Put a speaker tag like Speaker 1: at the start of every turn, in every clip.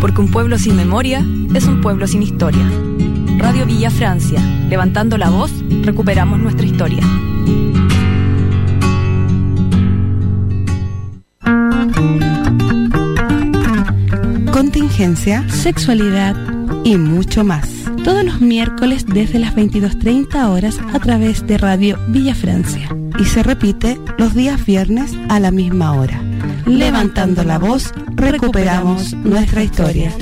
Speaker 1: Porque un pueblo sin memoria es un pueblo sin historia. Radio Villa Francia, levantando la voz, recuperamos nuestra historia.
Speaker 2: Contingencia,
Speaker 3: sexualidad
Speaker 2: y mucho más.
Speaker 3: Todos los miércoles desde las 22.30 horas a través de Radio Villa Francia.
Speaker 2: Y se repite los días viernes a la misma hora. Levantando la voz, recuperamos nuestra historia.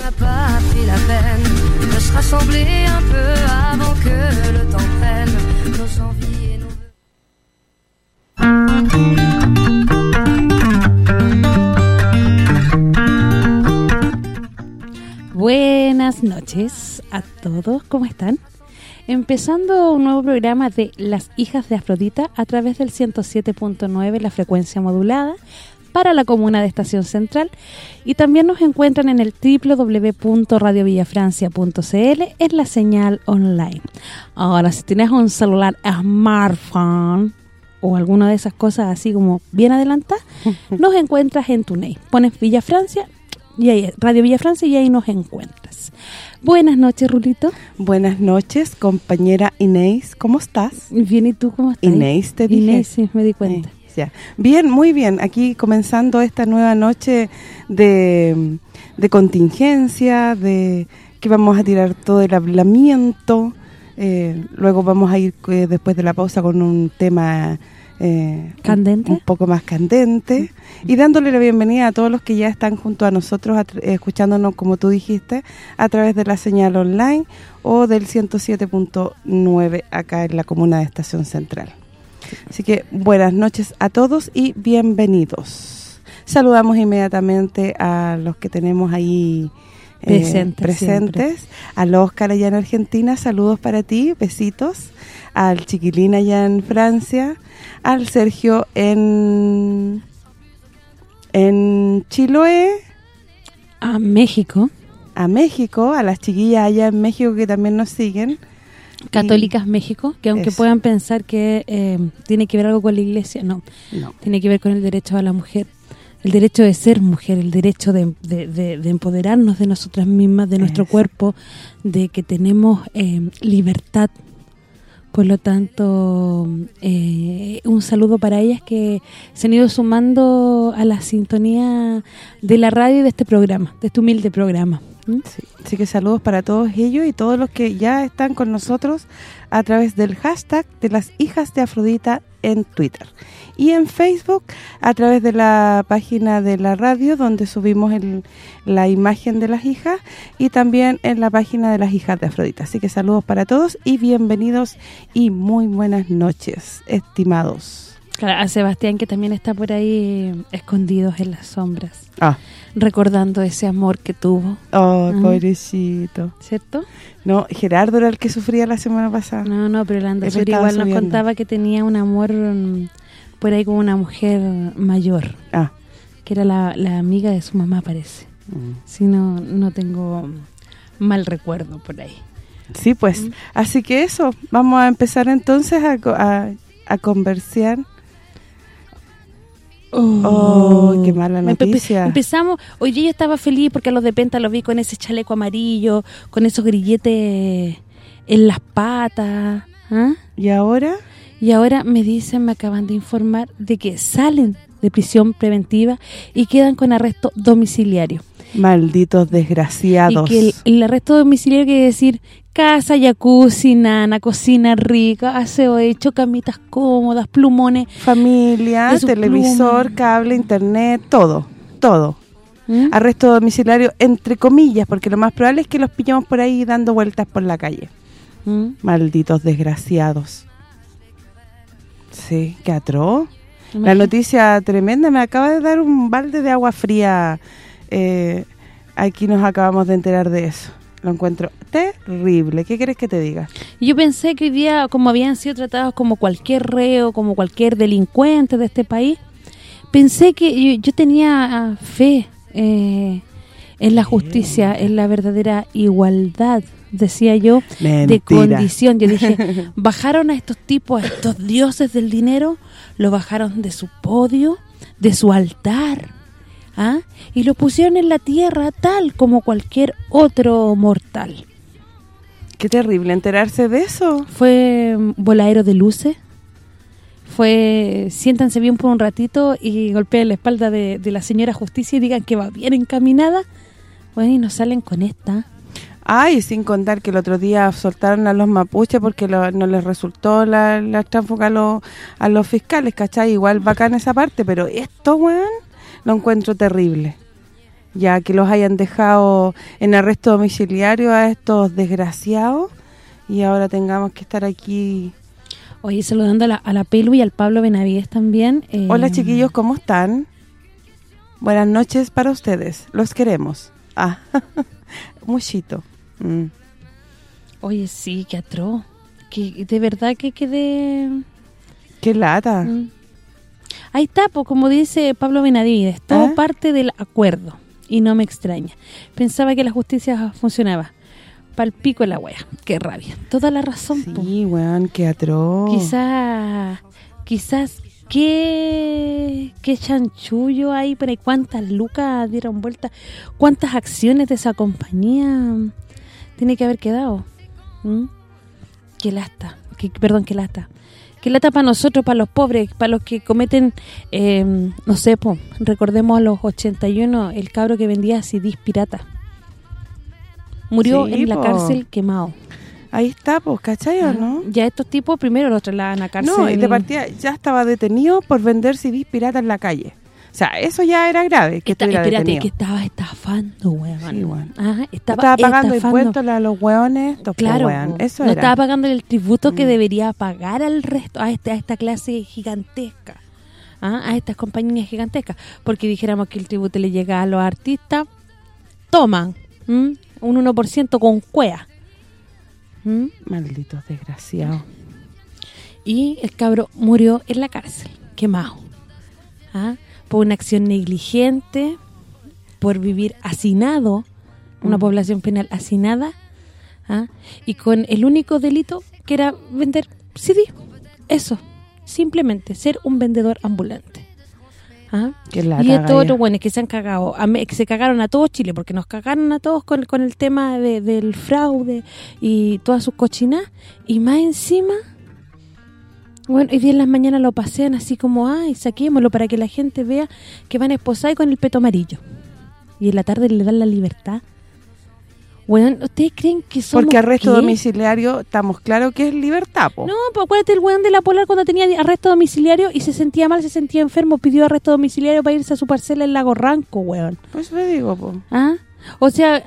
Speaker 3: Buenas noches a todos, ¿cómo están? Empezando un nuevo programa de Las Hijas de Afrodita a través del 107.9, la frecuencia modulada, para la comuna de Estación Central y también nos encuentran en el www.radiovillafrancia.cl en la señal online. Ahora, si tienes un celular smartphone o alguna de esas cosas así como bien adelantadas, nos encuentras en TuneIn. Pones Villa Francia, y ahí, Radio Villa Francia y ahí nos encuentras. Buenas noches, Rulito.
Speaker 2: Buenas noches, compañera Inés. ¿Cómo estás?
Speaker 3: Bien, ¿y tú cómo estás?
Speaker 2: Inés, te dije.
Speaker 3: Inés, sí, me di cuenta.
Speaker 2: Bien, muy bien. Aquí comenzando esta nueva noche de, contingencia, de que vamos a tirar todo el hablamiento. Eh, luego vamos a ir eh, después de la pausa con un tema
Speaker 3: eh, candente
Speaker 2: un, poco más candente y dándole la bienvenida a todos los que ya están junto a nosotros escuchándonos como tú dijiste a través de la señal online o del 107.9 acá en la comuna de Estación Central. Así que buenas noches a todos y bienvenidos. Saludamos inmediatamente a los que tenemos ahí
Speaker 3: eh,
Speaker 2: presentes. Al Oscar allá en Argentina, saludos para ti, besitos. Al Chiquilín allá en Francia. Al Sergio en en Chiloé.
Speaker 3: A México.
Speaker 2: A México, a las chiquillas allá en México que también nos siguen.
Speaker 3: Católicas México, que aunque puedan pensar que eh, tiene que ver algo con la iglesia, no. Tiene que ver con el derecho a la mujer, el derecho de ser mujer, el derecho de, empoderarnos de nosotras mismas, de nuestro cuerpo, de que tenemos eh, libertad. Por lo tanto, eh, un saludo para ellas que se han ido sumando a la sintonía de la radio y de este programa, de este humilde programa.
Speaker 2: ¿Mm? Así que saludos para todos ellos y todos los que ya están con nosotros a través del hashtag de las hijas de Afrodita en Twitter. Y en Facebook a través de la página de la radio donde subimos la imagen de las hijas y también en la página de las hijas de Afrodita. Así que saludos para todos y bienvenidos y muy buenas noches, estimados.
Speaker 3: A Sebastián que también está por ahí escondidos en las sombras.
Speaker 2: Ah.
Speaker 3: Recordando ese amor que tuvo.
Speaker 2: Oh, pobrecito.
Speaker 3: ¿Cierto?
Speaker 2: No, Gerardo era el que sufría la semana pasada.
Speaker 3: No, no, pero el igual nos contaba que tenía un amor mm, por ahí con una mujer mayor.
Speaker 2: Ah.
Speaker 3: Que era la, amiga de su mamá, parece. Mm. Si no, no tengo mal recuerdo por ahí.
Speaker 2: Sí, pues. Mm. Así que eso, vamos a empezar entonces a, a, a conversar Oh, qué mala noticia.
Speaker 3: Empezamos, hoy yo estaba feliz porque a los de Penta los vi con ese chaleco amarillo, con esos grilletes en las patas. ¿ah?
Speaker 2: ¿Y ahora?
Speaker 3: Y ahora me dicen, me acaban de informar de que salen de prisión preventiva y quedan con arresto domiciliario.
Speaker 2: Malditos desgraciados.
Speaker 3: Y que el, arresto domiciliario quiere decir casa, jacuzzi, nana, cocina rica, aseo hecho, camitas cómodas, plumones.
Speaker 2: Familia, televisor, cable, internet, todo, todo. ¿Mm? Arresto domiciliario, entre comillas, porque lo más probable es que los pillamos por ahí dando vueltas por la calle. ¿Mm? Malditos desgraciados. Sí, qué atroz. La noticia tremenda, me acaba de dar un balde de agua fría. Eh, aquí nos acabamos de enterar de eso. Lo encuentro terrible. ¿Qué quieres que te diga?
Speaker 3: Yo pensé que hoy día, como habían sido tratados como cualquier reo, como cualquier delincuente de este país, pensé que yo, tenía ah, fe eh, en la justicia, en la verdadera igualdad, decía yo, de condición. Yo dije, bajaron a estos tipos, a estos dioses del dinero, lo bajaron de su podio, de su altar, ¿ah? y lo pusieron en la tierra tal como cualquier otro mortal.
Speaker 2: Qué terrible enterarse de eso.
Speaker 3: Fue voladero de luces, fue siéntanse bien por un ratito y golpeen la espalda de, la señora justicia y digan que va bien encaminada. Bueno, y nos salen con esta.
Speaker 2: Ay, sin contar que el otro día soltaron a los mapuches porque no les resultó la, la a, los, a los fiscales, ¿cachai? Igual bacán esa parte, pero esto, weón, lo encuentro terrible. Ya que los hayan dejado en arresto domiciliario a estos desgraciados y ahora tengamos que estar aquí
Speaker 3: Oye, saludando a la, a la Pelu y al Pablo Benavides también.
Speaker 2: Eh, Hola chiquillos, ¿cómo están? Buenas noches para ustedes, los queremos. Ah, muchito. Mm.
Speaker 3: Oye, sí, qué atroz. Que, de verdad que quedé...
Speaker 2: Qué lata.
Speaker 3: Mm. Ahí está, pues, como dice Pablo Benavides, todo ¿Ah? parte del acuerdo. Y no me extraña. Pensaba que la justicia funcionaba palpico la wea. Qué rabia. Toda la razón.
Speaker 2: Sí, weón, qué atroz.
Speaker 3: Quizás, quizás, qué, qué chanchullo hay, pero cuántas lucas dieron vuelta, cuántas acciones de esa compañía tiene que haber quedado. ¿Mm? Qué qué, perdón, qué lata. Qué lata para nosotros, para los pobres, para los que cometen, eh, no sé, po, recordemos a los 81, el cabro que vendía CDs pirata Murió en la cárcel quemado.
Speaker 2: Ahí está, pues, ¿cachai o no?
Speaker 3: Ya estos tipos primero los trasladan a cárcel.
Speaker 2: No, y de partida ya estaba detenido por vender CDs pirata en la calle. O sea, eso ya era grave que
Speaker 3: Espérate,
Speaker 2: detenido.
Speaker 3: que estaba estafando, weón.
Speaker 2: Sí, weón.
Speaker 3: Ajá, estaba,
Speaker 2: estaba pagando impuestos a los weones, claro, Eso
Speaker 3: no
Speaker 2: era.
Speaker 3: estaba pagando el tributo que mm. debería pagar al resto, a, este, a esta clase gigantesca. ¿ah? A estas compañías gigantescas. Porque dijéramos que el tributo le llega a los artistas, toman un 1% con cuea.
Speaker 2: ¿Mm? Maldito desgraciado.
Speaker 3: Y el cabro murió en la cárcel, quemado. ¿Ah? Por una acción negligente, por vivir hacinado, una mm. población penal hacinada, ¿ah? y con el único delito que era vender CD. Eso, simplemente ser un vendedor ambulante. ¿Ah? y estos otros bueno que se han cagado, que se cagaron a todo Chile, porque nos cagaron a todos con, con el tema del fraude y todas sus cochinas, y más encima, bueno, y día en las mañanas lo pasean así como, ay, saquémoslo para que la gente vea que van esposar con el peto amarillo. Y en la tarde le dan la libertad Weón, ¿ustedes creen que somos
Speaker 2: Porque arresto domiciliario, estamos claros que es libertad, po.
Speaker 3: No, pues acuérdate el weón de la Polar cuando tenía arresto domiciliario y se sentía mal, se sentía enfermo, pidió arresto domiciliario para irse a su parcela en Lago Ranco, weón.
Speaker 2: Pues le digo, po.
Speaker 3: ¿Ah? O sea,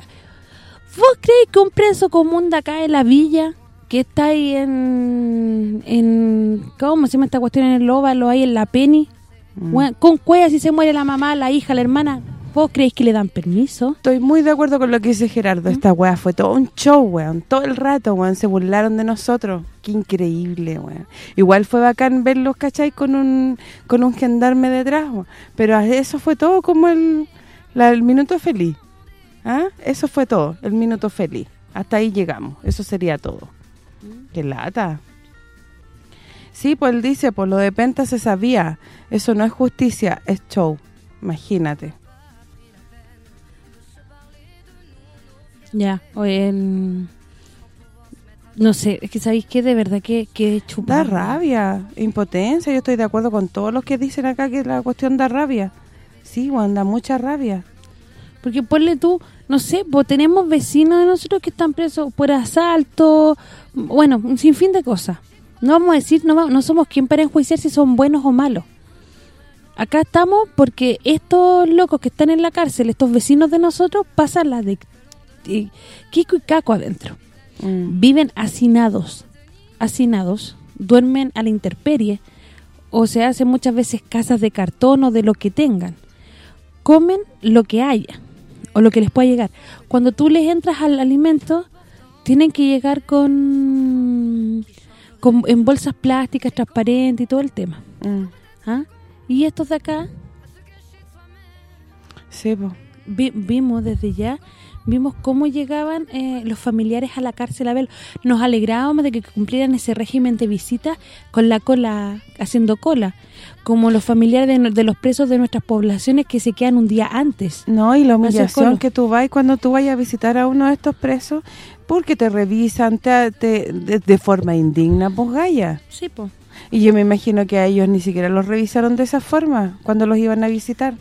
Speaker 3: ¿vos crees que un preso común de acá en la villa, que está ahí en... en ¿Cómo se llama esta cuestión en el óvalo, ahí en la Penny? Mm. con cuellas si se muere la mamá, la hija, la hermana ¿Vos creéis que le dan permiso?
Speaker 2: Estoy muy de acuerdo con lo que dice Gerardo. Esta weá fue todo un show, weón. Todo el rato, weón. Se burlaron de nosotros. Qué increíble, weón. Igual fue bacán verlos, ¿cachai? Con un con un gendarme detrás, weón. Pero eso fue todo como el, el minuto feliz. ¿Ah? Eso fue todo, el minuto feliz. Hasta ahí llegamos. Eso sería todo. Qué lata. Sí, pues él dice, por lo de Penta se sabía. Eso no es justicia, es show. Imagínate.
Speaker 3: Ya, o en... No sé, es que sabéis que de verdad que, que
Speaker 2: Da rabia, impotencia, yo estoy de acuerdo con todos los que dicen acá que la cuestión da rabia. Sí, Juan, da mucha rabia.
Speaker 3: Porque ponle tú, no sé, pues tenemos vecinos de nosotros que están presos por asalto, bueno, un sinfín de cosas. No vamos a decir, no, no somos quien para enjuiciar si son buenos o malos. Acá estamos porque estos locos que están en la cárcel, estos vecinos de nosotros, pasan la de Kiko y Caco adentro. Mm. Viven hacinados, hacinados, duermen a la intemperie o se hacen muchas veces casas de cartón o de lo que tengan. Comen lo que haya o lo que les pueda llegar. Cuando tú les entras al alimento, tienen que llegar con, con en bolsas plásticas transparentes y todo el tema. Mm. ¿Ah? Y estos de acá
Speaker 2: sí,
Speaker 3: vimos desde ya vimos cómo llegaban eh, los familiares a la cárcel a ver. Nos alegrábamos de que cumplieran ese régimen de visita con la cola, haciendo cola, como los familiares de, los presos de nuestras poblaciones que se quedan un día antes.
Speaker 2: No, y la humillación que tú vas cuando tú vayas a visitar a uno de estos presos, porque te revisan te, de, forma indigna, pues Gaya.
Speaker 3: Sí, pues.
Speaker 2: Y yo me imagino que a ellos ni siquiera los revisaron de esa forma cuando los iban a visitar.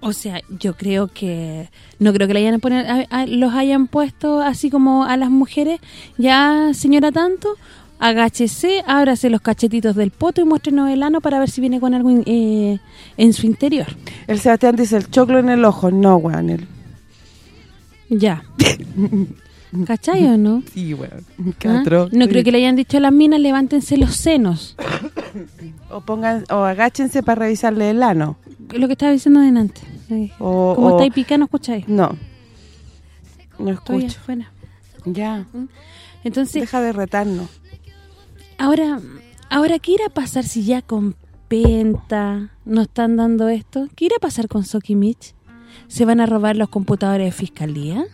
Speaker 3: O sea, yo creo que no creo que le hayan poner, los hayan puesto así como a las mujeres, ya señora tanto, agáchese, ábrase los cachetitos del poto y muéstrenos el ano para ver si viene con algo eh, en su interior.
Speaker 2: El Sebastián dice, el choclo en el ojo, no, weón.
Speaker 3: Ya. ¿Cachai o no?
Speaker 2: Sí, weón.
Speaker 3: ¿Ah? No creo que le hayan dicho a las minas, levántense los senos.
Speaker 2: o pongan o agáchense para revisarle el ano.
Speaker 3: Lo que estaba diciendo delante.
Speaker 2: O,
Speaker 3: Como estáis picando, escucháis.
Speaker 2: No. No escucho.
Speaker 3: Ya.
Speaker 2: ¿Mm? Entonces deja de retarnos.
Speaker 3: Ahora, ahora ¿qué irá a pasar si ya con Penta nos están dando esto? ¿Qué irá a pasar con Sokimich? ¿Se van a robar los computadores de fiscalía?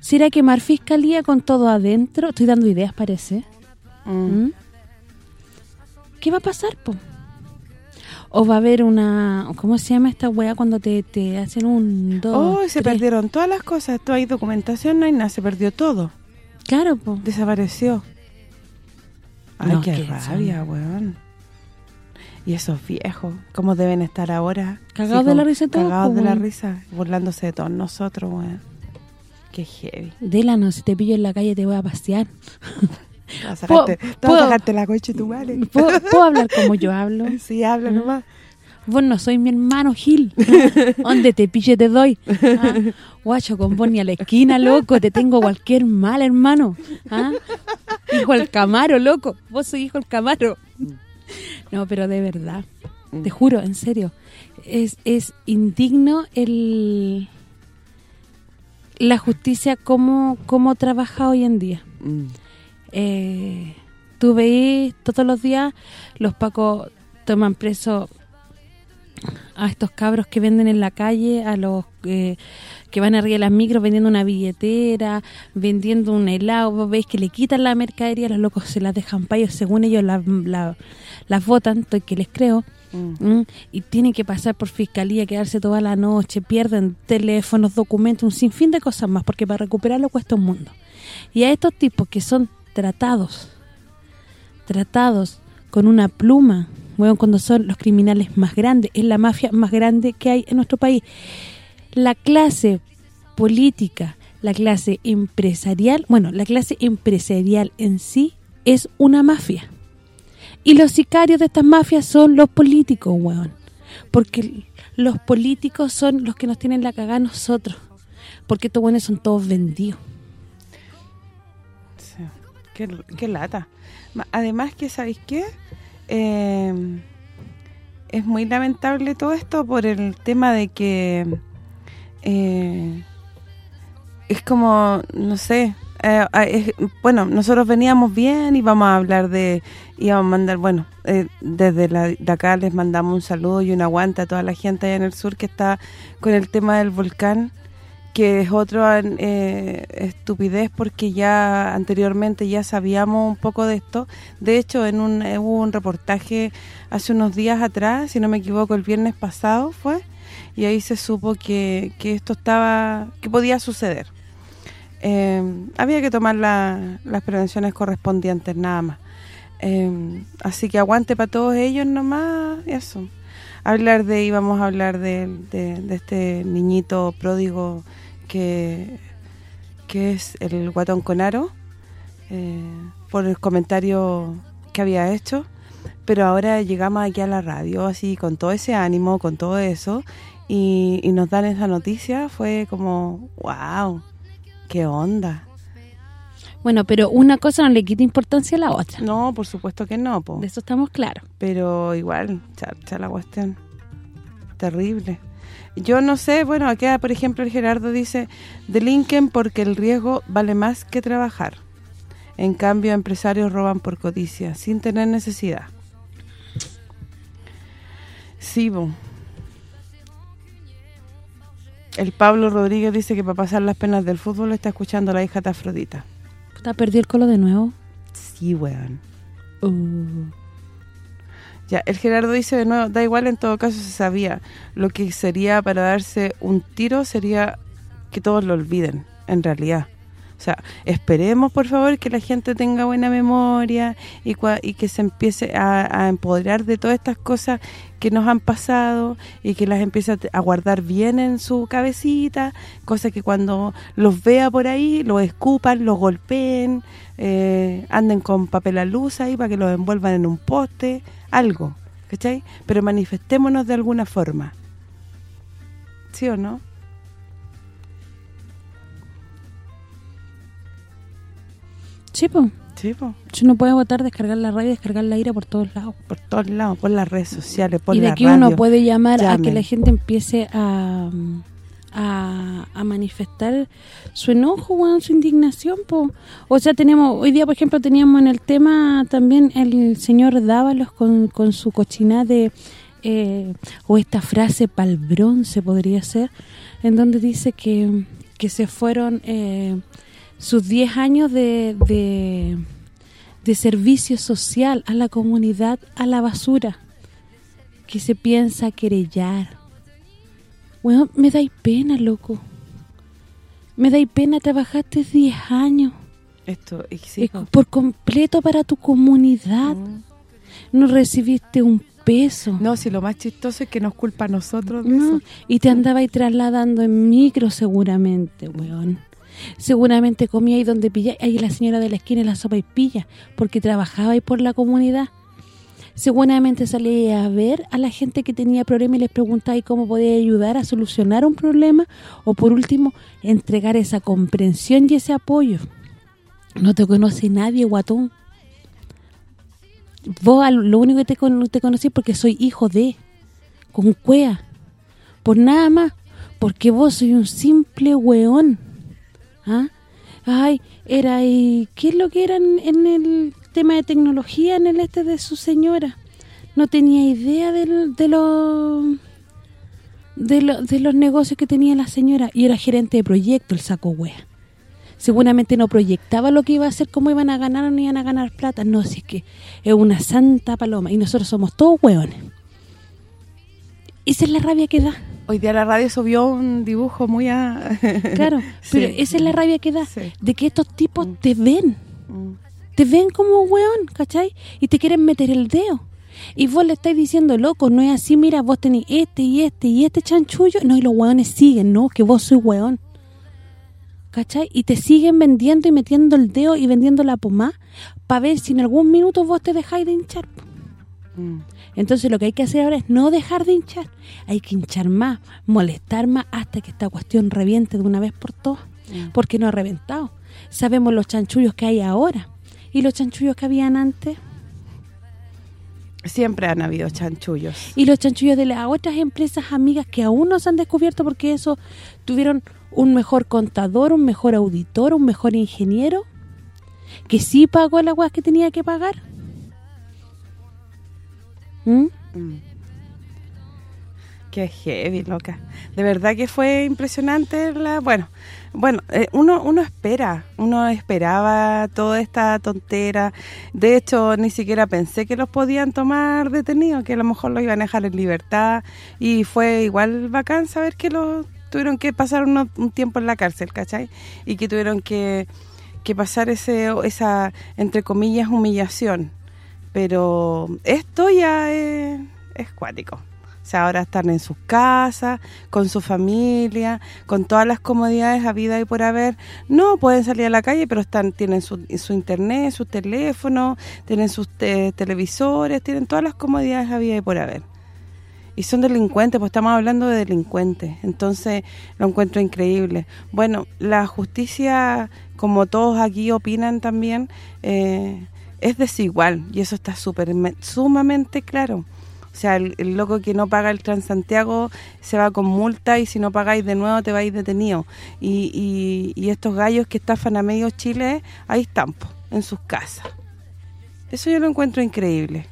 Speaker 3: ¿Se irá a quemar fiscalía con todo adentro? Estoy dando ideas, parece. Mm. ¿Mm? ¿Qué va a pasar, po? O va a haber una... ¿Cómo se llama esta weá cuando te, te hacen un... Dos,
Speaker 2: oh, se perdieron todas las cosas. Esto hay documentación, no hay nada. Se perdió todo.
Speaker 3: Claro, po.
Speaker 2: Desapareció. Ay, qué rabia, weón. Y esos viejos, ¿cómo deben estar ahora?
Speaker 3: Cagados de la risa
Speaker 2: todos. Cagados de la risa, burlándose de todos nosotros, weón. Qué heavy.
Speaker 3: Délano, si te pillo en la calle te voy a pasear.
Speaker 2: a sacarte, ¿Puedo, a sacarte la coche tu madre.
Speaker 3: ¿puedo, hablar como yo hablo?
Speaker 2: Sí, habla nomás.
Speaker 3: Vos no soy mi hermano Gil. ¿Dónde te pille te doy? ¿Ah? Guacho, con vos ni a la esquina, loco. Te tengo cualquier mal, hermano. ¿Ah? Hijo del Camaro, loco. Vos soy hijo del Camaro. No, pero de verdad. Te juro, en serio. Es, es indigno el la justicia cómo, cómo trabaja hoy en día. Mm. Eh, tú veis todos los días los pacos toman preso a estos cabros que venden en la calle, a los eh, que van arriba de las micros vendiendo una billetera, vendiendo un helado, vos veis que le quitan la mercadería, los locos se las dejan para ellos, según ellos las votan, estoy que les creo, mm. y tienen que pasar por fiscalía, quedarse toda la noche, pierden teléfonos, documentos, un sinfín de cosas más, porque para recuperarlo cuesta un mundo. Y a estos tipos que son tratados, tratados con una pluma, bueno, cuando son los criminales más grandes, es la mafia más grande que hay en nuestro país. La clase política, la clase empresarial, bueno, la clase empresarial en sí es una mafia. Y los sicarios de estas mafias son los políticos, weón. Porque los políticos son los que nos tienen la cagada a nosotros. Porque estos weones son todos vendidos.
Speaker 2: qué lata. Además que, ¿sabéis qué? Eh, es muy lamentable todo esto por el tema de que eh, es como, no sé, eh, bueno, nosotros veníamos bien y vamos a hablar de, íbamos a mandar, bueno, desde la, de acá les mandamos un saludo y un aguante a toda la gente allá en el sur que está con el tema del volcán que es otra eh, estupidez porque ya anteriormente ya sabíamos un poco de esto. De hecho, en un eh, hubo un reportaje hace unos días atrás, si no me equivoco, el viernes pasado fue, y ahí se supo que, que esto estaba, que podía suceder. Eh, había que tomar las prevenciones correspondientes, nada más. así que aguante para todos ellos nomás, eso. Hablar de, íbamos a hablar de, de este niñito pródigo que, que es el guatón Conaro, eh, por el comentario que había hecho, pero ahora llegamos aquí a la radio así con todo ese ánimo, con todo eso, y, nos dan esa noticia, fue como, wow, qué onda.
Speaker 3: Bueno, pero una cosa no le quita importancia a la otra.
Speaker 2: No, por supuesto que no, po.
Speaker 3: De eso estamos claros.
Speaker 2: Pero igual, charcha la cuestión. Terrible. Yo no sé, bueno, acá por ejemplo el Gerardo dice, delinquen porque el riesgo vale más que trabajar. En cambio, empresarios roban por codicia, sin tener necesidad. Sí, El Pablo Rodríguez dice que para pasar las penas del fútbol está escuchando a la hija de Afrodita.
Speaker 3: ¿Está perdido el colo de nuevo?
Speaker 2: Sí, weón. Uh. Ya, el Gerardo dice de nuevo, da igual, en todo caso se sabía. Lo que sería para darse un tiro sería que todos lo olviden, en realidad. O sea, esperemos, por favor, que la gente tenga buena memoria y, y que se empiece a, empoderar de todas estas cosas que nos han pasado y que las empiece a, guardar bien en su cabecita, cosas que cuando los vea por ahí, los escupan, los golpeen, eh, anden con papel a luz ahí para que los envuelvan en un poste, algo, ¿cachai? Pero manifestémonos de alguna forma. ¿Sí o no?
Speaker 3: Sí, pues.
Speaker 2: Sí, pues.
Speaker 3: Si uno puede votar, descargar la radio, descargar la ira por todos lados.
Speaker 2: Por todos lados, por las redes sociales, por
Speaker 3: la
Speaker 2: radio.
Speaker 3: Y de aquí uno puede llamar a que la gente empiece a, a, manifestar su enojo, su indignación. Po. O sea, tenemos hoy día, por ejemplo, teníamos en el tema también el señor Dávalos con, con su cochina de... Eh, o esta frase pal bronce podría ser, en donde dice que, que se fueron... Eh, sus 10 años de, de, servicio social a la comunidad, a la basura, que se piensa querellar. Bueno, me dais pena, loco. Me dais pena, trabajaste 10 años.
Speaker 2: Esto,
Speaker 3: por completo para tu comunidad. Mm. No recibiste un peso.
Speaker 2: No, si lo más chistoso es que nos culpa a nosotros de eso.
Speaker 3: Y te andabais trasladando en micro seguramente, weón. Seguramente comía ahí donde pilla, ahí la señora de la esquina la sopa y pilla, porque trabajaba ahí por la comunidad. Seguramente salía a ver a la gente que tenía problemas y les preguntaba cómo podía ayudar a solucionar un problema o por último entregar esa comprensión y ese apoyo. No te conoce nadie, guatón. Vos lo único que te, te conocí porque soy hijo de, con cuea, por nada más, porque vos soy un simple weón ¿Ah? Ay, era y ¿qué es lo que era en, el tema de tecnología en el este de su señora? No tenía idea de, de los de, los negocios que tenía la señora y era gerente de proyecto el saco wea. Seguramente no proyectaba lo que iba a hacer, cómo iban a ganar o no iban a ganar plata. No, si es que es una santa paloma y nosotros somos todos hueones. Esa es la rabia que da.
Speaker 2: Hoy día la radio subió un dibujo muy a...
Speaker 3: claro, pero esa es la rabia que da, de que estos tipos mm. te ven. Te ven como weón, ¿cachai? Y te quieren meter el dedo. Y vos le estáis diciendo, loco, no es así, mira, vos tenés este y este y este chanchullo. No, y los weones siguen, no, que vos sois weón. ¿Cachai? Y te siguen vendiendo y metiendo el dedo y vendiendo la pomá para ver si en algún minuto vos te dejáis de hinchar. Mm. Entonces lo que hay que hacer ahora es no dejar de hinchar. Hay que hinchar más, molestar más hasta que esta cuestión reviente de una vez por todas. Mm. Porque no ha reventado. Sabemos los chanchullos que hay ahora. ¿Y los chanchullos que habían antes?
Speaker 2: Siempre han habido chanchullos.
Speaker 3: Y los chanchullos de las otras empresas amigas que aún no se han descubierto porque eso tuvieron un mejor contador, un mejor auditor, un mejor ingeniero que sí pagó el agua que tenía que pagar ¿Mm? Mm.
Speaker 2: Qué heavy, loca. De verdad que fue impresionante la... Bueno, bueno eh, uno uno espera, uno esperaba toda esta tontera. De hecho, ni siquiera pensé que los podían tomar detenidos, que a lo mejor los iban a dejar en libertad. Y fue igual bacán saber que los tuvieron que pasar un tiempo en la cárcel, ¿cachai? Y que tuvieron que, que pasar ese esa, entre comillas, humillación pero esto ya es, cuático. O sea, ahora están en sus casas, con su familia, con todas las comodidades a vida y por haber. No pueden salir a la calle, pero están tienen su, internet, su teléfono, tienen sus televisores, tienen todas las comodidades a vida y por haber. Y son delincuentes, pues estamos hablando de delincuentes. Entonces, lo encuentro increíble. Bueno, la justicia, como todos aquí opinan también, eh, es desigual y eso está súper sumamente claro. O sea, el, loco que no paga el Transantiago se va con multa y si no pagáis de nuevo te vais detenido. Y, y, estos gallos que estafan a medio Chile, ahí están, en sus casas. Eso yo lo encuentro increíble.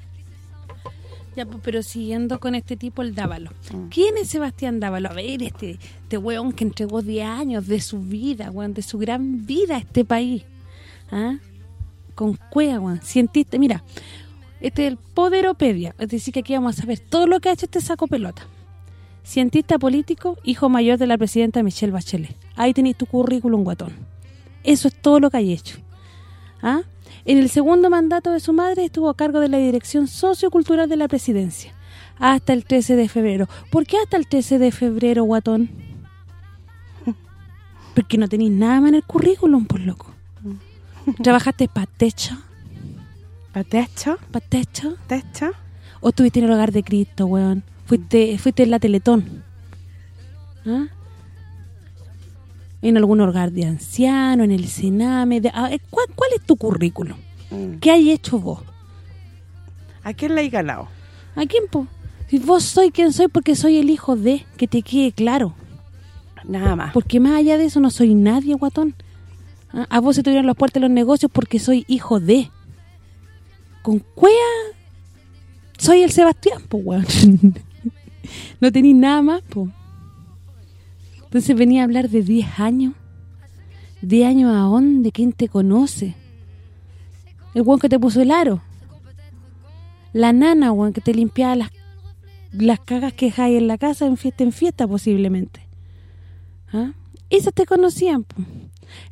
Speaker 3: Ya, pues, pero siguiendo con este tipo, el Dávalo. Mm. ¿Quién es Sebastián Dávalo? A ver, este este weón que entregó 10 años de su vida, weón, de su gran vida a este país. ¿Ah? Con cueva, weón. Cientista, mira, este es el Poderopedia. Es decir, que aquí vamos a saber todo lo que ha hecho este saco pelota. Cientista político, hijo mayor de la presidenta Michelle Bachelet. Ahí tenéis tu currículum, guatón. Eso es todo lo que hay hecho. ¿Ah? En el segundo mandato de su madre estuvo a cargo de la dirección sociocultural de la presidencia. Hasta el 13 de febrero. ¿Por qué hasta el 13 de febrero, guatón? Porque no tenéis nada más en el currículum, por loco. ¿Trabajaste para techo?
Speaker 2: ¿Para techo?
Speaker 3: ¿Para techo?
Speaker 2: ¿Techo?
Speaker 3: ¿O estuviste en el hogar de Cristo, weón? Fuiste, fuiste en la Teletón. ¿Ah? en algún hogar de anciano, en el Sename. Ah, eh, ¿cuál, es tu currículum? Mm. ¿Qué hay hecho vos?
Speaker 2: ¿A quién le hay ganado?
Speaker 3: ¿A quién, po? Si vos soy quien soy porque soy el hijo de, que te quede claro.
Speaker 2: Nada más.
Speaker 3: Porque más allá de eso no soy nadie, guatón. ¿Ah? A vos se te dieron las puertas de los negocios porque soy hijo de. Con cuea soy el Sebastián, po, weón. no tenéis nada más, po. Entonces venía a hablar de 10 años. ¿10 años a dónde? ¿Quién te conoce? El weón que te puso el aro. La nana, weón, que te limpiaba las, las cagas que hay en la casa en fiesta en fiesta posiblemente. ¿Ah? Esas te conocían,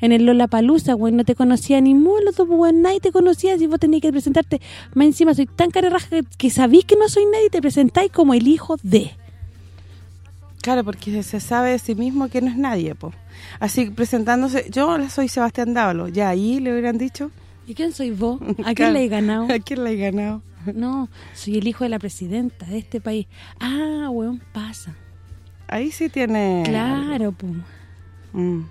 Speaker 3: En el Lola Palusa, weón, no te conocía ni pues, weón, nadie te conocía si vos tenías que presentarte. Más encima soy tan carerraja que, que sabís que no soy nadie y te presentáis como el hijo de...
Speaker 2: Claro, porque se sabe de sí mismo que no es nadie, po. Así presentándose, yo soy Sebastián Dávalo, ya ahí le hubieran dicho.
Speaker 3: ¿Y quién soy vos? ¿A quién le he ganado?
Speaker 2: ¿A quién le he ganado?
Speaker 3: No, soy el hijo de la presidenta de este país. Ah, weón, pasa.
Speaker 2: Ahí sí tiene...
Speaker 3: Claro, po. Mm.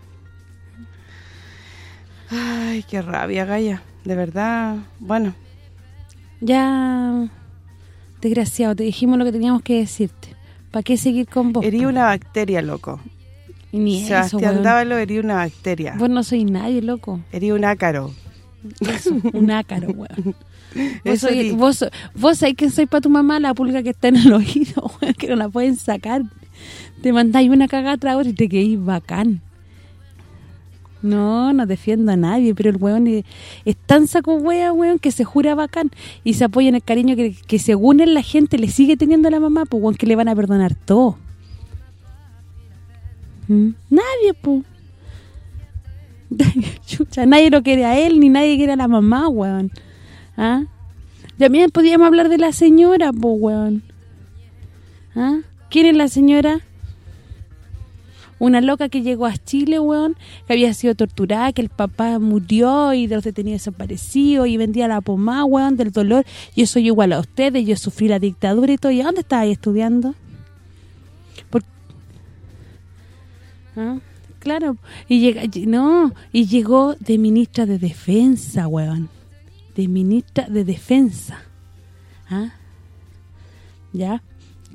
Speaker 2: Ay, qué rabia, Gaya. De verdad, bueno.
Speaker 3: Ya, desgraciado, te dijimos lo que teníamos que decirte. ¿Para qué seguir con vos?
Speaker 2: Herí una bacteria, loco.
Speaker 3: Y ni
Speaker 2: Sebastián Dávalo herí una bacteria.
Speaker 3: Vos no soy nadie, loco.
Speaker 2: Herí un ácaro.
Speaker 3: un ácaro, weón. Vos, soy, vos, vos sabés que soy para tu mamá la pulga que está en el oído, weón, que no la pueden sacar. Te mandáis una cagada atrás y te quedís bacán. No, no defiendo a nadie, pero el weón es, tan saco wea, weón, que se jura bacán y se apoya en el cariño que, que según él la gente le sigue teniendo a la mamá, pues weón, que le van a perdonar todo. ¿Mm? Nadie, pues. nadie lo quiere a él, ni nadie quiere a la mamá, weón. ¿Ah? También podíamos hablar de la señora, pues, weón. ¿Ah? ¿Quién es la señora? Una loca que llegó a Chile, weón, que había sido torturada, que el papá murió y de los detenidos desaparecidos y vendía la pomada, weón, del dolor. Yo soy igual a ustedes, yo sufrí la dictadura y todo. ¿Y dónde estabas estudiando? ¿Ah? Claro, y llega, no, y llegó de ministra de defensa, weón. De ministra de defensa. ¿Ah? ¿Ya?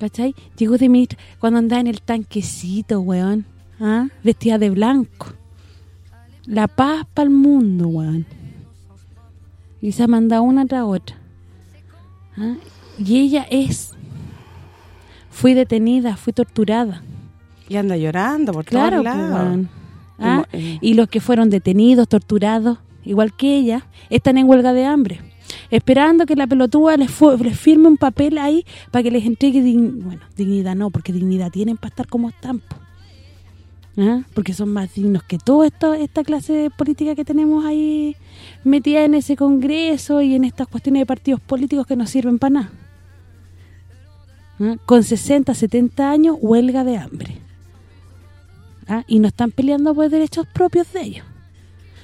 Speaker 3: ¿Cachai? Llegó de ministra cuando andaba en el tanquecito, weón. ¿ah? vestida de blanco. La paz para el mundo, weón. Y se ha mandado una tras otra. ¿ah? Y ella es... Fui detenida, fui torturada.
Speaker 2: Y anda llorando por
Speaker 3: claro,
Speaker 2: todos
Speaker 3: lados. ¿ah? Y los que fueron detenidos, torturados, igual que ella, están en huelga de hambre. Esperando que la pelotúa les, firme un papel ahí para que les entregue... bueno, dignidad no, porque dignidad tienen para estar como están, ¿Ah? porque son más dignos que toda esta clase de política que tenemos ahí metida en ese congreso y en estas cuestiones de partidos políticos que no sirven para nada. ¿Ah? Con 60, 70 años, huelga de hambre. ¿Ah? Y no están peleando por derechos propios de ellos.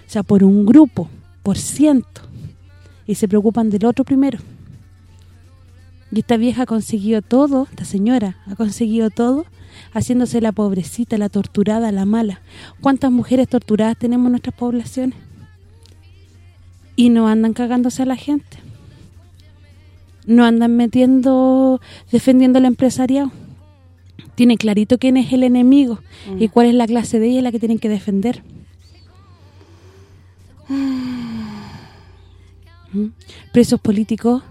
Speaker 3: O sea, por un grupo, por ciento. Y se preocupan del otro primero. Y esta vieja ha conseguido todo, esta señora ha conseguido todo haciéndose la pobrecita, la torturada, la mala. ¿Cuántas mujeres torturadas tenemos en nuestras poblaciones? Y no andan cagándose a la gente. No andan metiendo, defendiendo al empresariado. Tiene clarito quién es el enemigo y mm. cuál es la clase de ella la que tienen que defender. Mm. Presos políticos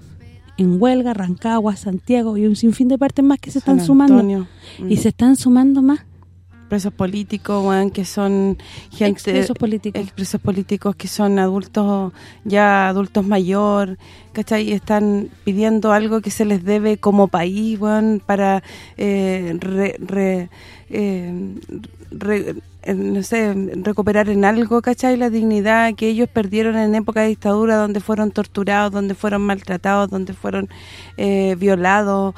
Speaker 3: en huelga, Rancagua, Santiago y un sinfín de partes más que se están sumando. Y mm. se están sumando más
Speaker 2: presos políticos, que son gente
Speaker 3: expresos políticos.
Speaker 2: expresos políticos que son adultos ya adultos mayor, ¿cachai? Y están pidiendo algo que se les debe como país, para eh, eh, eh, no sé, recuperar en algo, ¿cachai? La dignidad que ellos perdieron en época de dictadura, donde fueron torturados, donde fueron maltratados, donde fueron violados,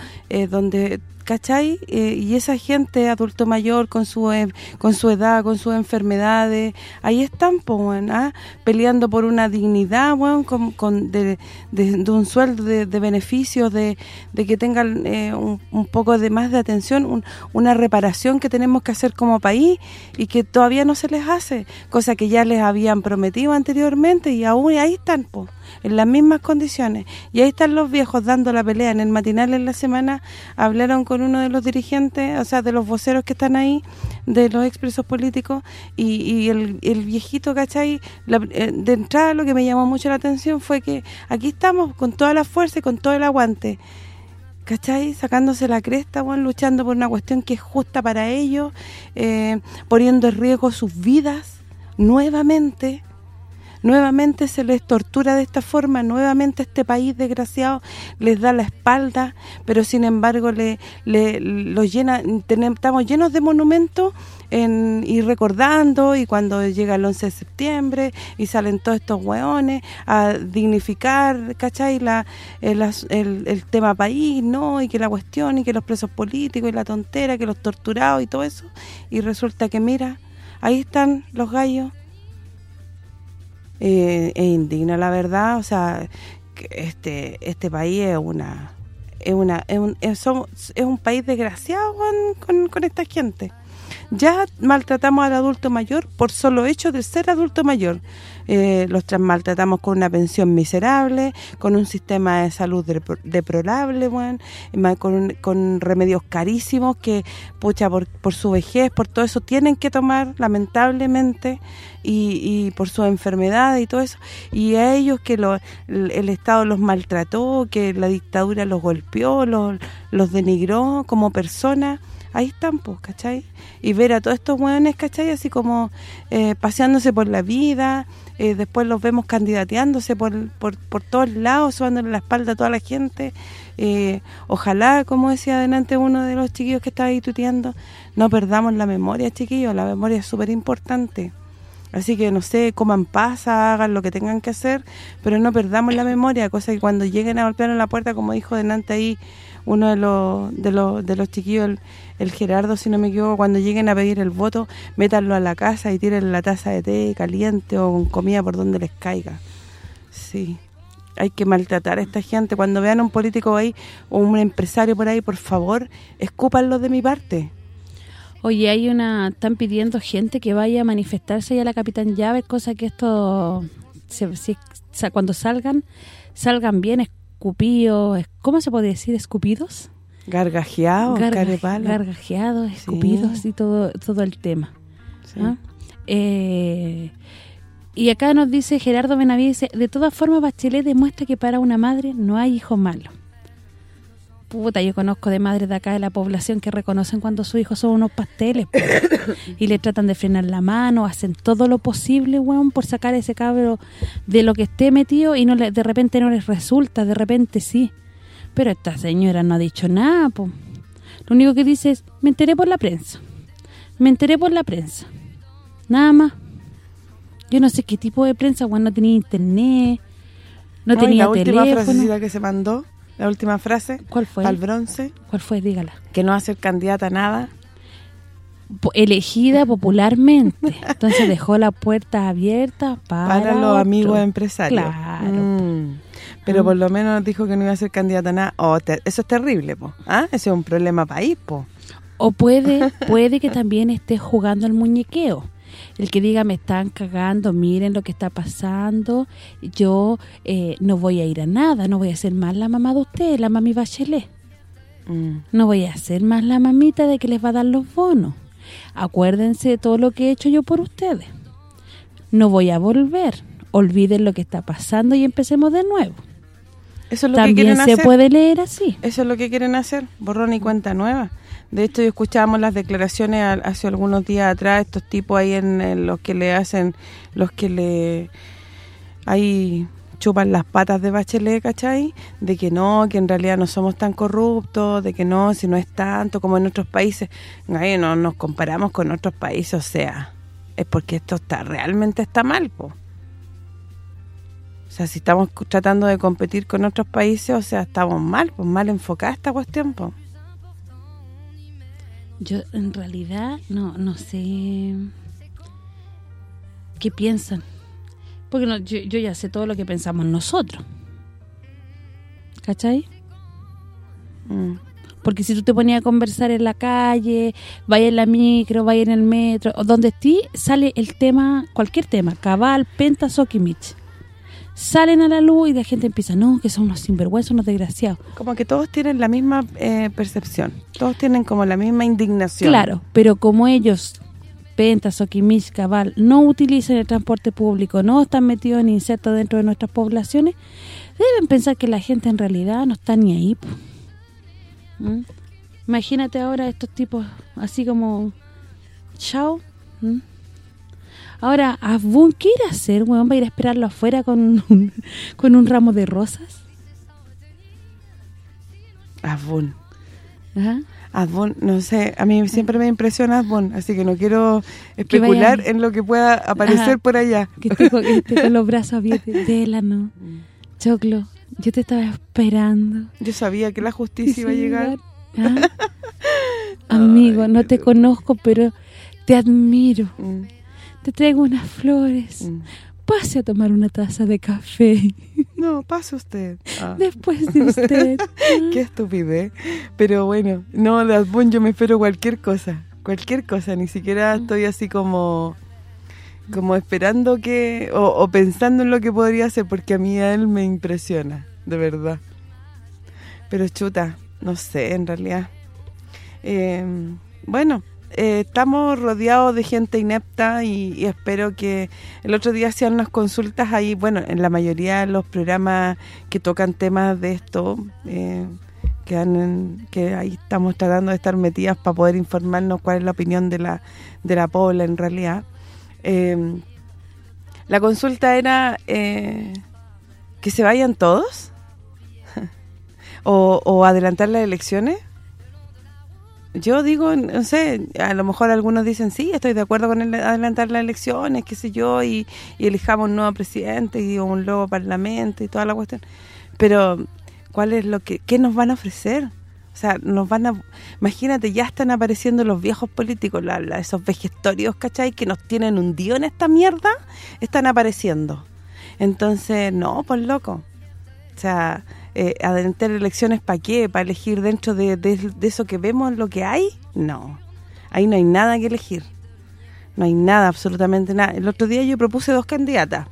Speaker 2: donde ¿cachai? Eh, y esa gente, adulto mayor, con su eh, con su edad, con sus enfermedades, ahí están, pues, peleando por una dignidad, bueno, con, de, un sueldo, de, beneficios, de, que tengan eh, un, poco de más de atención, una reparación que tenemos que hacer como país y que todavía no se les hace, cosa que ya les habían prometido anteriormente y aún ahí están, pues en las mismas condiciones. Y ahí están los viejos dando la pelea. En el matinal en la semana hablaron con uno de los dirigentes, o sea, de los voceros que están ahí, de los expresos políticos, y, el, viejito, ¿cachai? Eh, de entrada lo que me llamó mucho la atención fue que aquí estamos con toda la fuerza y con todo el aguante. ¿cachai? Sacándose la cresta, bueno, luchando por una cuestión que es justa para ellos, eh, poniendo en riesgo sus vidas nuevamente, nuevamente se les tortura de esta forma, nuevamente este país desgraciado les da la espalda, pero sin embargo le, le los llena estamos llenos de monumentos en, y recordando y cuando llega el 11 de septiembre y salen todos estos hueones a dignificar, ¿cachai? La, el, el, el, tema país, ¿no? Y que la cuestión y que los presos políticos y la tontera, que los torturados y todo eso y resulta que mira, ahí están los gallos eh, es indigna la verdad, o sea, este este país es una es una es un, es, un país desgraciado con, con, esta gente. Ya maltratamos al adulto mayor por solo hecho de ser adulto mayor. Eh, los maltratamos con una pensión miserable, con un sistema de salud deplorable, bueno, con, con remedios carísimos que, pucha, por, por su vejez, por todo eso, tienen que tomar, lamentablemente, y, por su enfermedad y todo eso, y a ellos que el, Estado los maltrató, que la dictadura los golpeó, los denigró como personas, ahí están, pues, ¿cachai? Y ver a todos estos hueones, ¿cachai? Así como eh, paseándose por la vida, eh, después los vemos candidateándose por, por, por todos lados, subándole la espalda a toda la gente. Eh, ojalá, como decía adelante uno de los chiquillos que estaba ahí tuteando, no perdamos la memoria, chiquillos, la memoria es súper importante. Así que, no sé, coman pasa, hagan lo que tengan que hacer, pero no perdamos la memoria, cosa que cuando lleguen a golpear en la puerta, como dijo delante ahí uno de los, de los, de los chiquillos, el, Gerardo, si no me equivoco, cuando lleguen a pedir el voto, métanlo a la casa y tiren la taza de té caliente o con comida por donde les caiga. Sí, hay que maltratar a esta gente. Cuando vean a un político ahí o un empresario por ahí, por favor, escúpanlo de mi parte.
Speaker 3: Oye, hay una... Están pidiendo gente que vaya a manifestarse allá a la Capitán Llave, cosa que esto... cuando salgan, salgan bien, escupidos, ¿cómo se puede decir? ¿Escupidos?
Speaker 2: Gargajeados,
Speaker 3: Gargajeados, escupidos y todo todo el tema. ¿ah? Eh, y acá nos dice Gerardo Benavides, de todas formas Bachelet demuestra que para una madre no hay hijo malo puta, yo conozco de madres de acá de la población que reconocen cuando sus hijos son unos pasteles y le tratan de frenar la mano, hacen todo lo posible, weón, por sacar ese cabro de lo que esté metido y no le, de repente no les resulta, de repente sí. Pero esta señora no ha dicho nada, po. Lo único que dice es, me enteré por la prensa. Me enteré por la prensa. Nada más. Yo no sé qué tipo de prensa, weón, no tenía internet, no, tenía la teléfono.
Speaker 2: última que se mandó la última frase.
Speaker 3: ¿Cuál fue?
Speaker 2: Al bronce.
Speaker 3: ¿Cuál fue? Dígala.
Speaker 2: Que no va a ser candidata a nada.
Speaker 3: Elegida popularmente. Entonces dejó la puerta abierta para,
Speaker 2: los amigos empresarios. Claro. Mm. Pero por lo menos dijo que no iba a ser candidata a nada. Oh, eso es terrible, po. ¿Ah? Ese es un problema país, po.
Speaker 3: O puede puede que también esté jugando al muñequeo el que diga me están cagando, miren lo que está pasando, yo eh, no voy a ir a nada, no voy a ser más la mamá de usted, la mami Bachelet. Mm. No voy a ser más la mamita de que les va a dar los bonos. Acuérdense de todo lo que he hecho yo por ustedes. No voy a volver. Olviden lo que está pasando y empecemos de nuevo.
Speaker 2: Eso es lo
Speaker 3: También
Speaker 2: que quieren
Speaker 3: se
Speaker 2: hacer.
Speaker 3: puede leer así.
Speaker 2: Eso es lo que quieren hacer, borrón y cuenta nueva. De hecho, escuchábamos las declaraciones hace algunos días atrás, estos tipos ahí en, los que le hacen, los que le ahí chupan las patas de Bachelet, ¿cachai? De que no, que en realidad no somos tan corruptos, de que no, si no es tanto como en otros países. Ahí no nos comparamos con otros países, o sea, es porque esto está realmente está mal, po. O sea, si estamos tratando de competir con otros países, o sea, estamos mal, pues mal enfocada esta cuestión, pues.
Speaker 3: Yo en realidad no no sé qué piensan. Porque no, yo, yo ya sé todo lo que pensamos nosotros. ¿Cachai?
Speaker 2: Mm.
Speaker 3: Porque si tú te ponías a conversar en la calle, vaya en la micro, vaya en el metro, donde estés, sale el tema, cualquier tema, cabal, penta, soquimich. Salen a la luz y la gente empieza, no, que son unos sinvergüenzas, unos desgraciados.
Speaker 2: Como que todos tienen la misma eh, percepción. Todos tienen como la misma indignación.
Speaker 3: Claro, pero como ellos, Penta, Soquimich, Cabal, no utilizan el transporte público, no están metidos ni insertos dentro de nuestras poblaciones, deben pensar que la gente en realidad no está ni ahí. ¿Mm? Imagínate ahora estos tipos así como, chao. ¿Mm? Ahora, ¿Abun qué ir a hacer, weón? ¿Va a ir a esperarlo afuera con un, con un ramo de rosas? Ajá.
Speaker 2: Asbun, no sé, a mí siempre me impresiona Asbun, así que no quiero especular en lo que pueda aparecer
Speaker 3: Ajá.
Speaker 2: por allá.
Speaker 3: que esté con, que esté con los brazos abiertos. Délano, Choclo, yo te estaba esperando.
Speaker 2: Yo sabía que la justicia iba a llegar.
Speaker 3: ¿Ah? Amigo, no te conozco, pero te admiro.
Speaker 2: Mm,
Speaker 3: Te traigo unas flores.
Speaker 2: mm.
Speaker 3: Pase a tomar una taza de café.
Speaker 2: No, pase usted. Ah,
Speaker 3: Después de usted.
Speaker 2: qué estupidez. Pero bueno, no, de Asbun yo me espero cualquier cosa. Cualquier cosa, ni siquiera
Speaker 3: Mm.
Speaker 2: estoy así como como esperando que o, o pensando en lo que podría hacer porque a mí a él me impresiona, de verdad. Pero chuta, no sé, en realidad. Eh, bueno, eh, estamos rodeados de gente inepta y, espero que el otro día hacían unas consultas ahí, bueno, en la mayoría de los programas que tocan temas de esto, eh, que, en- que ahí estamos tratando de estar metidas para poder informarnos cuál es la opinión de la, de la pobla en realidad. Eh, la consulta era eh, que se vayan todos o adelantar las elecciones. Yo digo, no sé, a lo mejor algunos dicen, sí, estoy de acuerdo con el adelantar las elecciones, qué sé yo, y, elijamos un nuevo presidente y un nuevo parlamento y toda la cuestión. Pero, ¿cuál es lo que qué nos van a ofrecer? O sea, nos van a... Imagínate, ya están apareciendo los viejos políticos, la- la- esos vejestorios, ¿cachai? Que nos tienen hundido en esta mierda, están apareciendo. Entonces, no, pues loco. O sea, eh, adelantar elecciones para qué? ¿Para elegir dentro de, de, eso que vemos lo que hay? No. Ahí no hay nada que elegir. No hay nada, absolutamente nada. El otro día yo propuse dos candidatas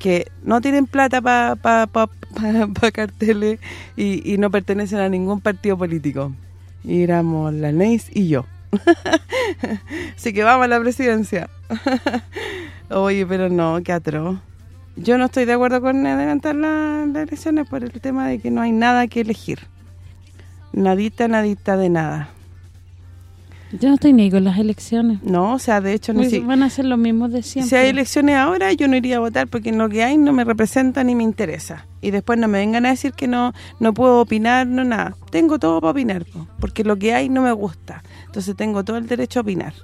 Speaker 2: que no tienen plata para pa, pa, pa- carteles y, y no pertenecen a ningún partido político. Y éramos la Neis y yo. Así que vamos a la presidencia. Oye, pero no, qué atroz. Yo no estoy de acuerdo con adelantar la- las elecciones por el tema de que no hay nada que elegir. Nadita, nadita de nada.
Speaker 3: Yo no estoy ni con las elecciones.
Speaker 2: No, o sea, de hecho, no
Speaker 3: Pues
Speaker 2: si,
Speaker 3: Van a ser lo mismo de siempre.
Speaker 2: si hay elecciones ahora, yo no iría a votar porque lo que hay no me representa ni me interesa. Y después no me vengan a decir que no no puedo opinar, no nada. Tengo todo para opinar, po, porque lo que hay no me gusta. Entonces tengo todo el derecho a opinar.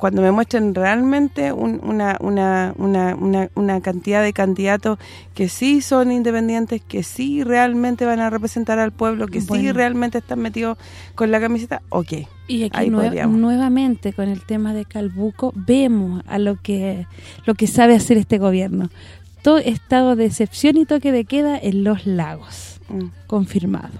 Speaker 2: Cuando me muestren realmente un- una, una, una, una, una cantidad de candidatos que sí son independientes, que sí realmente van a representar al pueblo, que sí
Speaker 3: Bueno.
Speaker 2: realmente están metidos con la camiseta, ok.
Speaker 3: Y aquí
Speaker 2: Ahí
Speaker 3: nue-
Speaker 2: podríamos.
Speaker 3: nuevamente con el tema de Calbuco vemos a lo que lo que sabe hacer este gobierno. Todo estado de excepción y toque de queda en los lagos,
Speaker 2: Mm.
Speaker 3: confirmado.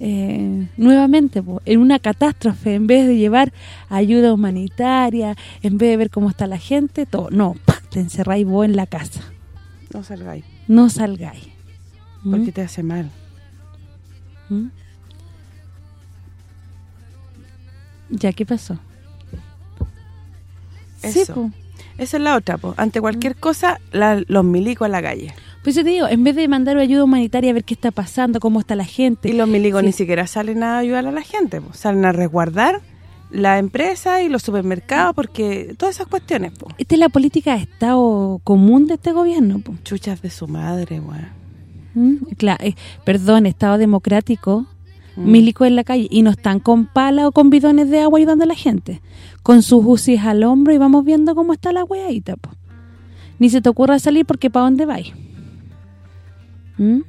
Speaker 3: Eh, nuevamente, po, en una catástrofe, en vez de llevar ayuda humanitaria, en vez de ver cómo está la gente, todo, no, ¡pa! te encerráis vos en la casa.
Speaker 2: No salgáis,
Speaker 3: No salgáis. ¿Mm?
Speaker 2: porque te hace mal.
Speaker 3: ¿Mm? ¿Ya qué pasó? Sí,
Speaker 2: Eso.
Speaker 3: po.
Speaker 2: Esa es la otra, po. ante cualquier cosa, la- los milicos a la calle.
Speaker 3: Pues yo te digo, en vez de mandar ayuda humanitaria a ver qué está pasando, cómo está la gente.
Speaker 2: Y los milicos ni siquiera salen a ayudar a la gente, salen a resguardar la empresa y los supermercados, porque todas esas cuestiones.
Speaker 3: Esta es la política de Estado común de este gobierno.
Speaker 2: Chuchas de su madre, weón.
Speaker 3: ¿Mm? Claro, eh, perdón, Estado democrático, mm. milicos en la calle, y no están con pala o con bidones de agua ayudando a la gente. Con sus UCIs al hombro y vamos viendo cómo está la weadita, po. Ni se te ocurra salir porque ¿para dónde vais? ¿Mm?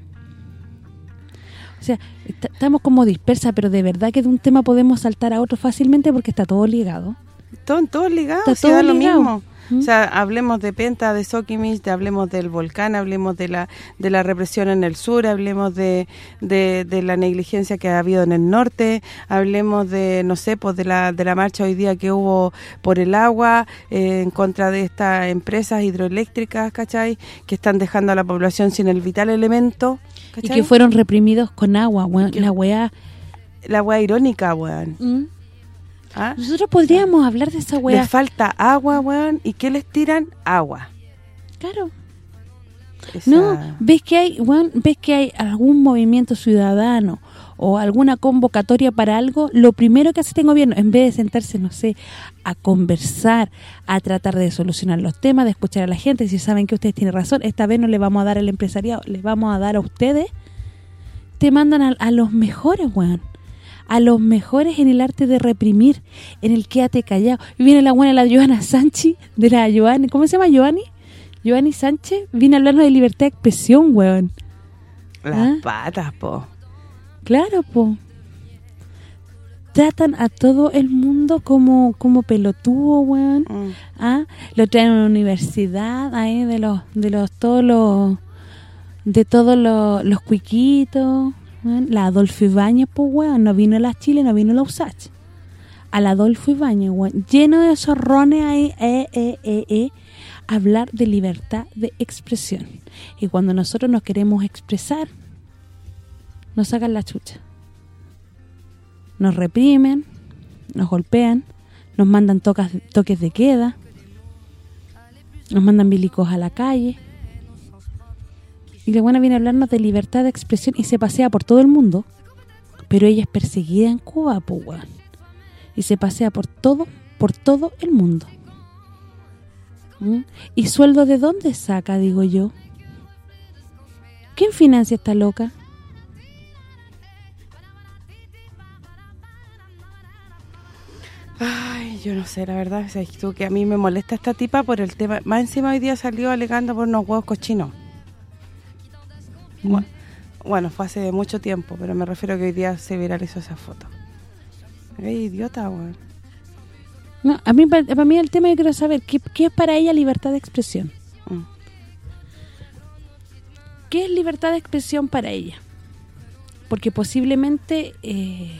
Speaker 3: O sea, estamos como dispersas, pero de verdad que de un tema podemos saltar a otro fácilmente porque está todo ligado.
Speaker 2: Todo, todo ligado, está todo lo mismo. O sea, hablemos de Penta, de Sokimich, hablemos del volcán, hablemos de la de la represión en el sur, hablemos de, de, la negligencia que ha habido en el norte, hablemos de, no sé, pues de la, de la marcha hoy día que hubo por el agua eh, en contra de estas empresas hidroeléctricas, ¿cachai? Que están dejando a la población sin el vital elemento,
Speaker 3: Y que fueron reprimidos con agua, la weá...
Speaker 2: La weá irónica, weón. ¿Mm?
Speaker 3: ¿Ah? Nosotros podríamos hablar de esa weá.
Speaker 2: Les falta agua, weón, ¿y qué les tiran? Agua.
Speaker 3: Claro. No, ves que hay, weón, ves que hay algún movimiento ciudadano o alguna convocatoria para algo, lo primero que hace este gobierno, en vez de sentarse, no sé, a conversar, a tratar de solucionar los temas, de escuchar a la gente, si saben que ustedes tienen razón, esta vez no le vamos a dar al empresariado, le vamos a dar a ustedes, te mandan a, a los mejores, weón a los mejores en el arte de reprimir, en el quédate callado. Y viene la buena, la Joana Sánchez, de la Joani, ¿cómo se llama Joani? Joani Sánchez, viene a hablarnos de libertad de expresión, weón.
Speaker 2: Las ¿Ah? patas, po.
Speaker 3: Claro, po. Tratan a todo el mundo como como pelotudo, weón. Mm. ¿Ah? Lo traen a una universidad ahí de los de los todos los de todos los, los cuiquitos, la Adolfo Ibañez, pues, weón, no vino la Chile, no vino la USACH. A la Adolfo Ibañez, weón, lleno de zorrones ahí, eh, eh, eh, eh, hablar de libertad de expresión. Y cuando nosotros nos queremos expresar, nos sacan la chucha. Nos reprimen, nos golpean, nos mandan toques de queda, nos mandan bilicos a la calle, y la buena viene a hablarnos de libertad de expresión y se pasea por todo el mundo. Pero ella es perseguida en Cuba, pues, Y se pasea por todo, por todo el mundo. ¿Mm? ¿Y sueldo de dónde saca, digo yo? ¿Quién financia esta loca?
Speaker 2: Ay, yo no sé, la verdad, es que a mí me molesta esta tipa por el tema... Más encima hoy día salió alegando por unos huevos cochinos. Bueno, fue hace mucho tiempo, pero me refiero a que hoy día se viralizó esa foto. ¡Qué idiota, weón!
Speaker 3: No, a mí, para mí el tema yo quiero saber, ¿qué, es para ella libertad de expresión? Mm. ¿Qué es libertad de expresión para ella? Porque posiblemente eh,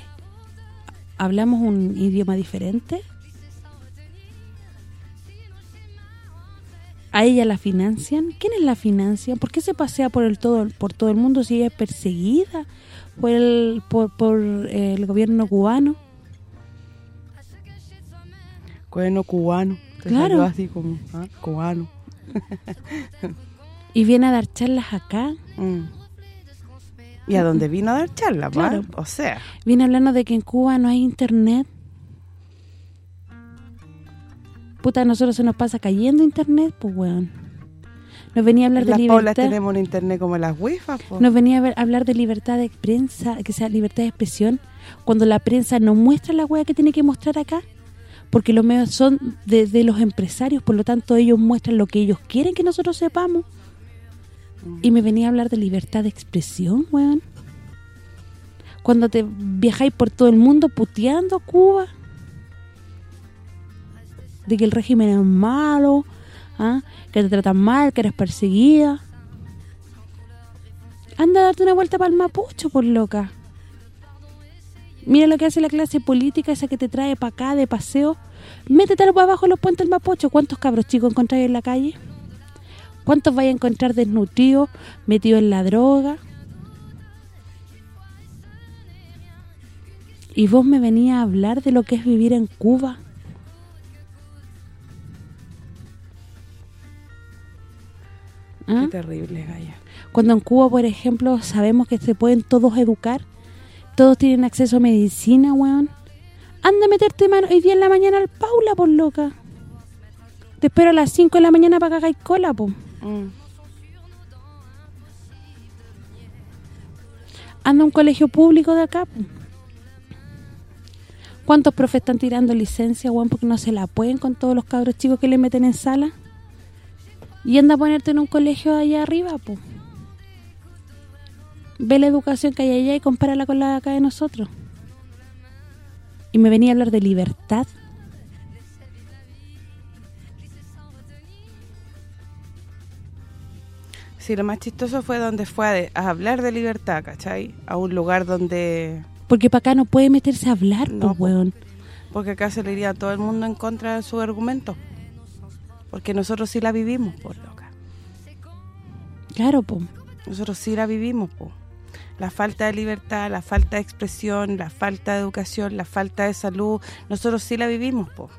Speaker 3: hablamos un idioma diferente, ¿A ella la financian? ¿Quiénes la financian? ¿Por qué se pasea por el todo por todo el mundo si ella es perseguida por el por, el gobierno cubano?
Speaker 2: Gobierno cubano.
Speaker 3: Claro.
Speaker 2: así como, ¿ah? cubano.
Speaker 3: y viene a dar charlas acá.
Speaker 2: Mm. ¿Y a dónde vino a dar charlas? Claro. O sea.
Speaker 3: Viene hablando de que en Cuba no hay internet puta, a nosotros se nos pasa cayendo internet, pues weón. Nos venía a hablar de libertad. Las
Speaker 2: tenemos un internet como las wifi, pues.
Speaker 3: Nos venía a hablar de libertad de prensa, que sea libertad de expresión, cuando la prensa no muestra la weá que tiene que mostrar acá, porque los medios son de, los empresarios, por lo tanto ellos muestran lo que ellos quieren que nosotros sepamos. Y me venía a hablar de libertad de expresión, weón. Cuando te viajáis por todo el mundo puteando Cuba de que el régimen es malo, ¿ah? que te tratan mal, que eres perseguida. Anda a darte una vuelta para el Mapucho, por loca. Mira lo que hace la clase política, esa que te trae para acá de paseo. Métetelo para abajo los puentes del Mapucho. ¿Cuántos cabros chicos encontráis en la calle? ¿Cuántos vais a encontrar desnutridos, metidos en la droga? Y vos me venías a hablar de lo que es vivir en Cuba.
Speaker 2: ¿Ah? ¿Ah? terrible, Gaya.
Speaker 3: Cuando en Cuba, por ejemplo, sabemos que se pueden todos educar, todos tienen acceso a medicina, weón. Anda a meterte mano hoy día en la mañana al Paula, por loca. Te espero a las 5 de la mañana para que hagáis cola, po. Mm. Anda a un colegio público de acá, po. ¿Cuántos profes están tirando licencia, weón, porque no se la pueden con todos los cabros chicos que le meten en sala? Y anda a ponerte en un colegio allá arriba, po. Ve la educación que hay allá y compárala con la de acá de nosotros. Y me venía a hablar de libertad.
Speaker 2: Sí, lo más chistoso fue donde fue a, hablar de libertad, ¿cachai? A un lugar donde...
Speaker 3: Porque para acá no puede meterse a hablar, no, pues, weón.
Speaker 2: Porque acá se le iría a todo el mundo en contra de su argumento. Porque nosotros sí la vivimos, por loca.
Speaker 3: Claro, po.
Speaker 2: Nosotros sí la vivimos, po. La falta de libertad, la falta de expresión, la falta de educación, la falta de salud, nosotros sí la vivimos, po.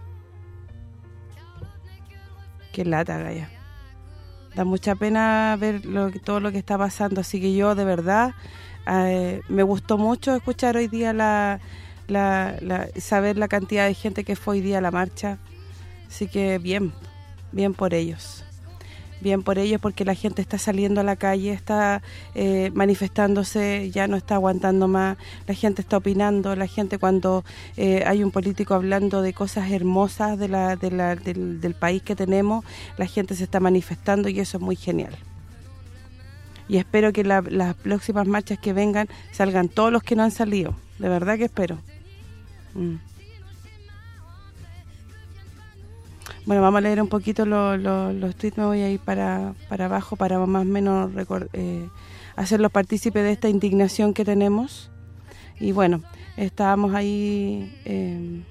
Speaker 2: Qué lata, Gaya. Da mucha pena ver lo, todo lo que está pasando, así que yo, de verdad, eh, me gustó mucho escuchar hoy día la, la, saber la cantidad de gente que fue hoy día a la marcha. Así que bien, bien por ellos. Bien por ellos porque la gente está saliendo a la calle, está eh, manifestándose, ya no está aguantando más, la gente está opinando, la gente cuando eh, hay un político hablando de cosas hermosas de la, del, país que tenemos, la gente se está manifestando y eso es muy genial. Y espero que las próximas marchas que vengan salgan todos los que no han salido, de verdad que espero. Mm. Bueno, vamos a leer un poquito los tweets, me voy a ir para, para abajo para más o menos eh, hacerlos partícipes de esta indignación que tenemos. Y bueno, estábamos ahí, eh,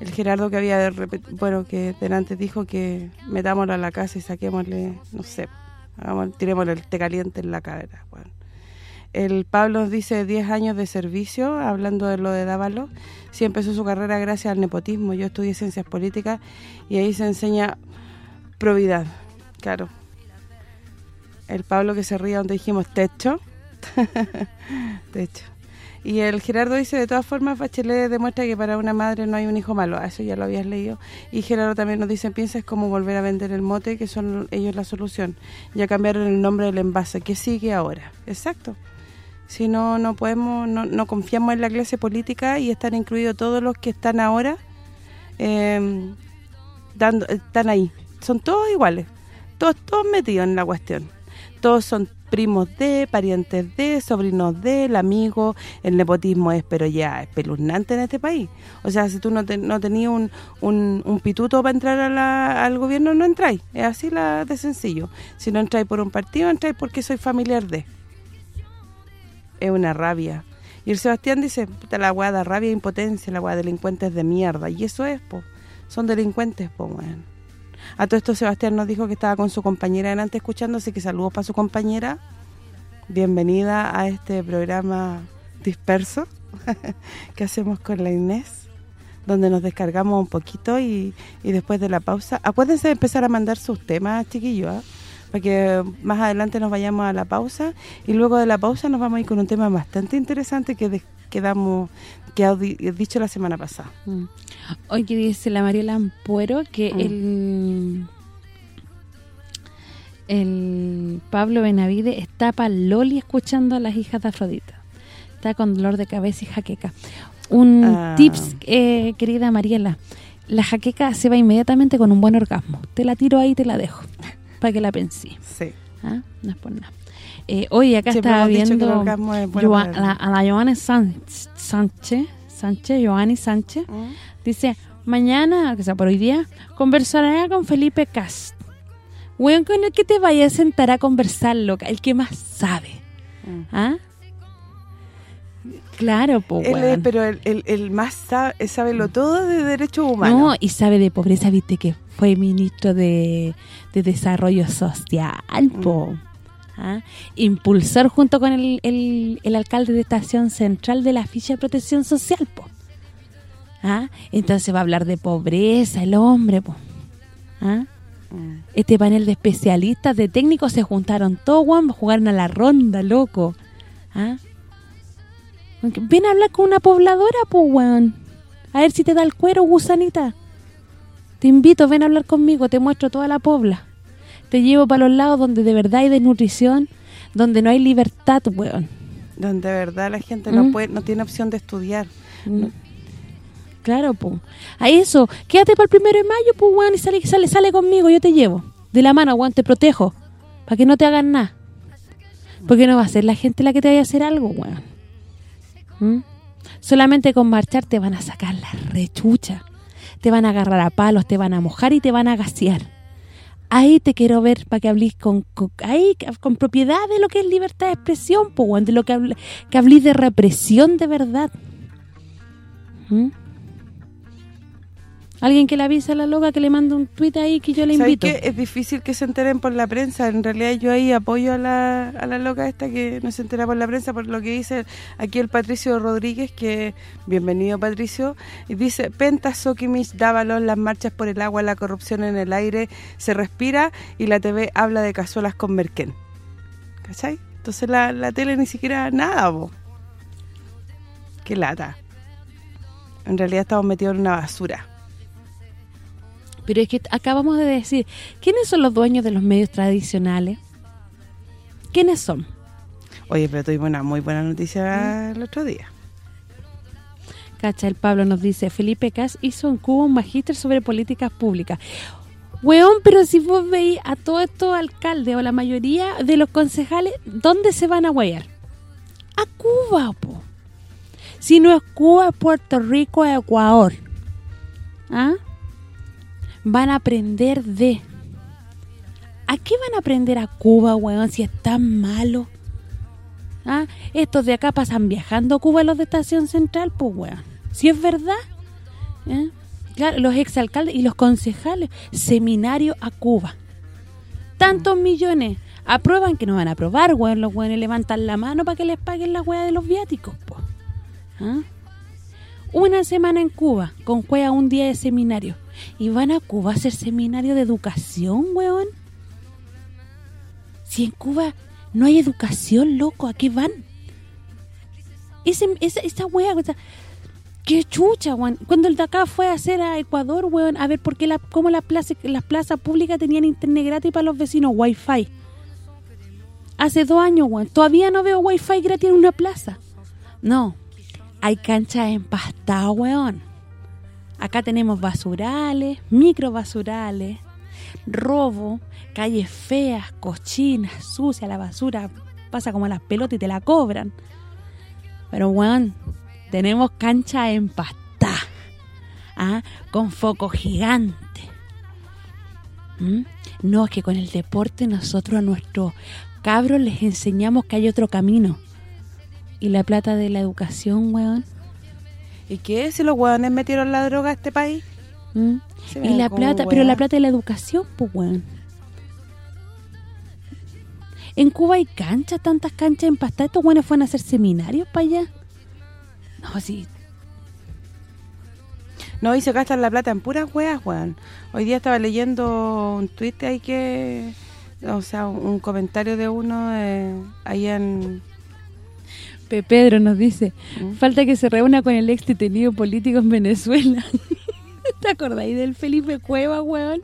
Speaker 2: el Gerardo que había, bueno, que delante dijo que metámoslo a la casa y saquémosle, no sé, tirémosle el té caliente en la cara. Bueno. El Pablo dice 10 años de servicio, hablando de lo de Dávalo. Sí empezó su carrera gracias al nepotismo. Yo estudié ciencias políticas y ahí se enseña probidad, claro. El Pablo que se ría donde dijimos techo. techo. Y el Gerardo dice, de todas formas, Bachelet demuestra que para una madre no hay un hijo malo. Eso ya lo habías leído. Y Gerardo también nos dice, piensa es como volver a vender el mote, que son ellos la solución. Ya cambiaron el nombre del envase. ¿Qué sigue ahora? Exacto si no no podemos no, confiamos en la clase política y están incluidos todos los que están ahora em, dando están ahí son todos iguales todos todos metidos en la cuestión todos son primos de, parientes de, sobrinos de, el amigo, el nepotismo es, pero ya espeluznante en este país. O sea, si tú no, no tenías un, un, pituto para entrar al gobierno, no entráis. Es así la de sencillo. Si no entráis por un partido, entráis porque soy familiar de es una rabia. Y el Sebastián dice, puta la weá rabia e impotencia, la weá delincuentes de mierda. Y eso es, po. Son delincuentes, po, weón. A todo esto Sebastián nos dijo que estaba con su compañera delante escuchando, así que saludos para su compañera. Bienvenida a este programa disperso que hacemos con la Inés, donde nos descargamos un poquito y, y después de la pausa... Acuérdense de empezar a mandar sus temas, chiquillos, ¿ah? Para que más adelante nos vayamos a la pausa y luego de la pausa nos vamos a ir con un tema bastante interesante que quedamos que ha dicho la semana pasada. Mm.
Speaker 3: Hoy que dice la Mariela Ampuero que mm. el el Pablo Benavide está para Loli escuchando a las hijas de Afrodita. Está con dolor de cabeza y jaqueca. Un ah. tips, eh, querida Mariela. La jaqueca se va inmediatamente con un buen orgasmo. Te la tiro ahí y te la dejo para que la pensé.
Speaker 2: Sí.
Speaker 3: ¿Ah? No es por nada. Eh, hoy acá estaba viendo a, la, a Joana Sánchez, Sánchez, Joanny Sánchez, mm. dice, mañana, o sea, por hoy día, conversaré con Felipe Cast. Weón, con el que te vayas a sentar a conversar, loca, el que más sabe. Mm. ¿Ah? Claro, pues,
Speaker 2: Pero el, el, más sabe, sabe, lo todo de derechos humanos. No,
Speaker 3: y sabe de pobreza, viste que fue ministro de, Desarrollo Social, po. ¿Ah? Impulsor junto con el, el, alcalde de Estación Central de la ficha de protección social, po. ¿Ah? Entonces va a hablar de pobreza el hombre, po. ¿Ah? Mm. Este panel de especialistas, de técnicos, se juntaron todos, jugaron a la ronda, loco. ¿Ah? Ven a hablar con una pobladora, pues, weón. A ver si te da el cuero, gusanita. Te invito, ven a hablar conmigo, te muestro toda la pobla. Te llevo para los lados donde de verdad hay desnutrición, donde no hay libertad, weón.
Speaker 2: Donde de verdad la gente no ¿Mm? puede no tiene opción de estudiar. ¿Mm?
Speaker 3: Claro, pues. A eso, quédate para el primero de mayo, pues, weón, y sale, sale, sale conmigo, yo te llevo. De la mano, weón, te protejo. Para que no te hagan nada. Porque no va a ser la gente la que te vaya a hacer algo, weón. ¿Mm? Solamente con marchar te van a sacar la rechucha. Te van a agarrar a palos, te van a mojar y te van a gasear. Ahí te quiero ver para que hables con, ahí, con propiedad de lo que es libertad de expresión, pues, de lo que, que hablís de represión de verdad. ¿Mm? Alguien que le avisa a la loca que le manda un tuit ahí que yo le invito.
Speaker 2: que es difícil que se enteren por la prensa? En realidad yo ahí apoyo a la, a la loca esta que no se entera por la prensa por lo que dice aquí el Patricio Rodríguez, que bienvenido Patricio, y dice, Penta Sokimich da valor las marchas por el agua, la corrupción en el aire, se respira y la TV habla de cazuelas con Merquén. ¿Cachai? Entonces la, la tele ni siquiera nada, vos. Qué lata. En realidad estamos metidos en una basura.
Speaker 3: Pero es que acabamos de decir, ¿quiénes son los dueños de los medios tradicionales? ¿Quiénes son?
Speaker 2: Oye, pero tuvimos una muy buena noticia el otro día.
Speaker 3: Cacha, el Pablo nos dice, Felipe Cas hizo en Cuba un magíster sobre políticas públicas. Weón, pero si vos veis a todos estos alcaldes o la mayoría de los concejales, ¿dónde se van a guayar? A Cuba, po. Si no es Cuba, es Puerto Rico, es Ecuador. ¿Ah? Van a aprender de... ¿A qué van a aprender a Cuba, weón, si es tan malo? ¿Ah? Estos de acá pasan viajando a Cuba los de Estación Central, pues, weón. Si es verdad. ¿eh? Claro, los exalcaldes y los concejales, seminario a Cuba. Tantos millones. Aprueban que no van a aprobar, weón. Los weones levantan la mano para que les paguen la weá de los viáticos, pues. Una semana en Cuba, con juega un día de seminario. ¿Y van a Cuba a hacer seminario de educación, weón? Si en Cuba no hay educación, loco, ¿a qué van? esa, esa wea, qué chucha, weón. Cuando el de acá fue a hacer a Ecuador, weón, a ver por qué la, cómo las plazas, las plazas públicas tenían internet gratis para los vecinos, wifi. Hace dos años, weón, todavía no veo wifi gratis en una plaza. No, hay canchas empastadas, weón. Acá tenemos basurales, micro basurales, robo, calles feas, cochinas, sucia, la basura pasa como las pelotas y te la cobran. Pero, weón, tenemos cancha en pasta, ¿ah? con foco gigante. ¿Mm? No, es que con el deporte nosotros a nuestros cabros les enseñamos que hay otro camino. Y la plata de la educación, weón,
Speaker 2: ¿Y qué? Si los hueones metieron la droga a este país.
Speaker 3: ¿Mm? Y la plata, pero la plata de la educación, pues, weón. En Cuba hay canchas, tantas canchas en pasta. Estos weones fueron a hacer seminarios para allá. No, sí.
Speaker 2: No, y se gastan la plata en puras weas, weón. Hoy día estaba leyendo un tuit ahí que... O sea, un comentario de uno ahí en
Speaker 3: Pedro nos dice, ¿Mm? falta que se reúna con el ex detenido político en Venezuela. ¿Te acordáis del Felipe Cueva, weón?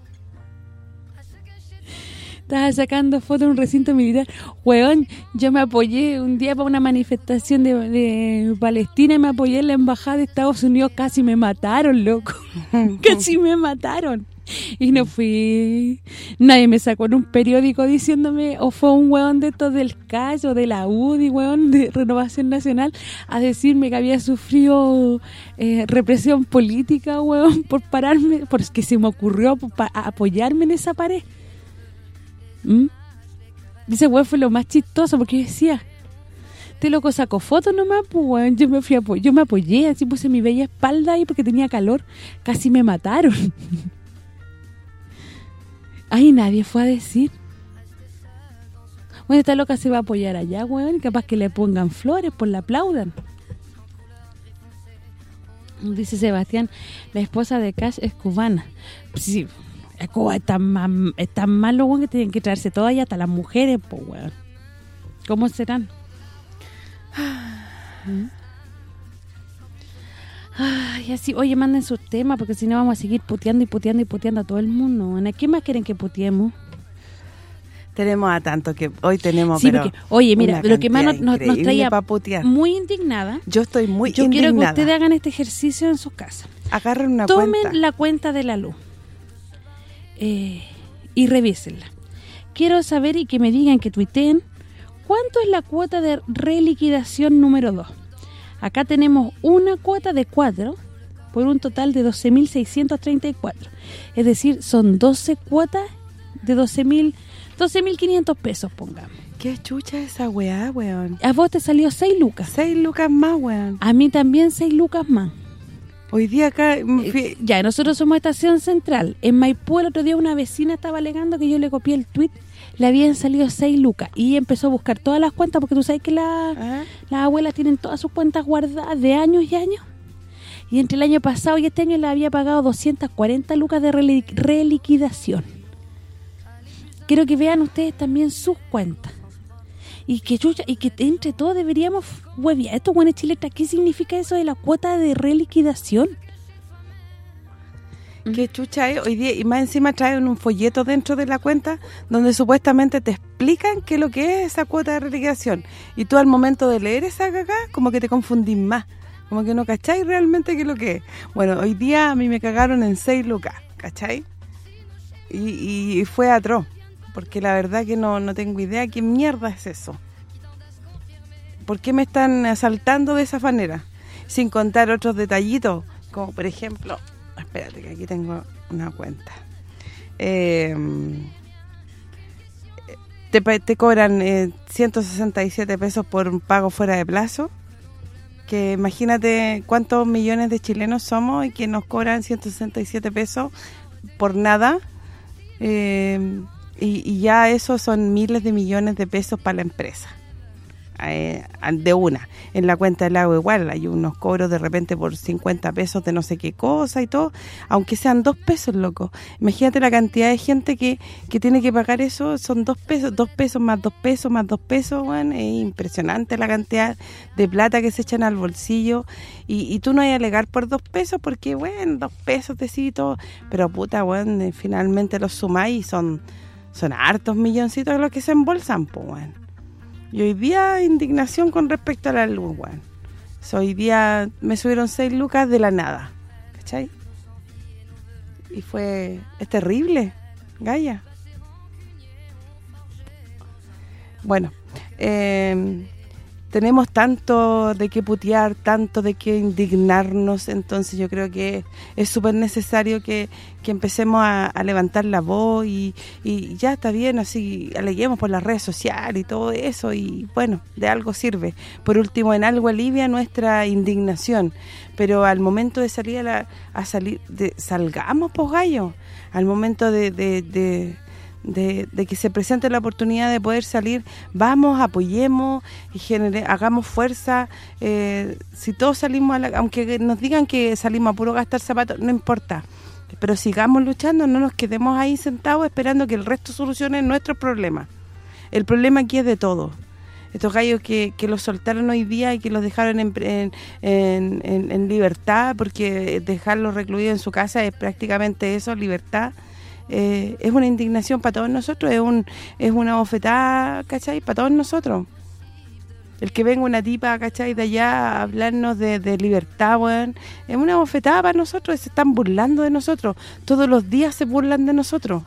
Speaker 3: Estaba sacando fotos de un recinto militar. Weón, yo me apoyé un día para una manifestación de, de, Palestina y me apoyé en la embajada de Estados Unidos. Casi me mataron, loco. Casi me mataron. y no fui... Nadie me sacó en un periódico diciéndome, o fue un weón de estos del CAS o de la UDI, weón, de Renovación Nacional, a decirme que había sufrido eh, represión política, weón, por pararme, porque se me ocurrió apoyarme en esa pared. ¿Mm? Ese weón fue lo más chistoso, porque yo decía, este loco sacó fotos nomás, pues, weón, yo me fui yo me apoyé, así puse mi bella espalda ahí porque tenía calor, casi me mataron. Ay, nadie fue a decir. Bueno, esta loca se va a apoyar allá, weón. Capaz que le pongan flores, por la aplaudan. Dice Sebastián, la esposa de Cash es cubana. Sí, Están más, están más los que tienen que traerse todas hasta las mujeres, pues, weón. ¿Cómo serán? ¿Mm? Ay, así, oye, manden sus temas porque si no vamos a seguir puteando y puteando y puteando a todo el mundo. ¿A qué más quieren que puteemos?
Speaker 2: Tenemos a tanto que hoy tenemos,
Speaker 3: sí, porque, oye, mira, lo que más nos, traía muy indignada.
Speaker 2: Yo estoy muy
Speaker 3: yo indignada. Yo quiero que ustedes hagan este ejercicio en sus casas.
Speaker 2: Agarren una
Speaker 3: Tomen
Speaker 2: cuenta.
Speaker 3: la cuenta de la luz eh, y revísenla. Quiero saber y que me digan, que tuiteen, ¿cuánto es la cuota de reliquidación número 2? Acá tenemos una cuota de 4 por un total de 12.634. Es decir, son 12 cuotas de 12.000 12.500 pesos, pongamos.
Speaker 2: ¿Qué chucha esa weá, weón?
Speaker 3: A vos te salió 6 lucas.
Speaker 2: 6 lucas más, weón.
Speaker 3: A mí también 6 lucas más.
Speaker 2: Hoy día acá...
Speaker 3: Eh, ya, nosotros somos estación central. En Maipú el otro día una vecina estaba alegando que yo le copié el tweet le habían salido 6 lucas y empezó a buscar todas las cuentas porque tú sabes que la, ah. las abuelas tienen todas sus cuentas guardadas de años y años. Y entre el año pasado y este año le había pagado 240 lucas de reliquidación quiero que vean ustedes también sus cuentas. Y que chucha, y que entre todos deberíamos hueviar estos buenos chiletas. ¿Qué significa eso de la cuota de reliquidación?
Speaker 2: ¿Qué chucha es? Hoy día, y más encima traen un folleto dentro de la cuenta donde supuestamente te explican qué es lo que es esa cuota de reliquidación. Y tú al momento de leer esa cagá, como que te confundís más. Como que no cacháis realmente qué es lo que es. Bueno, hoy día a mí me cagaron en 6 lucas, ¿cachai? Y, y fue atroz porque la verdad que no, no tengo idea qué mierda es eso. ¿Por qué me están asaltando de esa manera? Sin contar otros detallitos, como por ejemplo, espérate que aquí tengo una cuenta. Em, te, cobran 167 eh, pesos por un pago fuera de plazo, que imagínate cuántos millones de chilenos somos y que nos cobran 167 pesos por nada. Eh, y, ya eso son miles de millones de pesos para la empresa. Eh, de una. En la cuenta del agua igual, hay unos cobros de repente por 50 pesos de no sé qué cosa y todo, aunque sean dos pesos, loco. Imagínate la cantidad de gente que, que tiene que pagar eso, son dos pesos, dos pesos más dos pesos más dos pesos, bueno, es impresionante la cantidad de plata que se echan al bolsillo y, y tú no hay alegar por dos pesos porque, bueno, dos pesos de sí pero puta, bueno, finalmente los sumáis y son son hartos milloncitos los que se embolsan, pues, weón. Y hoy día indignación con respecto a la luz, weón. hoy día me subieron seis lucas de la nada, ¿cachai? Y fue... es terrible, Gaia. Bueno, eh, tenemos tanto de qué putear, tanto de qué indignarnos, entonces yo creo que es súper necesario que, empecemos a, levantar la voz y, ya está bien, así aleguemos por las redes sociales y todo eso y bueno, de algo sirve. Por último, en algo alivia nuestra indignación, pero al momento de salir a, a salir, de, salgamos, pues gallo, al momento de de, que se presente la oportunidad de poder salir, vamos, apoyemos y genere, hagamos fuerza. Eh, si todos salimos, aunque nos digan que salimos a puro gastar zapatos, no importa. Pero sigamos luchando, no nos quedemos ahí sentados esperando que el resto solucione nuestros problemas. El problema aquí es de todos. Estos gallos que, que los soltaron hoy día y que los dejaron en, en, en, en libertad, porque dejarlos recluidos en su casa es prácticamente eso, libertad eh, es una indignación para todos nosotros, es un es una bofetada, ¿cachai? Para todos nosotros. El que venga una tipa, ¿cachai? De allá a hablarnos de, libertad, weón, es una bofetada para nosotros, se están burlando de nosotros. Todos los días se burlan de nosotros.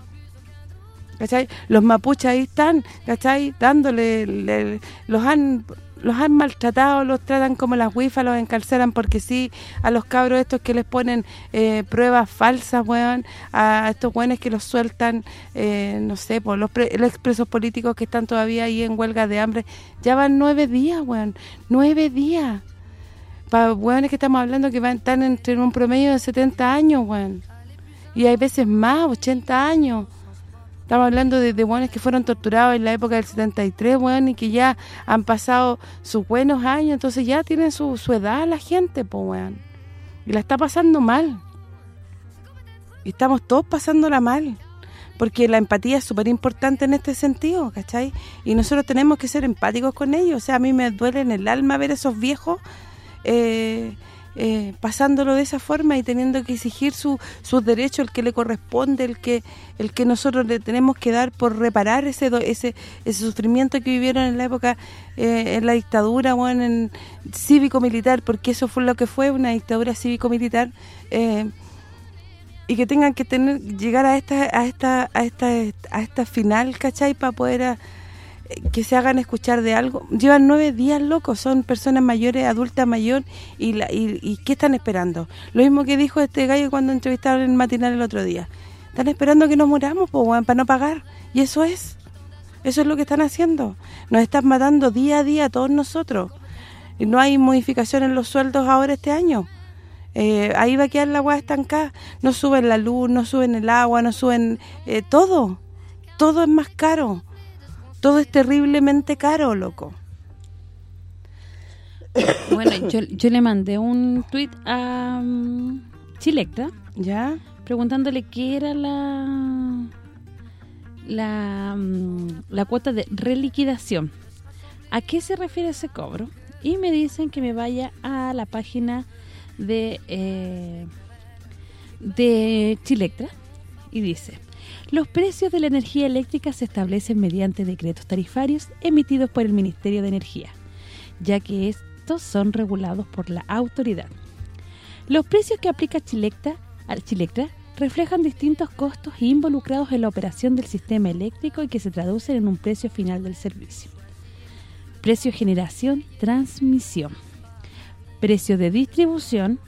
Speaker 2: ¿Cachai? Los mapuches ahí están, ¿cachai? Dándole, los han los han maltratado, los tratan como las wifas, los encarcelan porque sí, a los cabros estos que les ponen eh, pruebas falsas, weón, a estos weones que los sueltan, eh, no sé, por los, expresos políticos que están todavía ahí en huelga de hambre, ya van nueve días, weón, nueve días. Para weones que estamos hablando que van están entre un promedio de 70 años, weón. Y hay veces más, 80 años. Estamos hablando de, de que fueron torturados en la época del 73, weón, y que ya han pasado sus buenos años, entonces ya tienen su, edad la gente, pues, weón. Y la está pasando mal. Y estamos todos pasándola mal porque la empatía es súper importante en este sentido, ¿cachai? Y nosotros tenemos que ser empáticos con ellos, o sea, a mí me duele en el alma ver esos viejos eh, eh, pasándolo de esa forma y teniendo que exigir su, sus derechos, el que le corresponde, el que el que nosotros le tenemos que dar por reparar ese ese ese sufrimiento que vivieron en la época, eh, en la dictadura o en cívico-militar, porque eso fue lo que fue, una dictadura cívico-militar, eh, y que tengan que tener llegar a esta a esta a esta a esta final, ¿cachai? para poder que se hagan escuchar de algo. Llevan nueve días locos, son personas mayores, adultas mayor, y, la, y, ¿qué están esperando? Lo mismo que dijo este gallo cuando entrevistaron en el matinal el otro día. Están esperando que nos muramos, pues, para no pagar. Y eso es. Eso es lo que están haciendo. Nos están matando día a día a todos nosotros. Y no hay modificación en los sueldos ahora este año. Eh, ahí va a quedar la agua estancada. No suben la luz, no suben el agua, no suben eh, todo. Todo es más caro. Todo es terriblemente caro, loco.
Speaker 3: Bueno, yo, le mandé un tweet a um, Chilecta.
Speaker 2: ¿Ya?
Speaker 3: Preguntándole qué era la la, mm, la cuota de reliquidación. ¿A qué se refiere ese cobro? Y me dicen que me vaya a la página de, eh, de Chilectra y dice los precios de la energía eléctrica se establecen mediante decretos tarifarios emitidos por el Ministerio de Energía, ya que estos son regulados por la autoridad. Los precios que aplica Chilectra, Chilectra reflejan distintos costos involucrados en la operación del sistema eléctrico y que se traducen en un precio final del servicio. Precio generación, transmisión precio de distribución,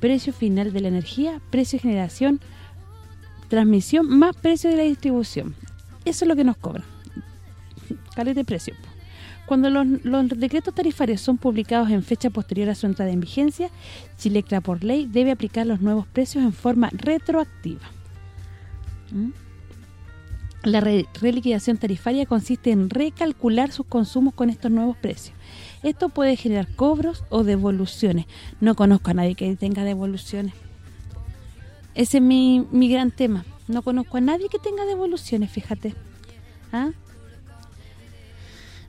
Speaker 3: precio final de la energía, precio generación, transmisión, más precio de la distribución. Eso es lo que nos cobran. Caleta de precio. Cuando los, decretos tarifarios son publicados en fecha posterior a su entrada en vigencia, Chilectra por ley debe aplicar los nuevos precios en forma retroactiva. ¿Mm? La reliquidación tarifaria consiste en recalcular sus consumos con estos nuevos precios. Esto puede generar cobros o devoluciones. No conozco a nadie que tenga devoluciones. Ese es mi, mi gran tema. No conozco a nadie que tenga devoluciones, fíjate. ¿Ah?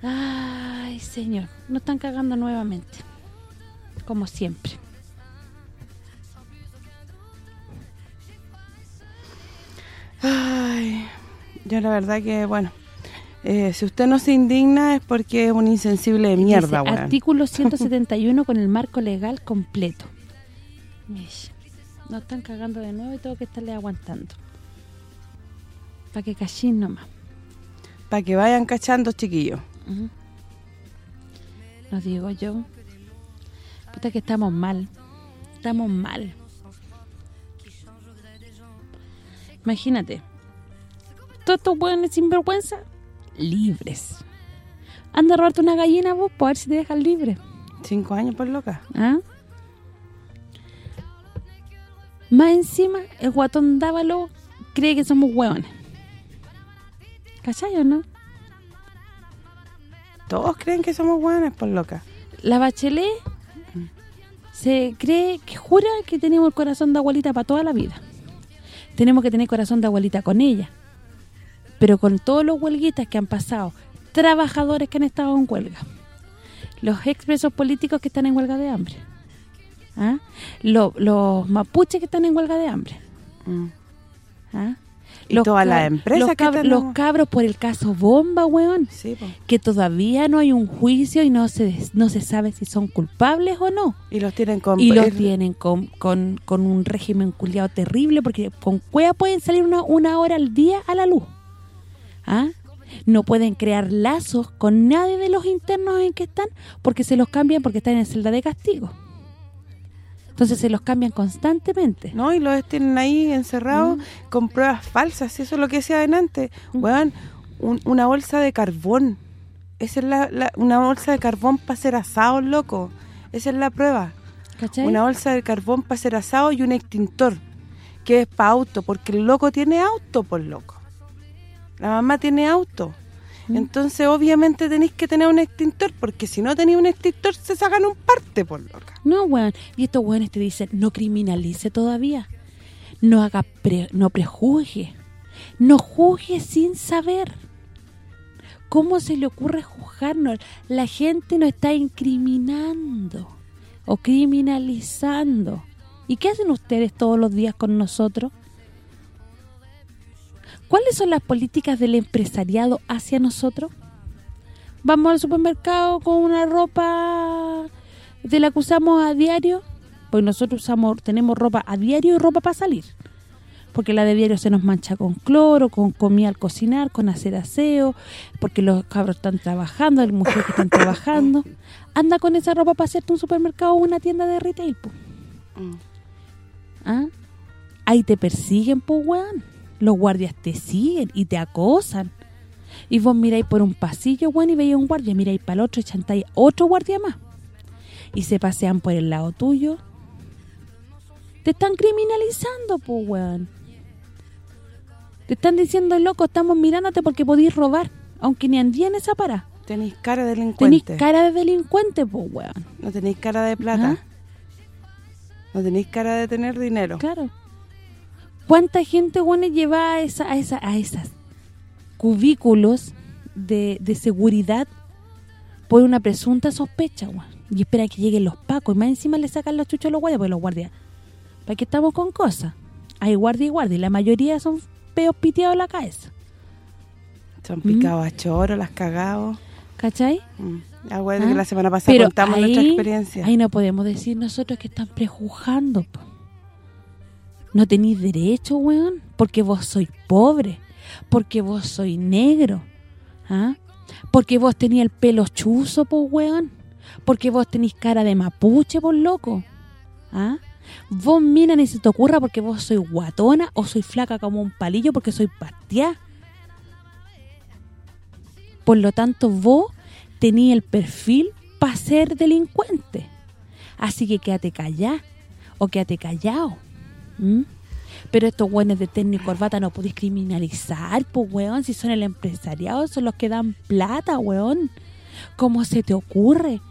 Speaker 3: Ay, señor. Nos están cagando nuevamente. Como siempre.
Speaker 2: Ay, yo la verdad que, bueno, eh, si usted no se indigna es porque es un insensible de mierda,
Speaker 3: Dice, Artículo 171 con el marco legal completo. Nos están cagando de nuevo y tengo que estarle aguantando. Para que cachín nomás.
Speaker 2: Para que vayan cachando, chiquillos.
Speaker 3: Lo digo yo. Puta que estamos mal. Estamos mal. Imagínate. Todos estos sin sinvergüenza libres. Anda a robarte una gallina vos, para ver si te dejan libre.
Speaker 2: Cinco años por loca.
Speaker 3: ¿Ah? Más encima, el guatón Dávalo cree que somos hueones. ¿Cachai o no?
Speaker 2: Todos creen que somos hueones por loca.
Speaker 3: La Bachelet se cree, que jura que tenemos el corazón de abuelita para toda la vida. Tenemos que tener corazón de abuelita con ella. Pero con todos los huelguitas que han pasado, trabajadores que han estado en huelga, los expresos políticos que están en huelga de hambre, ¿ah? los, mapuches que están en huelga de hambre,
Speaker 2: mm. ¿ah? Y los todas las empresas
Speaker 3: los, los cabros por el caso Bomba, weón. que todavía no hay un juicio y no se no se sabe si son culpables o no.
Speaker 2: Y los tienen con...
Speaker 3: Y los tienen con, con, con un régimen culiado terrible porque con cueva pueden salir una, una hora al día a la luz. ¿Ah? No pueden crear lazos con nadie de los internos en que están porque se los cambian porque están en celda de castigo. Entonces se los cambian constantemente.
Speaker 2: No, y los tienen ahí encerrados mm. con pruebas falsas. Eso es lo que decía adelante. Mm. una bolsa de carbón. Esa es la, una bolsa de carbón para hacer asado, loco. Esa es la prueba. Una bolsa de carbón para hacer asado y un extintor. Que es para auto, porque el loco tiene auto, por loco. La mamá tiene auto. Entonces, obviamente tenéis que tener un extintor, porque si no tenéis un extintor, se sacan un parte, por loca.
Speaker 3: No, weón. Y estos weones te dicen, no criminalice todavía. no haga no prejuzgue, no juzgue sin saber. ¿Cómo se le ocurre juzgarnos? La gente nos está incriminando o criminalizando. ¿Y qué hacen ustedes todos los días con nosotros? ¿Cuáles son las políticas del empresariado hacia nosotros? Vamos al supermercado con una ropa de la que usamos a diario, pues nosotros usamos tenemos ropa a diario y ropa para salir. Porque la de diario se nos mancha con cloro, con comida al cocinar, con hacer aseo, porque los cabros están trabajando, las mujeres que están trabajando. Anda con esa ropa para hacerte un supermercado o una tienda de retail, mm. ¿Ah? Ahí te persiguen, pues, weón los guardias te siguen y te acosan. Y vos miráis por un pasillo, weón, y veis un guardia, miráis para el otro y chantáis otro guardia más. Y se pasean por el lado tuyo. Te están criminalizando, pues, weón. Te están diciendo, loco, estamos mirándote porque podéis robar, aunque ni andía en esa para.
Speaker 2: Tenéis cara de delincuente.
Speaker 3: Tenéis cara de delincuente, pues, weón.
Speaker 2: No tenéis cara de plata. No tenéis cara de tener dinero.
Speaker 3: Claro. ¿Cuánta gente, bueno, lleva a, esa, a, esa, a esas cubículos de, seguridad por una presunta sospecha? Y espera que lleguen los pacos y más encima le sacan los chuchos a los guardias, pues los guardias, ¿para qué estamos con cosas? Hay guardia y guardia, y la mayoría son peos piteados la cabeza.
Speaker 2: Son picados a choro, las cagados.
Speaker 3: ¿Cachai?
Speaker 2: Mm. Ah, bueno, que la semana pasada contamos nuestra experiencia.
Speaker 3: Ahí no podemos decir nosotros que están prejuzgando, pues. No tenéis derecho, weón, porque vos sois pobre, porque vos sois negro, ¿ah? Porque vos tenías el pelo chuzo, pues, weón. Porque vos tenéis cara de mapuche, por loco. ¿Ah? Vos mira ni se te ocurra porque vos sois guatona o soy flaca como un palillo porque soy partía. Por lo tanto, vos tenías el perfil para ser delincuente. Así que quédate callá o quédate callado. ¿Mm? Pero estos buenos de técnico y corbata no podéis criminalizar, pues, weón. Si son el empresariado, son los que dan plata, weón. ¿Cómo se te ocurre?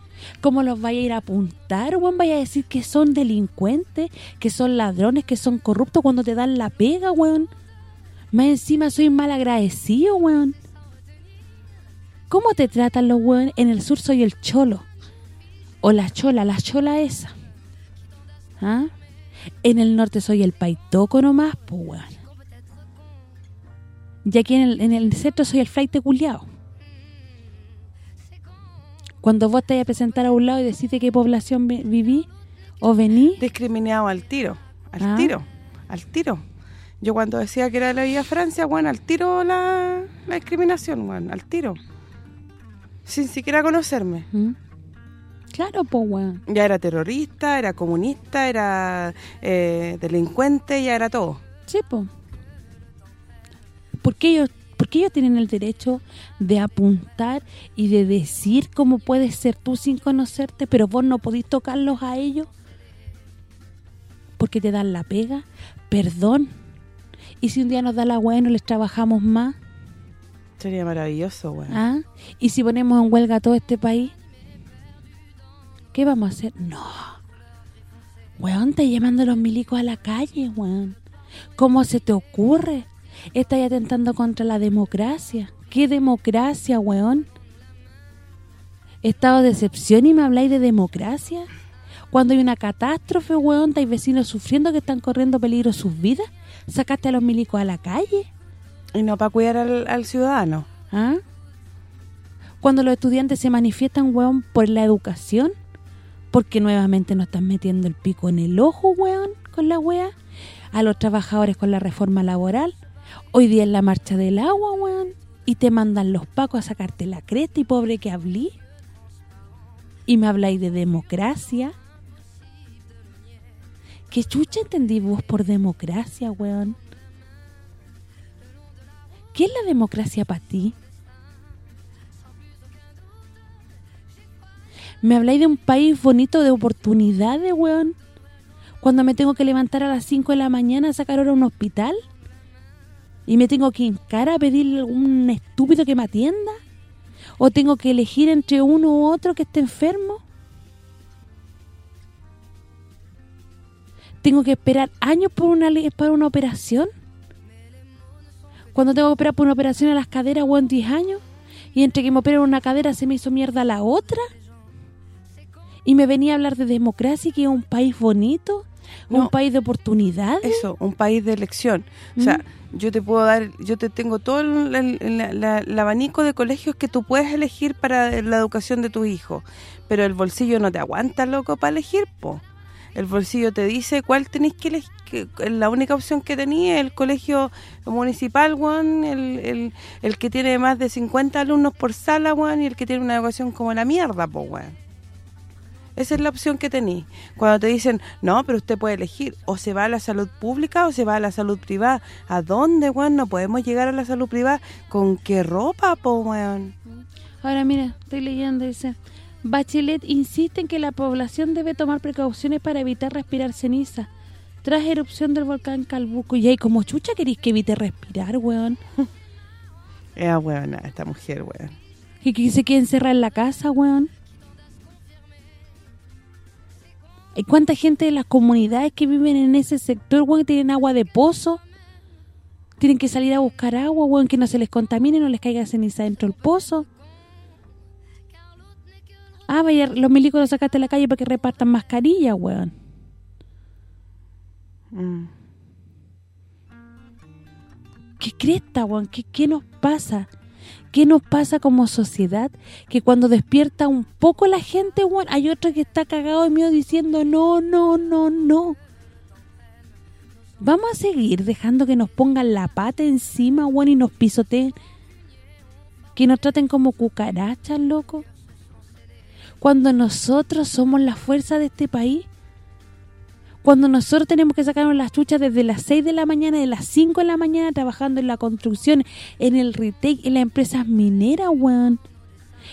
Speaker 3: ¿Cómo los vaya a ir a apuntar, weón? Vaya a decir que son delincuentes, que son ladrones, que son corruptos cuando te dan la pega, weón. Más encima soy mal agradecido, weón. ¿Cómo te tratan los weón? En el sur soy el cholo. O la chola, la chola esa. ¿Ah? En el norte soy el paitoco nomás, pues weón. Y aquí en el, en el centro soy el flight culiao. Cuando vos te vayas a presentar a un lado y decís de qué población viví o vení...
Speaker 2: Discriminado al tiro, al ah. tiro, al tiro. Yo cuando decía que era de la Villa Francia, bueno, al tiro la, discriminación, bueno, al tiro. Sin siquiera conocerme. ¿Mm?
Speaker 3: Claro, pues.
Speaker 2: Ya era terrorista, era comunista, era eh, delincuente, ya era todo.
Speaker 3: Sí, pues. ¿Por qué ellos porque ellos tienen el derecho de apuntar y de decir cómo puedes ser tú sin conocerte, pero vos no podís tocarlos a ellos porque te dan la pega. Perdón. ¿Y si un día nos da la weá y no les trabajamos más?
Speaker 2: Sería maravilloso, weón.
Speaker 3: ¿Ah? ¿Y si ponemos en huelga todo este país? ¿Qué vamos a hacer? No. Weón, te llamando a los milicos a la calle, weón. ¿Cómo se te ocurre? Estás atentando contra la democracia. ¿Qué democracia, weón? ¿Estado de excepción y me habláis de democracia? Cuando hay una catástrofe, weón, hay vecinos sufriendo que están corriendo peligro sus vidas, sacaste a los milicos a la calle.
Speaker 2: Y no para cuidar al, al ciudadano.
Speaker 3: ¿Ah? Cuando los estudiantes se manifiestan, weón, por la educación, porque nuevamente nos están metiendo el pico en el ojo, weón, con la wea. A los trabajadores con la reforma laboral. Hoy día es la marcha del agua, weón. Y te mandan los pacos a sacarte la cresta y pobre que hablí. Y me habláis de democracia. ¿Qué chucha entendí vos por democracia, weón? ¿Qué es la democracia para ti? Me habláis de un país bonito de oportunidades, weón. Cuando me tengo que levantar a las 5 de la mañana a sacar hora a un hospital. Y me tengo que hincar a pedirle a algún estúpido que me atienda. O tengo que elegir entre uno u otro que esté enfermo. tengo que esperar años por una para una operación. Cuando tengo que esperar por una operación a las caderas, weón, 10 años. Y entre que me operan una cadera se me hizo mierda la otra. Y me venía a hablar de democracia, que es un país bonito, un país de oportunidades.
Speaker 2: Eso, un país de elección. O sea, mm. yo te puedo dar, yo te tengo todo el, abanico de colegios que tú puedes elegir para la educación de tu hijo. Pero el bolsillo no te aguanta, loco, para elegir, po el bolsillo te dice cuál tenéis que elegir, la única opción que tenía el colegio municipal, one, el, el, que tiene más de 50 alumnos por sala, one, y el que tiene una educación como la mierda, po, Esa es la opción que tenéis. Cuando te dicen, no, pero usted puede elegir, o se va a la salud pública o se va a la salud privada. ¿A dónde, weón? No podemos llegar a la salud privada. ¿Con qué ropa, po, weón?
Speaker 3: Ahora, mira, estoy leyendo, dice... Bachelet insiste en que la población debe tomar precauciones para evitar respirar ceniza tras erupción del volcán Calbuco. Y ahí, como chucha queréis que evite respirar, weón?
Speaker 2: Es weón, esta mujer, weón.
Speaker 3: ¿Y que se quede encerrada en la casa, weón? Cuánta gente de las comunidades que viven en ese sector, weón, tienen agua de pozo? Tienen que salir a buscar agua, weón, que no se les contamine, no les caiga ceniza dentro del pozo. Ah, vaya, los milicos los sacaste a la calle para que repartan mascarillas, weón. Mm. ¿Qué cresta, weón? ¿Qué, ¿Qué nos pasa? ¿Qué nos pasa como sociedad? Que cuando despierta un poco la gente, weón, hay otro que está cagado de miedo diciendo no, no, no, no. Vamos a seguir dejando que nos pongan la pata encima, weón, y nos pisoteen. Que nos traten como cucarachas, loco cuando nosotros somos la fuerza de este país, cuando nosotros tenemos que sacarnos las chuchas desde las 6 de la mañana, de las 5 de la mañana, trabajando en la construcción, en el retail, en las empresas mineras, weón,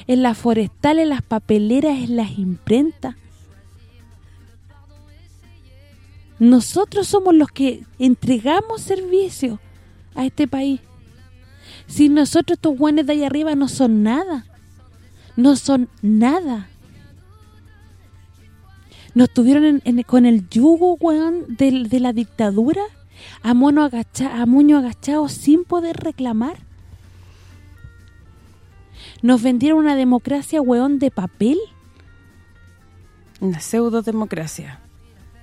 Speaker 3: en las forestales, en las papeleras, en las imprentas. Nosotros somos los que entregamos servicio a este país. Sin nosotros estos buenos de ahí arriba no son nada. No son nada nos tuvieron con el yugo, weón, de, la dictadura, a, mono agacha, a moño agachado sin poder reclamar. Nos vendieron una democracia, weón, de papel.
Speaker 2: Una pseudo-democracia.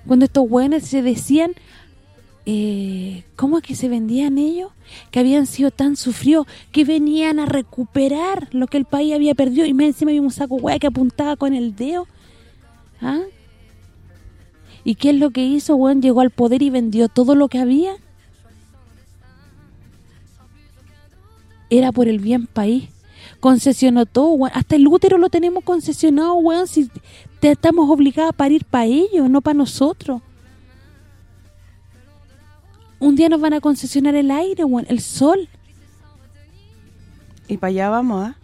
Speaker 3: Cuando estos weones se decían... Eh, ¿Cómo es que se vendían ellos? Que habían sido tan sufridos que venían a recuperar lo que el país había perdido. Y me encima había un saco weón que apuntaba con el dedo. ¿Ah? ¿Y qué es lo que hizo, weón? Llegó al poder y vendió todo lo que había. Era por el bien país. Concesionó todo. Hasta el útero lo tenemos concesionado, weón. Si te estamos obligados a parir para ellos, no para nosotros. Un día nos van a concesionar el aire, weón, el sol.
Speaker 2: Y para allá vamos, ¿ah?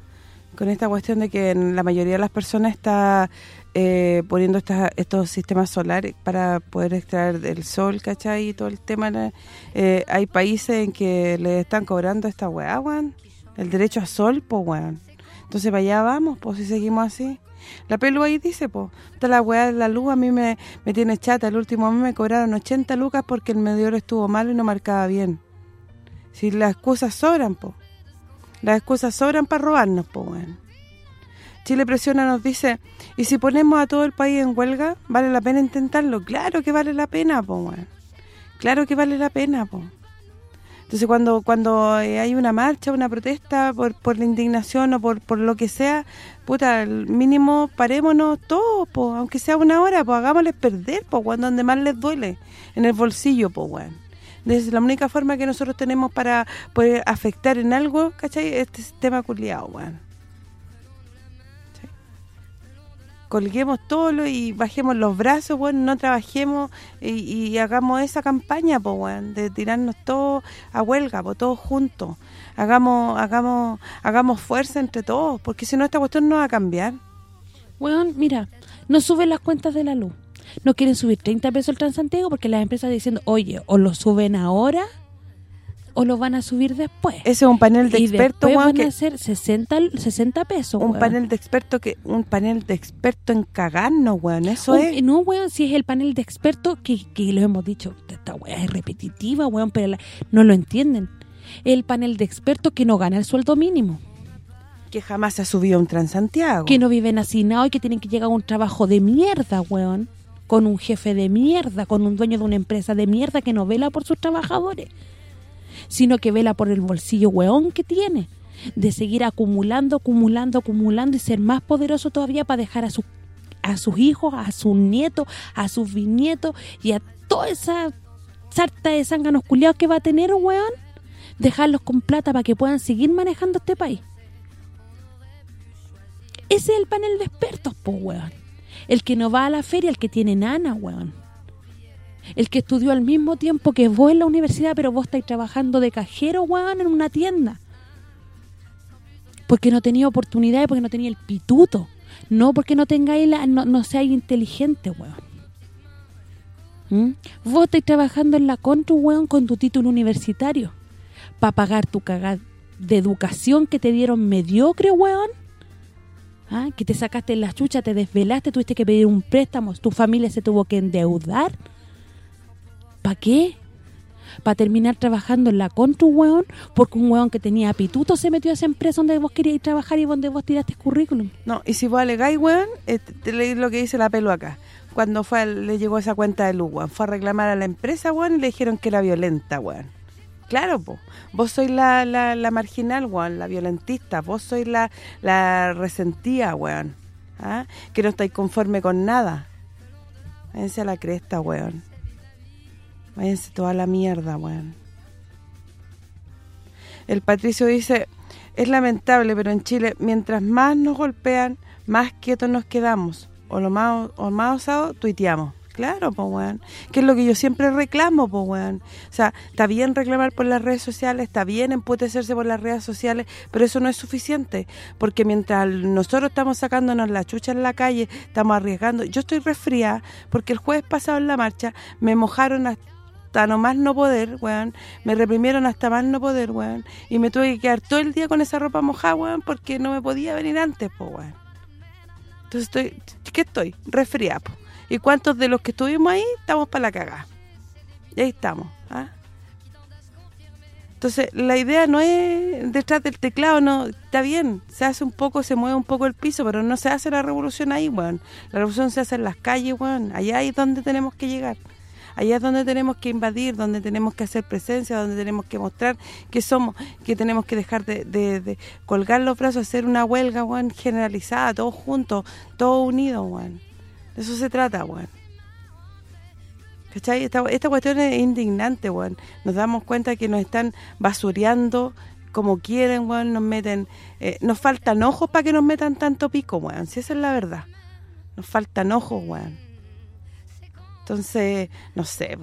Speaker 2: Con esta cuestión de que la mayoría de las personas está eh, poniendo estos sistemas solares para poder extraer el sol, ¿cachai? Y todo el tema. Eh, hay países en que le están cobrando esta weá, weón. El derecho a sol, pues, weón. Entonces, para allá vamos, pues, si seguimos así. La pelu ahí dice, pues, esta la weá de la luz a mí me, me tiene chata. El último mes me cobraron 80 lucas porque el medidor estuvo malo y no marcaba bien. Si las excusas sobran, pues. Las excusas sobran para robarnos, pues, weón. Chile Presiona nos dice, ¿y si ponemos a todo el país en huelga, vale la pena intentarlo? Claro que vale la pena, po, Claro que vale la pena, po. Entonces cuando cuando eh, hay una marcha, una protesta por, por la indignación o por, por lo que sea, puta, al mínimo parémonos todos, po, aunque sea una hora, pues hagámosles perder, po, cuando donde más les duele, en el bolsillo, po, weón. Es la única forma que nosotros tenemos para poder afectar en algo, ¿cachai? Este sistema culiado, weón. Colguemos todo lo y bajemos los brazos, bueno, no trabajemos y, hagamos esa campaña, bueno, de tirarnos todos a huelga, todos juntos. Hagamos hagamos hagamos fuerza entre todos, porque si no esta cuestión no va a cambiar.
Speaker 3: Bueno, mira, no suben las cuentas de la luz. No quieren subir 30 pesos el Transantiago porque las empresas diciendo, oye, o lo suben ahora o lo van a subir después.
Speaker 2: Ese es un panel de expertos,
Speaker 3: van a ser 60, 60 pesos,
Speaker 2: Un panel de expertos que un panel de expertos en cagarnos, weón, eso es.
Speaker 3: No, weón, si es el panel de expertos que, que lo hemos dicho, esta weá es repetitiva, weón, pero no lo entienden. El panel de expertos que no gana el sueldo mínimo.
Speaker 2: Que jamás se ha subido un Transantiago.
Speaker 3: Que no viven hacinados y que tienen que llegar a un trabajo de mierda, weón. Con un jefe de mierda, con un dueño de una empresa de mierda que no vela por sus trabajadores sino que vela por el bolsillo hueón que tiene, de seguir acumulando, acumulando, acumulando y ser más poderoso todavía para dejar a, a sus hijos, a sus nietos, a sus bisnietos y a toda esa sarta de zánganos culiados que va a tener un weón, dejarlos con plata para que puedan seguir manejando este país. Ese es el panel de expertos, po, weón. El que no va a la feria, el que tiene nana, weón el que estudió al mismo tiempo que vos en la universidad, pero vos estáis trabajando de cajero, weón, en una tienda. Porque no tenía oportunidades, porque no tenía el pituto. No porque no tengáis la, no, no seáis inteligente, weón. ¿Mm? Vos estáis trabajando en la contra, weón, con tu título universitario. Para pagar tu cagada de educación que te dieron mediocre, weón. ¿Ah? Que te sacaste la chucha, te desvelaste, tuviste que pedir un préstamo, tu familia se tuvo que endeudar ¿Para qué? ¿Para terminar trabajando en la contra un hueón? Porque un hueón que tenía pituto se metió a esa empresa donde vos queríais trabajar y donde vos tiraste currículum.
Speaker 2: No, y si vos alegáis, hueón, eh, te lo que dice la pelo acá. Cuando fue le llegó esa cuenta de luz, Fue a reclamar a la empresa, hueón, y le dijeron que era violenta, hueón. Claro, po. vos sois la, la, marginal, hueón, la violentista. Vos sois la, la resentida, hueón. ¿Ah? Que no estáis conforme con nada. Váyanse a la cresta, hueón. Váyanse toda la mierda, weón. El Patricio dice, es lamentable, pero en Chile, mientras más nos golpean, más quietos nos quedamos. O lo más, o más osado, tuiteamos. Claro, pues, weón. Que es lo que yo siempre reclamo, pues, weón. O sea, está bien reclamar por las redes sociales, está bien emputecerse por las redes sociales, pero eso no es suficiente. Porque mientras nosotros estamos sacándonos la chucha en la calle, estamos arriesgando. Yo estoy resfriada porque el jueves pasado en la marcha me mojaron hasta hasta no más no poder, weón. Me reprimieron hasta más no poder, weón. Y me tuve que quedar todo el día con esa ropa mojada, weón, porque no me podía venir antes, pues, weón. Entonces estoy, ¿qué estoy? Resfriado, ¿Y cuántos de los que estuvimos ahí estamos para la cagada? Y ahí estamos, ¿ah? Entonces, la idea no es detrás del teclado, no, está bien, se hace un poco, se mueve un poco el piso, pero no se hace la revolución ahí, weón. La revolución se hace en las calles, weón. Allá es donde tenemos que llegar. Allá es donde tenemos que invadir, donde tenemos que hacer presencia, donde tenemos que mostrar que somos, que tenemos que dejar de, colgar los brazos, hacer una huelga, generalizada, todos juntos, todos unidos. De eso se trata, weón. ¿Cachai? Esta, cuestión es indignante. Nos damos cuenta que nos están basureando como quieren, weón, nos meten... Eh, nos faltan ojos para que nos metan tanto pico, weón, si esa es la verdad. Nos faltan ojos, weón. Entonces, no sé,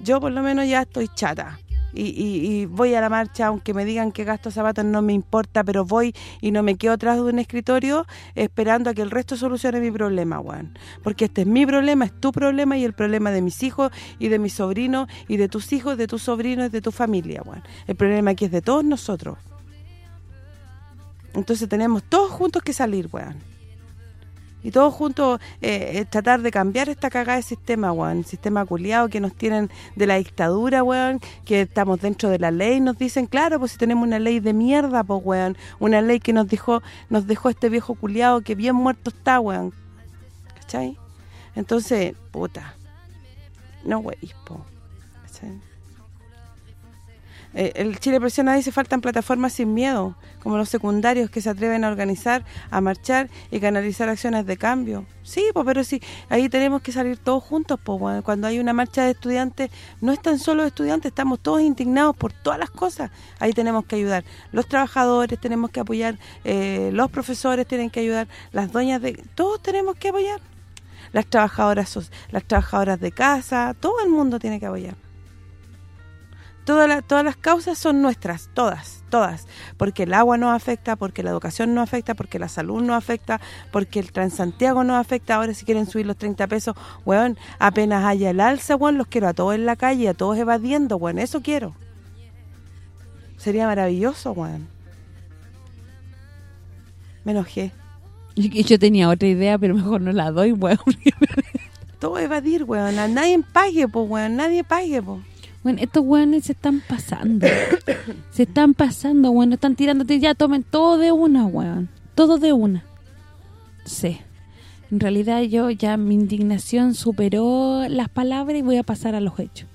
Speaker 2: yo por lo menos ya estoy chata. Y, voy a la marcha, aunque me digan que gasto zapatos no me importa, pero voy y no me quedo atrás de un escritorio esperando a que el resto solucione mi problema, Juan. Porque este es mi problema, es tu problema y el problema de mis hijos y de mis sobrinos y de tus hijos, de tus sobrinos, de tu familia, Juan. El problema aquí es de todos nosotros. Entonces tenemos todos juntos que salir, weón y todos juntos eh, eh, tratar de cambiar esta cagada de sistema, weón, sistema culiado que nos tienen de la dictadura, weón, que estamos dentro de la ley, nos dicen, claro, pues si tenemos una ley de mierda, pues weón, una ley que nos dejó nos dejó este viejo culiado que bien muerto está, weón. ¿Cachai? Entonces, puta, no wey, po. ¿Cachai? Eh, el Chile Presiona dice faltan plataformas sin miedo, como los secundarios que se atreven a organizar, a marchar y canalizar acciones de cambio. Sí, pues pero sí, ahí tenemos que salir todos juntos, pues cuando hay una marcha de estudiantes, no están solo estudiantes, estamos todos indignados por todas las cosas. Ahí tenemos que ayudar. Los trabajadores tenemos que apoyar, eh, los profesores tienen que ayudar, las doñas de... Todos tenemos que apoyar. Las trabajadoras las trabajadoras de casa, todo el mundo tiene que apoyar todas las causas son nuestras, todas, todas. Porque el agua nos afecta, porque la educación nos afecta, porque la salud nos afecta, porque el Transantiago nos afecta. Ahora si quieren subir los 30 pesos, weón, apenas haya el alza, weón, los quiero a todos en la calle, a todos evadiendo, weón, eso quiero. Sería maravilloso, weón. Me enojé.
Speaker 3: Y yo tenía otra idea, pero mejor no la doy, weón.
Speaker 2: Todo evadir, weón. Nadie pague, po, weón. Nadie pague, po.
Speaker 3: Bueno, estos weones se están pasando. se están pasando, weón. Están tirándote ya, tomen todo de una, weón. Todo de una. Sí. En realidad yo ya mi indignación superó las palabras y voy a pasar a los hechos.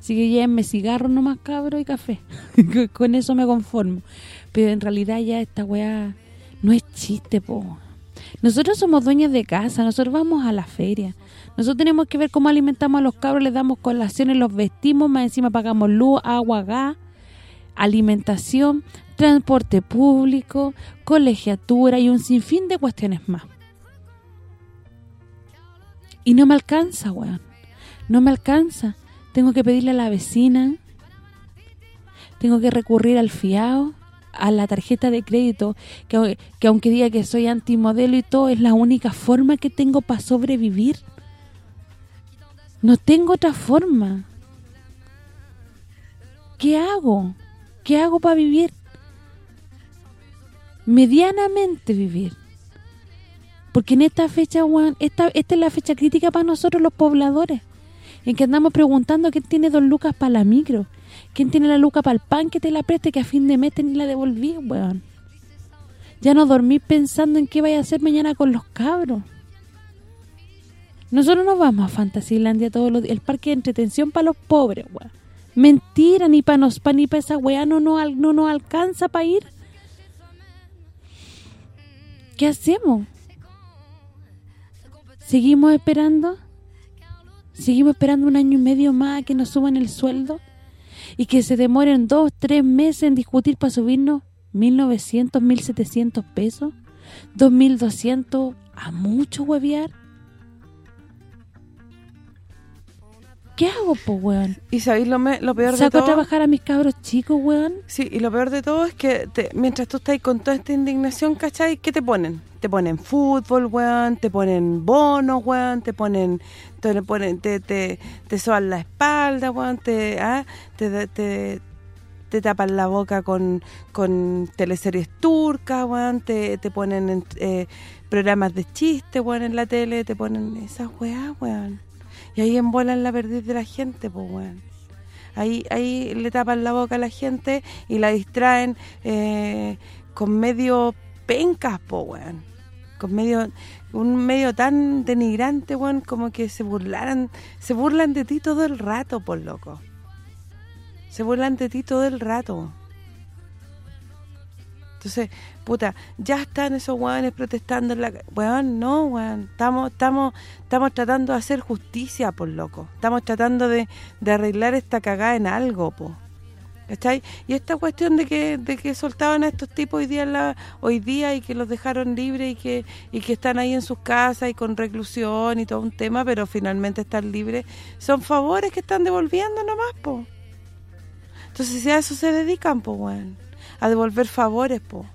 Speaker 3: Así que llévenme cigarro nomás, cabro, y café. Con eso me conformo. Pero en realidad ya esta weá no es chiste, po. Nosotros somos dueñas de casa, nosotros vamos a la feria. Nosotros tenemos que ver cómo alimentamos a los cabros, les damos colaciones, los vestimos, más encima pagamos luz, agua, gas, alimentación, transporte público, colegiatura y un sinfín de cuestiones más. Y no me alcanza, weón. No me alcanza. Tengo que pedirle a la vecina. Tengo que recurrir al fiado, a la tarjeta de crédito, que, que aunque diga que soy antimodelo y todo, es la única forma que tengo para sobrevivir. No tengo otra forma. ¿Qué hago? ¿Qué hago para vivir? Medianamente vivir. Porque en esta fecha, Juan, esta, esta es la fecha crítica para nosotros los pobladores. En que andamos preguntando quién tiene dos lucas para la micro. ¿Quién tiene la luca para el pan que te la preste que a fin de mes te ni la devolví, weón? Ya no dormí pensando en qué vaya a hacer mañana con los cabros. Nosotros nos vamos a Fantasilandia todos los días. El parque de entretención para los pobres, weón. Mentira, ni para nos, pa, ni para esa weá no nos no, no alcanza para ir. ¿Qué hacemos? ¿Seguimos esperando? ¿Seguimos esperando un año y medio más a que nos suban el sueldo? ¿Y que se demoren dos, tres meses en discutir para subirnos 1.900, 1.700 pesos? ¿2.200 a mucho hueviar? ¿Qué hago, po, weón?
Speaker 2: Y sabéis lo, lo peor de todo...
Speaker 3: ¿Saco a trabajar a mis cabros chicos, weón?
Speaker 2: Sí, y lo peor de todo es que mientras tú estás con toda esta indignación, ¿cachai? ¿Qué te ponen? Te ponen fútbol, weón, te ponen bonos, weón, te ponen... Te ponen te, te, te soban la espalda, weón, te, ah, te, te, te tapan la boca con, con teleseries turcas, weón, te, te ponen eh, programas de chiste, weón, en la tele, te ponen esas weas, weón. Y ahí envuelan la perdiz de la gente, pues, weón. Ahí, ahí le tapan la boca a la gente y la distraen eh, con medio pencas, pues, weón. Con medio un medio tan denigrante, weón, como que se burlaran, se burlan de ti todo el rato, por loco. Se burlan de ti todo el rato. Entonces, puta, ya están esos weones protestando en la... Weón, no, weón. Estamos estamos estamos tratando de hacer justicia, por loco. Estamos tratando de, arreglar esta cagada en algo, po. ¿Cachai? Y esta cuestión de que de que soltaban a estos tipos hoy día hoy día y que los dejaron libres y que y que están ahí en sus casas y con reclusión y todo un tema, pero finalmente están libres, son favores que están devolviendo nomás, po. Entonces, si a eso se dedican, pues, weón a devolver favores, po.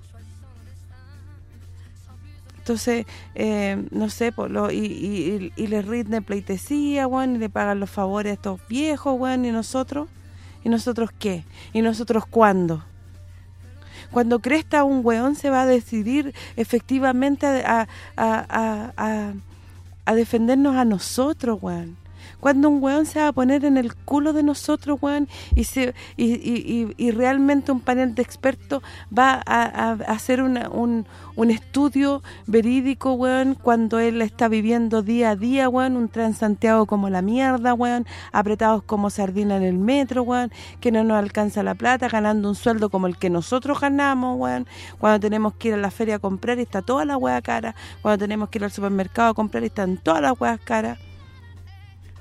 Speaker 2: Entonces, eh, no sé, po, lo, y, y, y, le rinden pleitesía, y le pagan los favores a estos viejos, weón, y nosotros, ¿y nosotros qué? ¿Y nosotros cuándo? Cuando cresta un weón se va a decidir efectivamente a, a, a, a defendernos a nosotros, weón. Cuando un weón se va a poner en el culo de nosotros, weón, y se y, y, y realmente un panel de expertos va a, hacer un, un, estudio verídico, weón, cuando él está viviendo día a día, weón, un Transantiago como la mierda, weón, apretados como sardina en el metro, weón, que no nos alcanza la plata, ganando un sueldo como el que nosotros ganamos, weón, cuando tenemos que ir a la feria a comprar y está toda la weá cara, cuando tenemos que ir al supermercado a comprar y están todas las weas caras,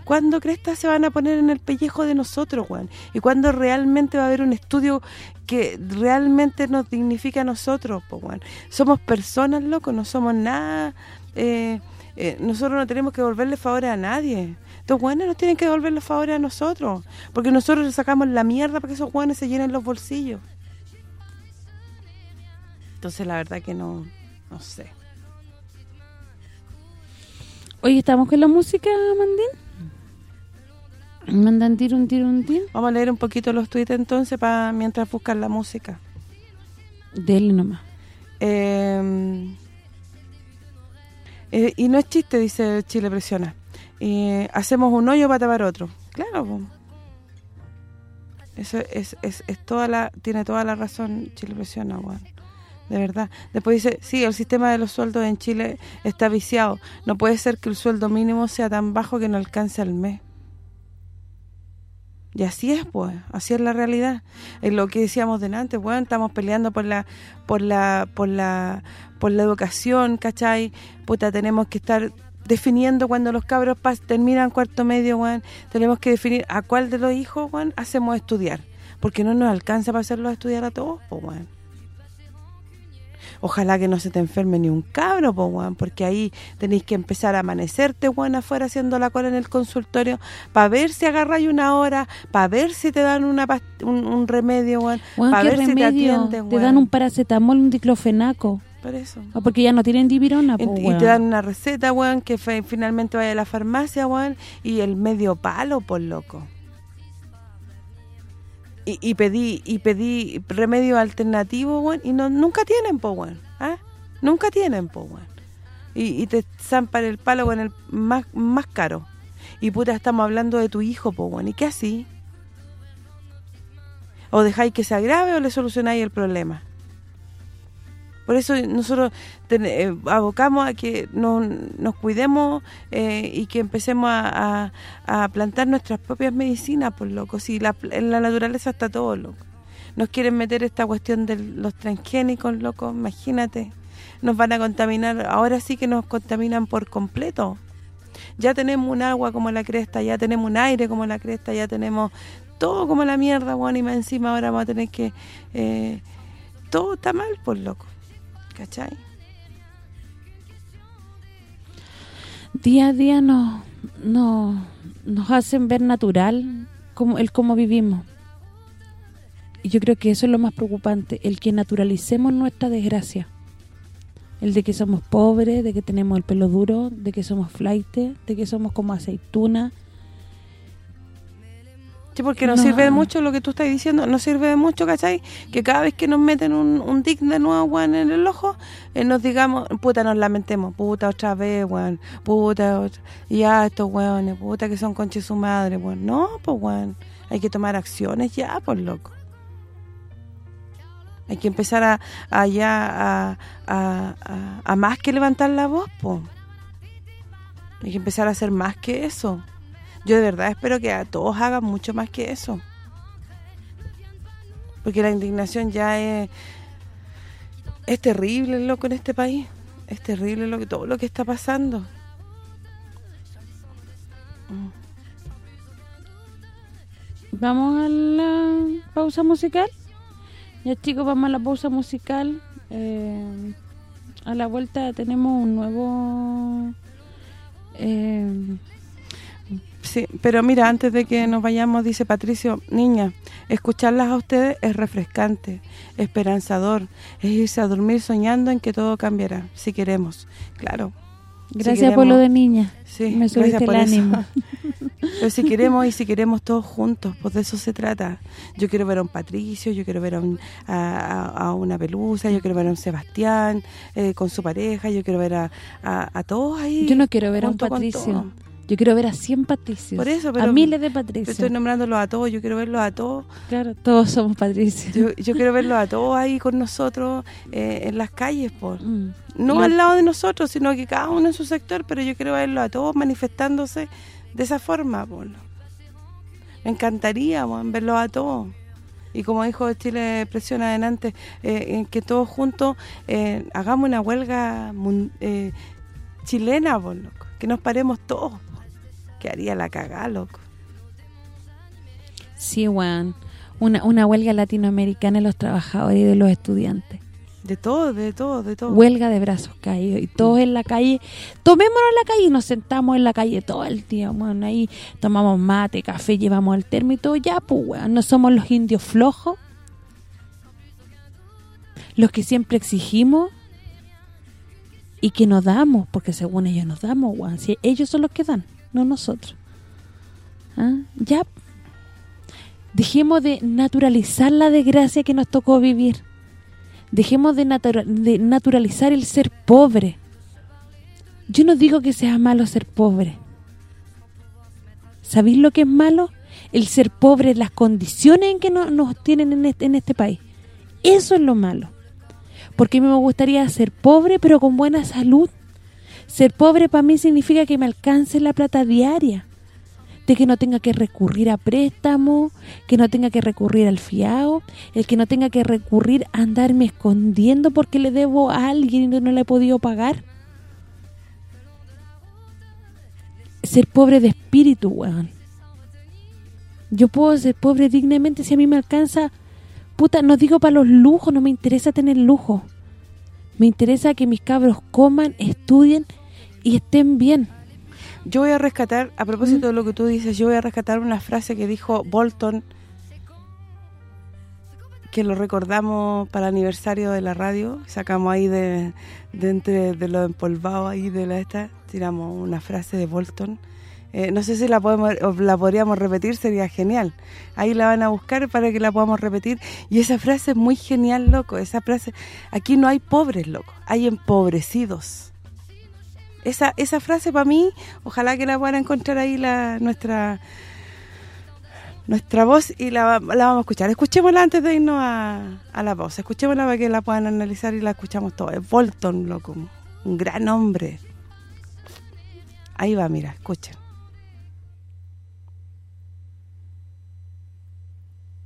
Speaker 2: ¿Cuándo crestas se van a poner en el pellejo de nosotros, Juan? ¿Y cuándo realmente va a haber un estudio que realmente nos dignifica a nosotros, pues, Juan? Somos personas, loco, no somos nada... Eh, eh, nosotros no tenemos que devolverle favores a nadie. Estos guanes nos tienen que devolverle favores a nosotros. Porque nosotros le sacamos la mierda para que esos guanes se llenen los bolsillos. Entonces, la verdad que no... No sé.
Speaker 3: Hoy estamos con la música, Mandín. Mandan tiro un tiro un tiro.
Speaker 2: Vamos a leer un poquito los tweets entonces para mientras buscan la música.
Speaker 3: Dele nomás.
Speaker 2: Eh, eh, y no es chiste, dice Chile Presiona. Eh, hacemos un hoyo para tapar otro. Claro, Eso es, es, es, toda la tiene toda la razón Chile Presiona, bueno. De verdad. Después dice, sí, el sistema de los sueldos en Chile está viciado. No puede ser que el sueldo mínimo sea tan bajo que no alcance al mes. Y así es, pues, así es la realidad. Es lo que decíamos delante, bueno, estamos peleando por la por la por la por la educación, ¿cachai? Puta, tenemos que estar definiendo cuando los cabros terminan cuarto medio, bueno, tenemos que definir a cuál de los hijos, bueno, hacemos estudiar, porque no nos alcanza para hacerlos estudiar a todos, pues. Ojalá que no se te enferme ni un cabro, porque ahí tenéis que empezar a amanecerte, weón, afuera haciendo la cola en el consultorio para ver si agarráis una hora, para ver si te dan una un, remedio, weón, para ver si te atienden,
Speaker 3: Te dan un paracetamol, un diclofenaco.
Speaker 2: Por eso.
Speaker 3: Ah, porque ya no tienen dibirona,
Speaker 2: Y te dan una receta, weón, que finalmente vaya a la farmacia, weón, y el medio palo, por loco y, pedí y pedí remedio alternativo, y no nunca tienen, po, ¿ah? Nunca tienen, po. Y, te zampan el palo con el más, más caro. Y puta, estamos hablando de tu hijo, po, ¿y qué así? O dejáis que se agrave o le solucionáis el problema. Por eso nosotros eh, abocamos a que nos cuidemos eh, y que empecemos a, plantar nuestras propias medicinas, por loco. Si la, en la naturaleza está todo, loco. Nos quieren meter esta cuestión de los transgénicos, loco, imagínate. Nos van a contaminar, ahora sí que nos contaminan por completo. Ya tenemos un agua como la cresta, ya tenemos un aire como la cresta, ya tenemos todo como la mierda, bueno, y encima ahora vamos a tener que... Eh, todo está mal, por loco. ¿Cachai?
Speaker 3: Día a día nos, no, nos hacen ver natural como el cómo vivimos. Y yo creo que eso es lo más preocupante, el que naturalicemos nuestra desgracia. El de que somos pobres, de que tenemos el pelo duro, de que somos flight, de que somos como aceituna,
Speaker 2: porque no, sirve de mucho lo que tú estás diciendo, no sirve de mucho, ¿cachai? Que cada vez que nos meten un, un tic de nuevo, weón, en el ojo, eh, nos digamos, puta, nos lamentemos, puta, otra vez, weón, puta, otra, ya estos weones, puta, que son conches su madre, weón. No, pues, weón, hay que tomar acciones ya, pues, loco. Hay que empezar a, a ya, a, a, más que levantar la voz, pues. Hay que empezar a hacer más que eso. Yo de verdad espero que a todos hagan mucho más que eso. Porque la indignación ya es es terrible, loco, en este país. Es terrible lo que todo lo que está pasando.
Speaker 3: Vamos a la pausa musical. Ya chicos, vamos a la pausa musical. Eh, a la vuelta tenemos un nuevo... Eh,
Speaker 2: Sí, pero mira, antes de que nos vayamos, dice Patricio, niña, escucharlas a ustedes es refrescante, esperanzador, es irse a dormir soñando en que todo cambiará, si queremos, claro.
Speaker 3: Gracias por lo de niña,
Speaker 2: sí,
Speaker 3: me subiste el ánimo.
Speaker 2: pero si queremos y si queremos todos juntos, pues de eso se trata. Yo quiero ver a un Patricio, yo quiero ver a, un, a, una Pelusa, yo quiero ver a un Sebastián eh, con su pareja, yo quiero ver a, a, todos ahí.
Speaker 3: Yo no quiero ver a un Patricio. Yo quiero ver a 100 patricios.
Speaker 2: Por eso,
Speaker 3: a miles de patricios.
Speaker 2: Estoy nombrándolos a todos, yo quiero verlos a todos.
Speaker 3: Claro, todos somos patricios.
Speaker 2: Yo, quiero verlos a todos ahí con nosotros eh, en las calles, por mm. no al lado de nosotros, sino que cada uno en su sector, pero yo quiero verlos a todos manifestándose de esa forma, por Me encantaría, verlos a todos. Y como dijo Chile Presión adelante, eh, que todos juntos eh, hagamos una huelga chilena, por loco. Que nos paremos todos que haría la cagada, loco.
Speaker 3: Sí, Juan. Una, una huelga latinoamericana de los trabajadores y de los estudiantes.
Speaker 2: De todo, de todo, de todo.
Speaker 3: Huelga de brazos caídos. Y todos en la calle. Tomémonos en la calle y nos sentamos en la calle todo el día. Bueno, ahí tomamos mate, café, llevamos el termo y todo. Ya, pues, weón. No somos los indios flojos. Los que siempre exigimos y que nos damos, porque según ellos nos damos, weón. Si ellos son los que dan no nosotros. ¿Ah? ya dejemos de naturalizar la desgracia que nos tocó vivir. Dejemos de, de naturalizar el ser pobre. Yo no digo que sea malo ser pobre. ¿Sabéis lo que es malo? El ser pobre, las condiciones en que nos tienen en este, en este país. Eso es lo malo. Porque me gustaría ser pobre pero con buena salud. Ser pobre para mí significa que me alcance la plata diaria de que no tenga que recurrir a préstamo, que no tenga que recurrir al fiado, el que no tenga que recurrir a andarme escondiendo porque le debo a alguien y no le he podido pagar. Ser pobre de espíritu, weón. Yo puedo ser pobre dignamente si a mí me alcanza... Puta, no digo para los lujos, no me interesa tener lujo. Me interesa que mis cabros coman, estudien y estén bien
Speaker 2: yo voy a rescatar, a propósito de lo que tú dices, yo voy a rescatar una frase que dijo Bolton, que lo recordamos para el aniversario de la radio, sacamos ahí de, entre de lo empolvado ahí de la esta, tiramos una frase de Bolton. Eh, no sé si la podemos la podríamos repetir, sería genial. Ahí la van a buscar para que la podamos repetir. Y esa frase es muy genial, loco. Esa frase, aquí no hay pobres, loco. Hay empobrecidos esa, esa frase para mí, ojalá que la puedan encontrar ahí la nuestra nuestra voz y la, la vamos a escuchar. Escuchémosla antes de irnos a, a la voz. Escuchémosla para que la puedan analizar y la escuchamos todo. Es Bolton, loco. Un gran hombre. Ahí va, mira, escuchen.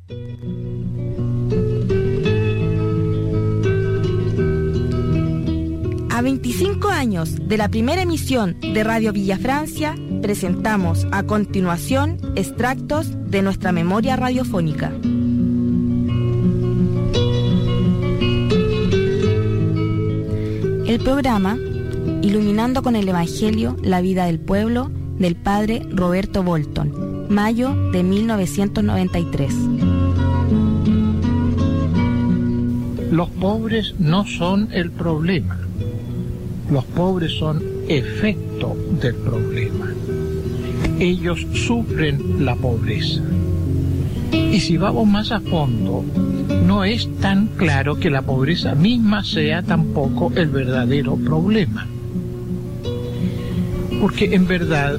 Speaker 1: A 25 años de la primera emisión de Radio Villa Francia, presentamos a continuación extractos de nuestra memoria radiofónica. El programa Iluminando con el Evangelio la vida del pueblo del padre Roberto Bolton, mayo de 1993.
Speaker 4: Los pobres no son el problema los pobres son efecto del problema. Ellos sufren la pobreza. Y si vamos más a fondo, no es tan claro que la pobreza misma sea tampoco el verdadero problema. Porque en verdad,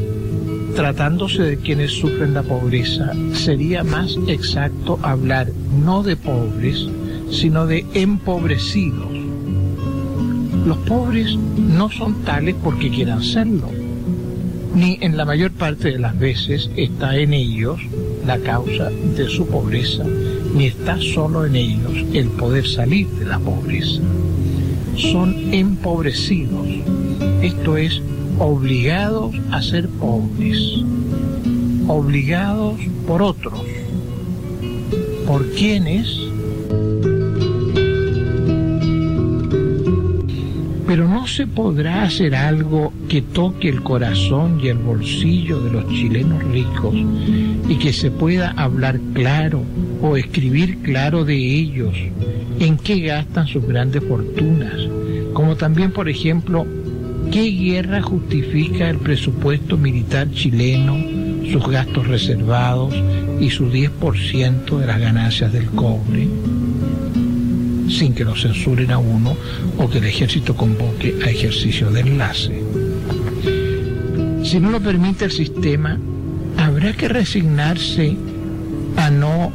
Speaker 4: tratándose de quienes sufren la pobreza, sería más exacto hablar no de pobres, sino de empobrecidos los pobres no son tales porque quieran serlo, ni en la mayor parte de las veces está en ellos la causa de su pobreza, ni está solo en ellos el poder salir de la pobreza. Son empobrecidos, esto es, obligados a ser pobres, obligados por otros, por quienes Pero no se podrá hacer algo que toque el corazón y el bolsillo de los chilenos ricos y que se pueda hablar claro o escribir claro de ellos, en qué gastan sus grandes fortunas, como también, por ejemplo, qué guerra justifica el presupuesto militar chileno, sus gastos reservados y su 10% de las ganancias del cobre sin que lo censuren a uno o que el ejército convoque a ejercicio de enlace. Si no lo permite el sistema, habrá que resignarse a no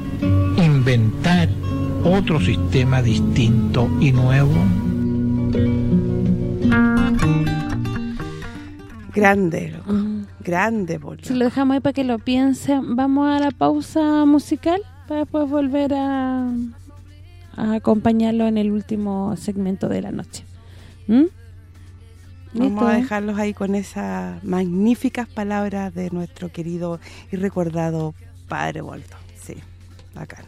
Speaker 4: inventar otro sistema distinto y nuevo.
Speaker 2: Grande, grande.
Speaker 3: Si lo dejamos ahí para que lo piensen, vamos a la pausa musical para después volver a acompañarlo en el último segmento de la noche. ¿Mm?
Speaker 2: Vamos a dejarlos ahí con esas magníficas palabras de nuestro querido y recordado Padre Volto. Sí, bacán.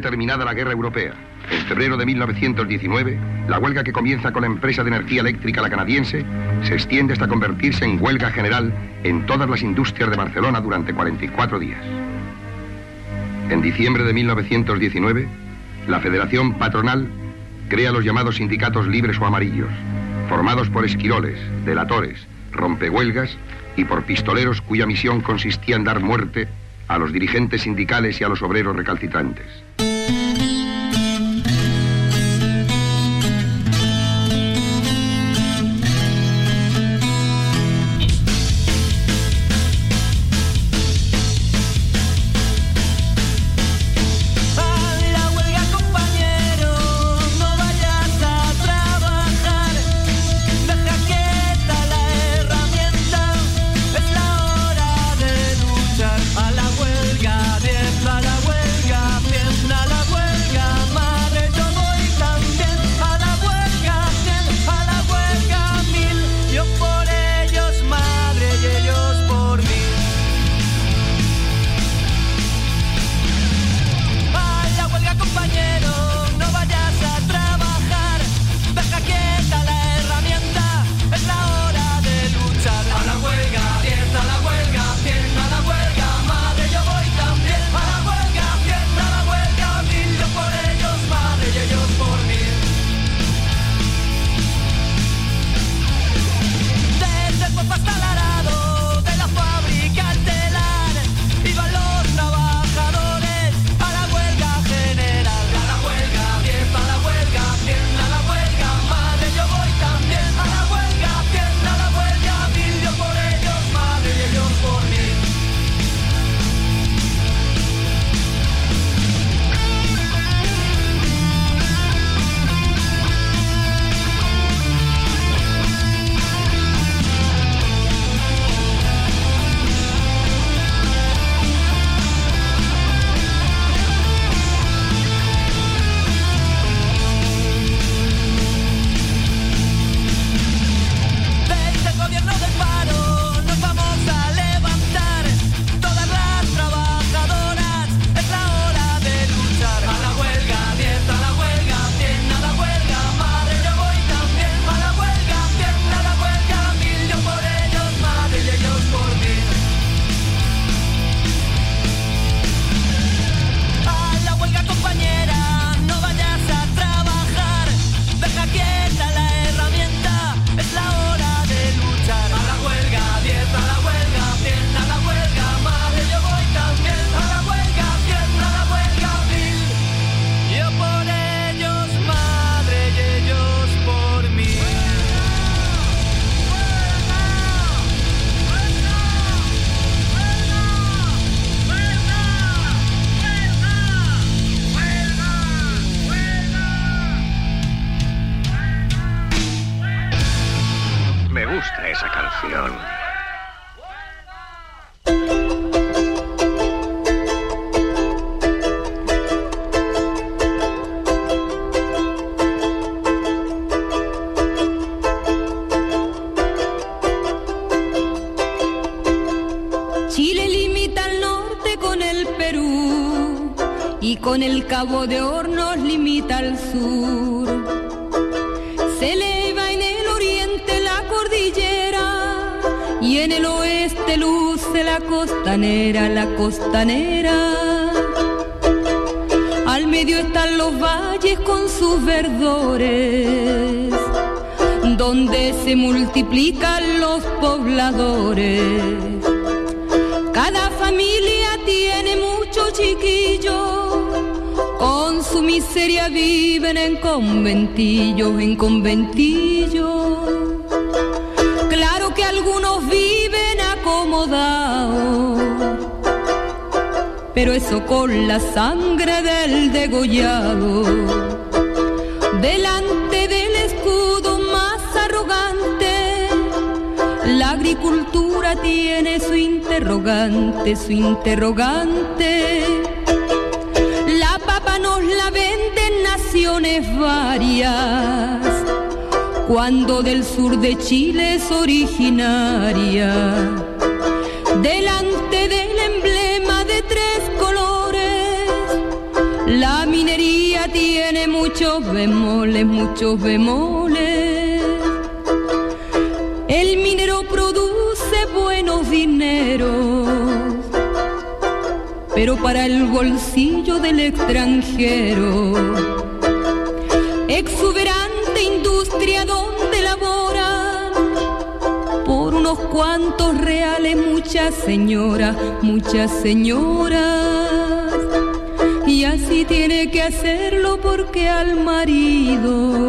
Speaker 5: Terminada la guerra europea. En febrero de 1919, la huelga que comienza con la empresa de energía eléctrica la canadiense se extiende hasta convertirse en huelga general en todas las industrias de Barcelona durante 44 días. En diciembre de 1919, la Federación Patronal crea los llamados sindicatos libres o amarillos, formados por esquiroles, delatores, rompehuelgas y por pistoleros cuya misión consistía en dar muerte a los dirigentes sindicales y a los obreros recalcitrantes.
Speaker 6: Multiplican los pobladores. Cada familia tiene muchos chiquillos con su miseria viven en conventillos, en conventillos. Claro que algunos viven acomodados, pero eso con la sangre del degollado. La agricultura tiene su interrogante, su interrogante nos la venden naciones varias, cuando del sur de Chile es originaria. Delante del emblema de tres colores, la minería tiene muchos bemoles, muchos bemoles. Pero para el bolsillo del extranjero. Exuberante industria donde laboran por unos cuantos reales muchas señoras, muchas señoras. Y así tiene que hacerlo porque al marido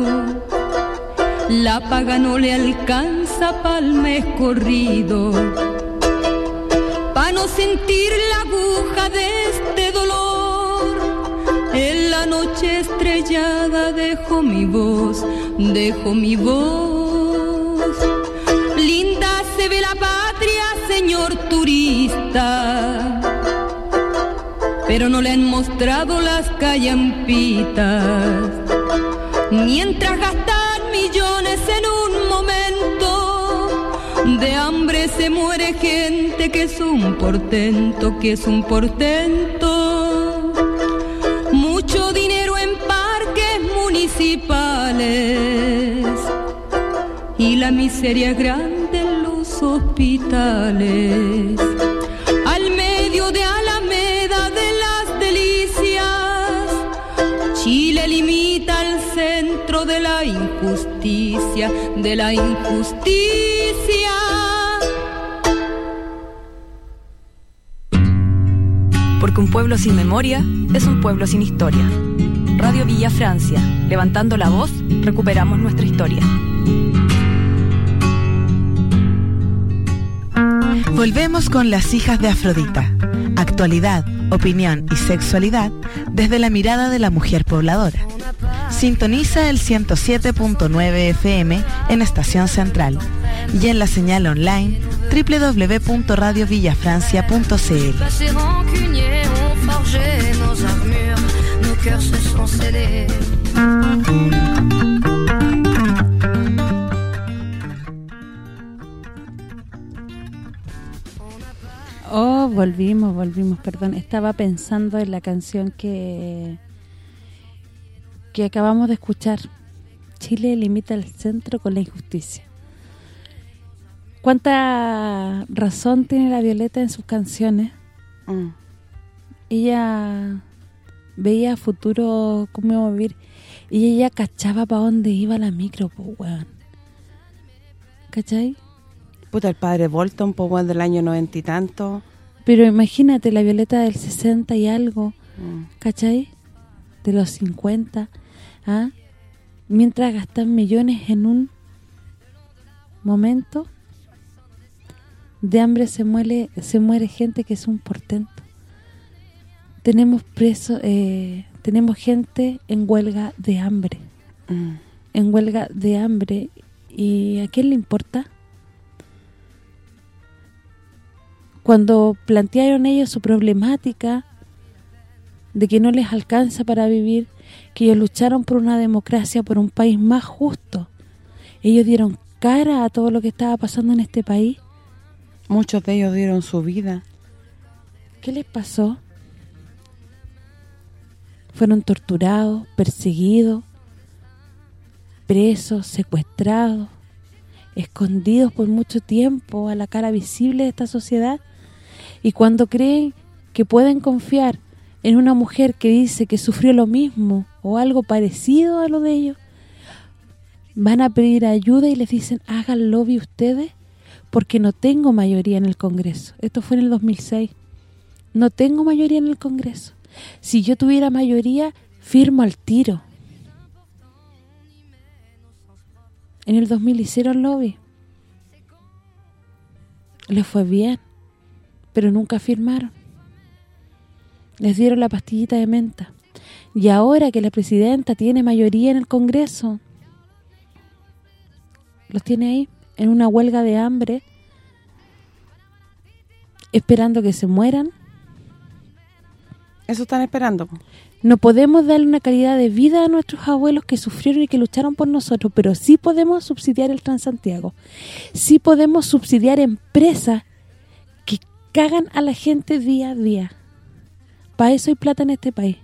Speaker 6: la paga no le alcanza pa'l mes corrido sentir la aguja de este dolor. En la noche estrellada dejo mi voz, dejo mi voz. Linda se ve la patria, señor turista, pero no le han mostrado las callampitas. Mientras gastan millones en un momento de hambre se muere gente que es un portento, que es un portento. Mucho dinero en parques municipales y la miseria grande en los hospitales. Al medio de Alameda de las delicias, Chile limita al centro de la injusticia, de la injusticia.
Speaker 1: Pueblo sin memoria es un pueblo sin historia. Radio Villa Francia, levantando la voz, recuperamos nuestra historia. Volvemos con las hijas de Afrodita. Actualidad, opinión y sexualidad desde la mirada de la mujer pobladora. Sintoniza el 107.9 FM en Estación Central y en la señal online www.radiovillafrancia.cl.
Speaker 3: Oh, volvimos, volvimos, perdón. Estaba pensando en la canción que que acabamos de escuchar. Chile limita el centro con la injusticia. ¿Cuánta razón tiene la Violeta en sus canciones? Mm. Ella veía futuro cómo iba a vivir y ella cachaba para dónde iba la micro, pues, weón. ¿Cachai?
Speaker 2: Puta, el padre Bolton, pues, weón, del año noventa y tanto.
Speaker 3: Pero imagínate, la Violeta del 60 y algo, mm. ¿cachai? De los 50, ¿ah? Mientras gastan millones en un momento, de hambre se muere se muere gente que es un portento tenemos preso, eh, tenemos gente en huelga de hambre. Mm. En huelga de hambre. ¿Y a quién le importa? Cuando plantearon ellos su problemática de que no les alcanza para vivir, que ellos lucharon por una democracia, por un país más justo. Ellos dieron cara a todo lo que estaba pasando en este país.
Speaker 2: Muchos de ellos dieron su vida.
Speaker 3: ¿Qué les pasó? Fueron torturados, perseguidos, presos, secuestrados, escondidos por mucho tiempo a la cara visible de esta sociedad y cuando creen que pueden confiar en una mujer que dice que sufrió lo mismo o algo parecido a lo de ellos, van a pedir ayuda y les dicen, hagan lobby ustedes porque no tengo mayoría en el Congreso. Esto fue en el 2006. No tengo mayoría en el Congreso. Si yo tuviera mayoría, firmo al tiro. En el 2000 hicieron lobby. Les fue bien, pero nunca firmaron. Les dieron la pastillita de menta. Y ahora que la presidenta tiene mayoría en el Congreso, los tiene ahí en una huelga de hambre, esperando que se mueran.
Speaker 2: Eso están esperando.
Speaker 3: No podemos darle una calidad de vida a nuestros abuelos que sufrieron y que lucharon por nosotros, pero sí podemos subsidiar el Transantiago. Sí podemos subsidiar empresas que cagan a la gente día a día. Para eso hay plata en este país.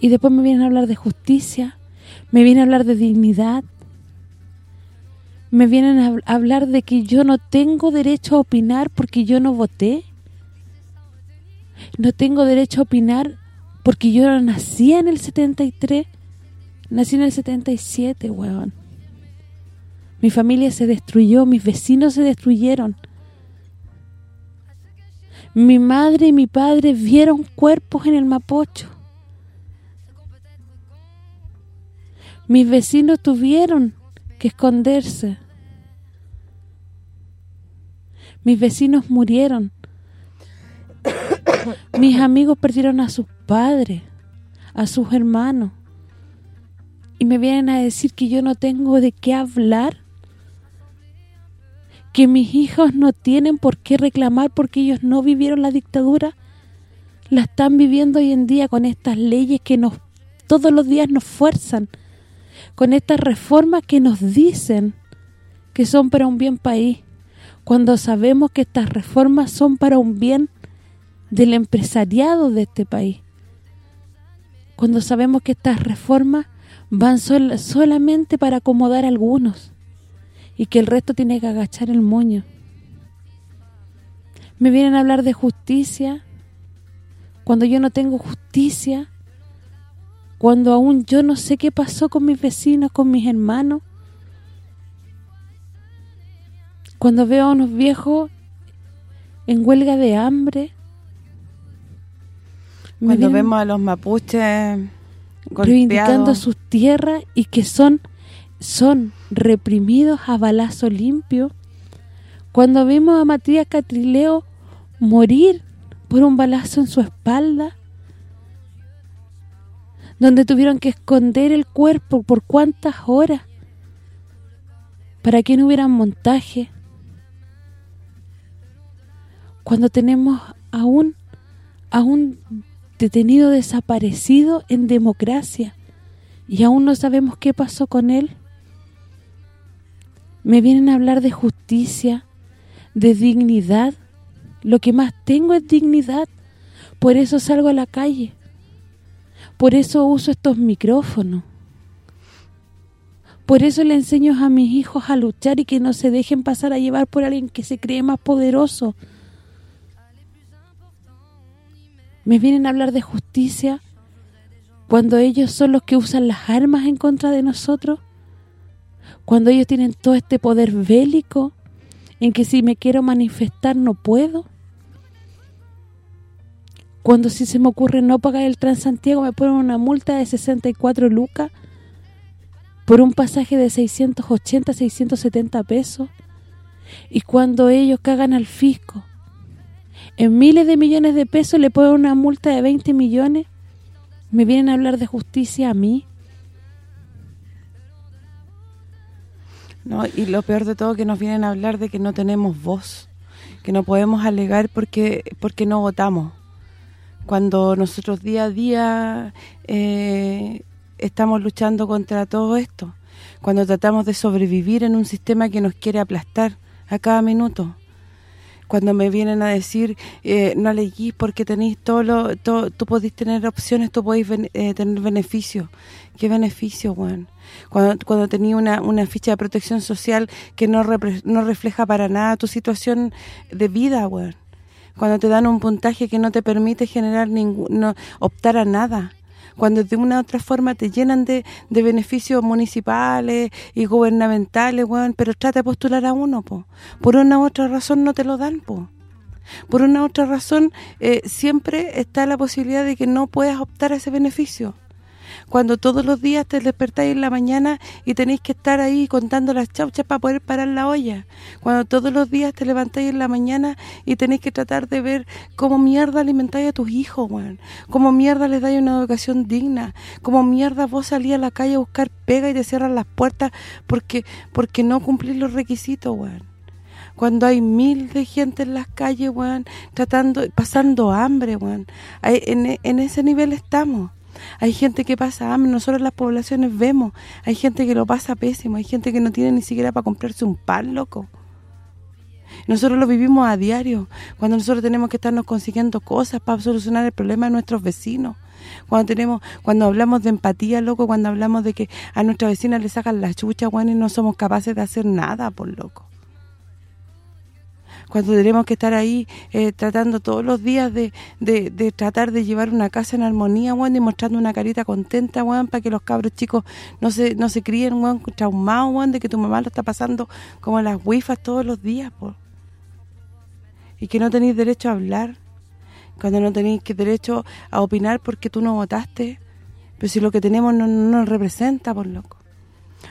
Speaker 3: Y después me vienen a hablar de justicia, me vienen a hablar de dignidad, me vienen a hablar de que yo no tengo derecho a opinar porque yo no voté. No tengo derecho a opinar porque yo no nací en el 73. Nací en el 77, weón. Mi familia se destruyó, mis vecinos se destruyeron. Mi madre y mi padre vieron cuerpos en el Mapocho. Mis vecinos tuvieron que esconderse. Mis vecinos murieron. Mis amigos perdieron a sus padres, a sus hermanos. Y me vienen a decir que yo no tengo de qué hablar. Que mis hijos no tienen por qué reclamar porque ellos no vivieron la dictadura. La están viviendo hoy en día con estas leyes que nos todos los días nos fuerzan. Con estas reformas que nos dicen que son para un bien país. Cuando sabemos que estas reformas son para un bien del empresariado de este país. Cuando sabemos que estas reformas van solamente para acomodar a algunos y que el resto tiene que agachar el moño. Me vienen a hablar de justicia cuando yo no tengo justicia, cuando aún yo no sé qué pasó con mis vecinos, con mis hermanos, cuando veo a unos viejos en huelga de hambre,
Speaker 2: cuando vemos a los mapuches
Speaker 3: reivindicando sus tierras y que son son reprimidos a balazo limpio. Cuando vemos a Matías Catrileo morir por un balazo en su espalda, donde tuvieron que esconder el cuerpo por cuántas horas para que no hubiera montaje. Cuando tenemos aún aún detenido desaparecido en democracia y aún no sabemos qué pasó con él. Me vienen a hablar de justicia, de dignidad. Lo que más tengo es dignidad. Por eso salgo a la calle. Por eso uso estos micrófonos. Por eso le enseño a mis hijos a luchar y que no se dejen pasar a llevar por alguien que se cree más poderoso me vienen a hablar de justicia cuando ellos son los que usan las armas en contra de nosotros, cuando ellos tienen todo este poder bélico en que si me quiero manifestar no puedo, cuando si se me ocurre no pagar el Transantiago me ponen una multa de 64 lucas por un pasaje de 680, 670 pesos, y cuando ellos cagan al fisco en miles de millones de pesos le ponen una multa de 20 millones, me vienen a hablar de justicia a mí.
Speaker 2: No, y lo peor de todo que nos vienen a hablar de que no tenemos voz, que no podemos alegar porque porque no votamos. Cuando nosotros día a día eh, estamos luchando contra todo esto, cuando tratamos de sobrevivir en un sistema que nos quiere aplastar a cada minuto cuando me vienen a decir eh, no elegís porque tenéis todo lo todo, tú podéis tener opciones, tú podéis eh, tener beneficios. ¿Qué beneficio, weón? Cuando cuando tenía una, una ficha de protección social que no no refleja para nada tu situación de vida, weón. Cuando te dan un puntaje que no te permite generar ningún optar a nada cuando de una u otra forma te llenan de, de beneficios municipales y gubernamentales, bueno, pero trata de postular a uno, po. por una u otra razón no te lo dan, po. Por una otra razón, eh, siempre está la posibilidad de que no puedas optar a ese beneficio cuando todos los días te despertáis en la mañana y tenéis que estar ahí contando las chauchas para poder parar la olla, cuando todos los días te levantáis en la mañana y tenéis que tratar de ver cómo mierda alimentáis a tus hijos, weón, cómo mierda les dais una educación digna, cómo mierda vos salís a la calle a buscar pega y te cierran las puertas porque porque no cumplís los requisitos, weón cuando hay mil de gente en las calles, weón, tratando, pasando hambre, weón. En, en, ese nivel estamos. Hay gente que pasa hambre, nosotros las poblaciones vemos, hay gente que lo pasa pésimo, hay gente que no tiene ni siquiera para comprarse un pan, loco. Nosotros lo vivimos a diario, cuando nosotros tenemos que estarnos consiguiendo cosas para solucionar el problema de nuestros vecinos. Cuando tenemos cuando hablamos de empatía, loco, cuando hablamos de que a nuestra vecina le sacan la chucha, bueno, y no somos capaces de hacer nada, por loco cuando tenemos que estar ahí eh, tratando todos los días de, de, tratar de llevar una casa en armonía, weón, y mostrando una carita contenta, weón, para que los cabros chicos no se no se críen, weón, traumados, weón, de que tu mamá lo está pasando como las wifas todos los días, por Y que no tenéis derecho a hablar, cuando no tenéis derecho a opinar porque tú no votaste, pero si lo que tenemos no, no nos representa, por loco.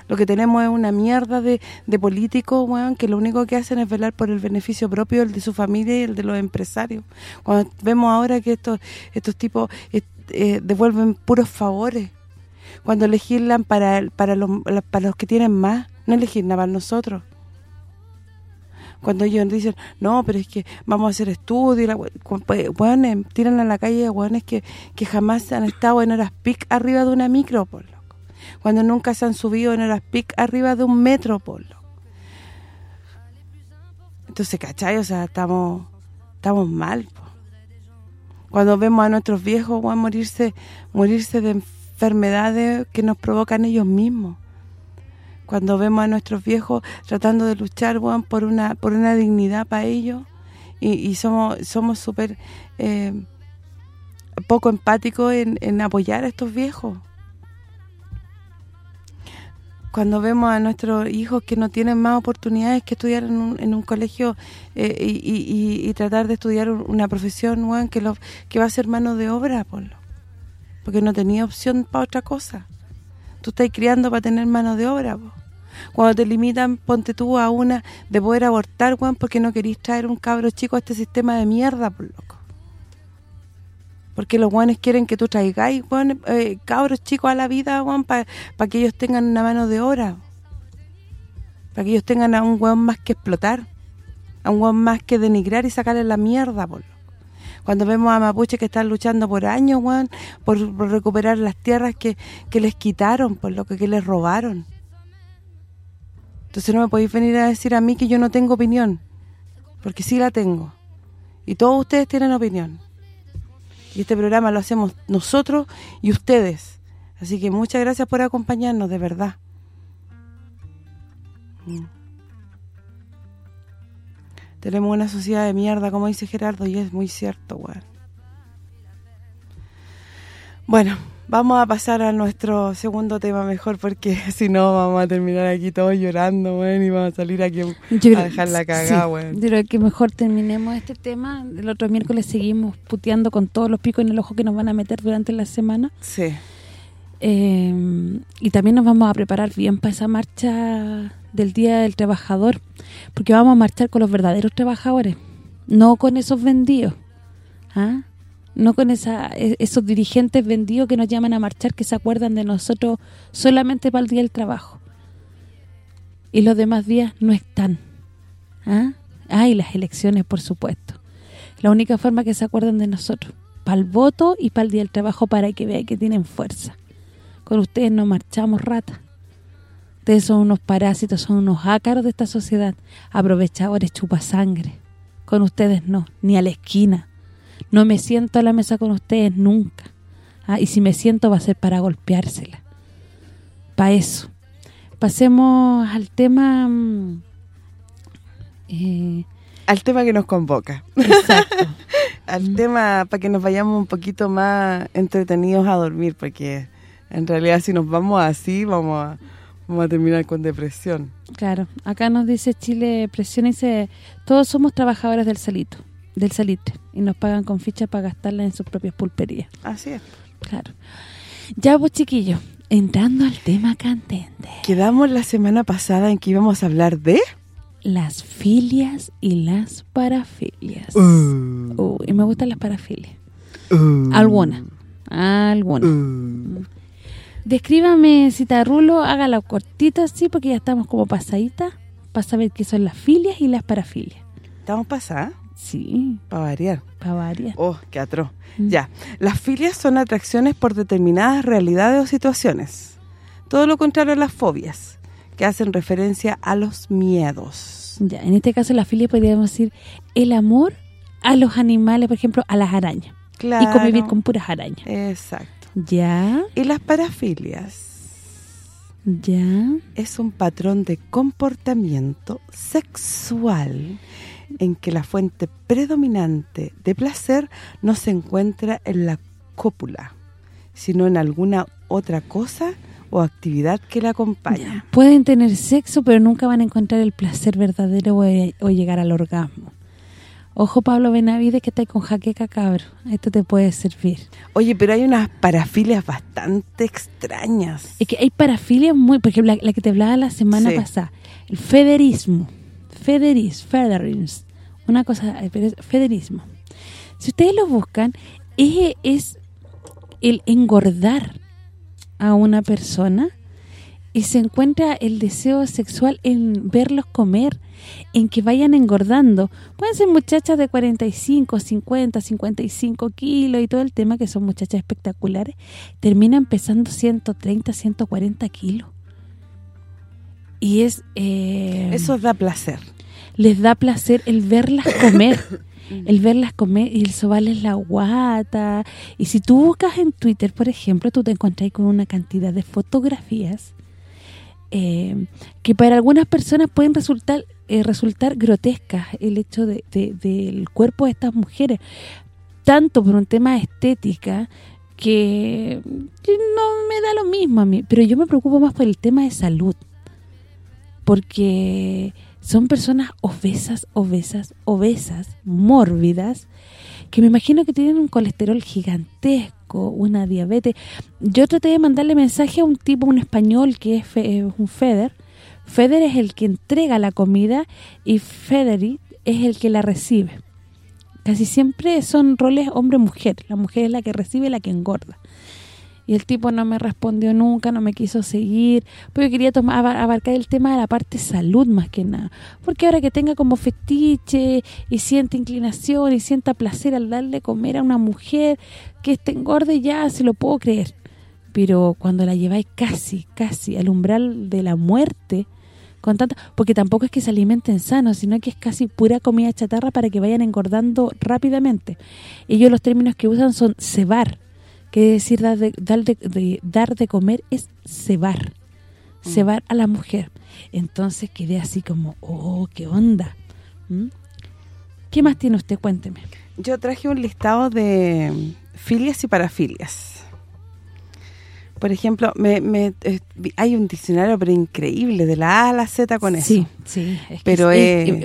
Speaker 2: Lo que tenemos es una mierda de, de políticos, weón, que lo único que hacen es velar por el beneficio propio, el de su familia y el de los empresarios. Cuando vemos ahora que estos estos tipos eh, eh, devuelven puros favores, cuando legislan para para los, para los que tienen más, no legislan para nosotros cuando ellos dicen, no, pero es que vamos a hacer estudios, bueno, tiran a la calle a que, que jamás han estado en horas pic arriba de una micro, por cuando nunca se han subido en el pic arriba de un metro, polo. Entonces, ¿cachai? O sea, estamos estamos mal, Cuando vemos a nuestros viejos a morirse morirse de enfermedades que nos provocan ellos mismos. Cuando vemos a nuestros viejos tratando de luchar, por una por una dignidad para ellos y, somos somos súper eh, poco empáticos en apoyar a estos viejos cuando vemos a nuestros hijos que no tienen más oportunidades que estudiar en un, en un colegio eh, y, tratar de estudiar una profesión que lo, que va a ser mano de obra, porque no tenía opción para otra cosa. Tú estás criando para tener mano de obra, Cuando te limitan, ponte tú a una de poder abortar, Juan, porque no querís traer un cabro chico a este sistema de mierda, por loco porque los guanes quieren que tú traigáis eh, cabros chicos a la vida, para que ellos tengan una mano de obra. Para que ellos tengan a un guan más que explotar, a un guan más que denigrar y sacarle la mierda, por Cuando vemos a mapuches que están luchando por años, Juan, por, recuperar las tierras que, les quitaron, por lo que, que les robaron. Entonces no me podéis venir a decir a mí que yo no tengo opinión, porque sí la tengo. Y todos ustedes tienen opinión. Y este programa lo hacemos nosotros y ustedes. Así que muchas gracias por acompañarnos, de verdad. Mm. Tenemos una sociedad de mierda, como dice Gerardo, y es muy cierto, weón. Bueno, Vamos a pasar a nuestro segundo tema mejor porque si no vamos a terminar aquí todos llorando, bueno, y vamos a salir aquí a dejar la cagada,
Speaker 3: sí, Yo creo que mejor terminemos este tema. El otro miércoles seguimos puteando con todos los picos en el ojo que nos van a meter durante la semana.
Speaker 2: Sí.
Speaker 3: Eh, y también nos vamos a preparar bien para esa marcha del Día del Trabajador, porque vamos a marchar con los verdaderos trabajadores, no con esos vendidos. ¿Ah? No con esa, e, esos dirigentes vendidos que nos llaman a marchar, que se acuerdan de nosotros solamente para el día del trabajo. Y los demás días no están. ¿Ah? ah y las elecciones, por supuesto. La única forma que se acuerdan de nosotros, para el voto y para el día del trabajo, para que vean que tienen fuerza. Con ustedes no marchamos rata. Ustedes son unos parásitos, son unos ácaros de esta sociedad, aprovechadores chupasangre. Con ustedes no, ni a la esquina no me siento a la mesa con ustedes nunca. Ah, y si me siento va a ser para golpeársela. Para eso. Pasemos al tema... Mm,
Speaker 2: eh, al tema que nos convoca.
Speaker 3: Exacto.
Speaker 2: al tema para que nos vayamos un poquito más entretenidos a dormir, porque en realidad si nos vamos así vamos a, vamos a terminar con depresión.
Speaker 3: Claro, acá nos dice Chile Presión, dice, todos somos trabajadores del salito del salitre y nos pagan con fichas para gastarla en sus propias pulperías.
Speaker 2: Así es.
Speaker 3: Claro. Ya, pues chiquillos, entrando al tema candente.
Speaker 2: Quedamos la semana pasada en que íbamos a hablar de...
Speaker 3: Las filias y las parafilias.
Speaker 2: Uh.
Speaker 3: y me gustan las parafilias.
Speaker 2: Uh.
Speaker 3: Algunas. Algunas.
Speaker 2: Uh.
Speaker 3: Descríbame, Rulo, hágala cortita así porque ya estamos como pasadita para saber qué son las filias y las parafilias.
Speaker 2: ¿Estamos pasadas?
Speaker 3: Sí.
Speaker 2: Para variar.
Speaker 3: Para variar.
Speaker 2: Oh, qué atroz. Mm. Ya. Las filias son atracciones por determinadas realidades o situaciones. Todo lo contrario a las fobias, que hacen referencia a los miedos.
Speaker 3: Ya, en este caso la filia podríamos decir el amor a los animales, por ejemplo, a las arañas.
Speaker 2: Claro.
Speaker 3: Y convivir con puras arañas.
Speaker 2: Exacto.
Speaker 3: Ya.
Speaker 2: Y las parafilias.
Speaker 3: Ya.
Speaker 2: Es un patrón de comportamiento sexual en que la fuente predominante de placer no se encuentra en la cópula, sino en alguna otra cosa o actividad que la acompaña.
Speaker 3: Pueden tener sexo, pero nunca van a encontrar el placer verdadero o, llegar al orgasmo. Ojo, Pablo Benavides, que está con jaqueca, cabro. Esto te puede servir.
Speaker 2: Oye, pero hay unas parafilias bastante extrañas.
Speaker 3: Es que hay parafilias muy... Por ejemplo, la, que te hablaba la semana pasada. El federismo. Federis, federismo. Una cosa, eh, federismo. Si ustedes lo buscan, es el engordar a una persona y se encuentra el deseo sexual en verlos comer, en que vayan engordando. Pueden ser muchachas de 45, 50, 55 kilos y todo el tema, que son muchachas espectaculares, terminan pesando 130, 140 kilos. Y es... Eh,
Speaker 2: Eso da placer.
Speaker 3: Les da placer el verlas comer. el verlas comer y el sobarles la guata. Y si tú buscas en Twitter, por ejemplo, tú te encontrás con una cantidad de fotografías eh, que para algunas personas pueden resultar eh, resultar grotescas el hecho de, del cuerpo de estas mujeres, tanto por un tema de estética que, no me da lo mismo a mí, pero yo me preocupo más por el tema de salud, porque son personas obesas, obesas, obesas, mórbidas, que me imagino que tienen un colesterol gigantesco, una diabetes. Yo traté de mandarle mensaje a un tipo, un español que es un Feder. Feder es el que entrega la comida y Federi es el que la recibe. Casi siempre son roles hombre-mujer. La mujer es la que recibe, la que engorda y el tipo no me respondió nunca, no me quiso seguir, porque quería tomar abarcar el tema de la parte salud más que nada, porque ahora que tenga como fetiche y siente inclinación y sienta placer al darle comer a una mujer que esté engorde ya se lo puedo creer, pero cuando la lleváis casi, casi al umbral de la muerte, con tanta porque tampoco es que se alimenten sanos, sino que es casi pura comida chatarra para que vayan engordando rápidamente. Ellos los términos que usan son cebar, que decir dar de, dar de, comer es cebar, mm. cebar a la mujer. Entonces quedé así como, oh, qué onda. ¿Mm? ¿Qué más tiene usted? Cuénteme.
Speaker 2: Yo traje un listado de filias y parafilias. Por ejemplo, me, me eh, hay un diccionario pero increíble, de la A a la Z con eso.
Speaker 3: Sí, sí.
Speaker 2: pero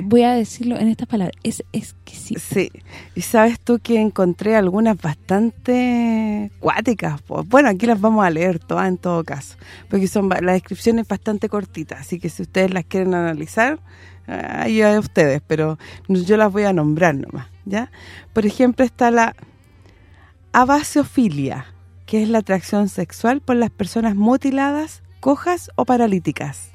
Speaker 3: voy a decirlo en estas palabras, es exquisito.
Speaker 2: Sí, y sabes tú que encontré algunas bastante cuáticas. Bueno, aquí las vamos a leer todas en todo caso, porque son la descripción es bastante cortita, así que si ustedes las quieren analizar, ahí a ustedes, pero yo las voy a nombrar nomás, ¿ya? Por ejemplo, está la abasiofilia, que es la atracción sexual por las personas mutiladas, cojas o paralíticas.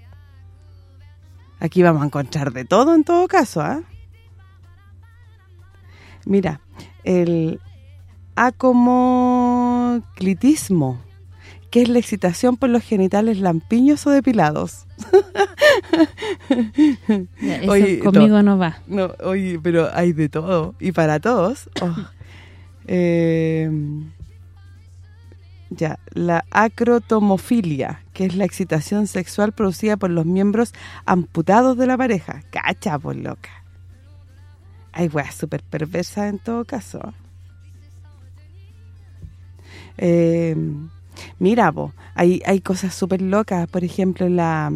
Speaker 2: Aquí vamos a encontrar de todo en todo caso, ¿ah? Mira, el acomoclitismo, que es la excitación por los genitales lampiños o depilados.
Speaker 3: eso conmigo no, va.
Speaker 2: No, oye, pero hay de todo. Y para todos. Oh. Eh, ya, la acrotomofilia, que es la excitación sexual producida por los miembros amputados de la pareja. Cacha, por loca. Hay weas súper perversas en todo caso. Eh, mira, hay, hay cosas súper locas. Por ejemplo, la,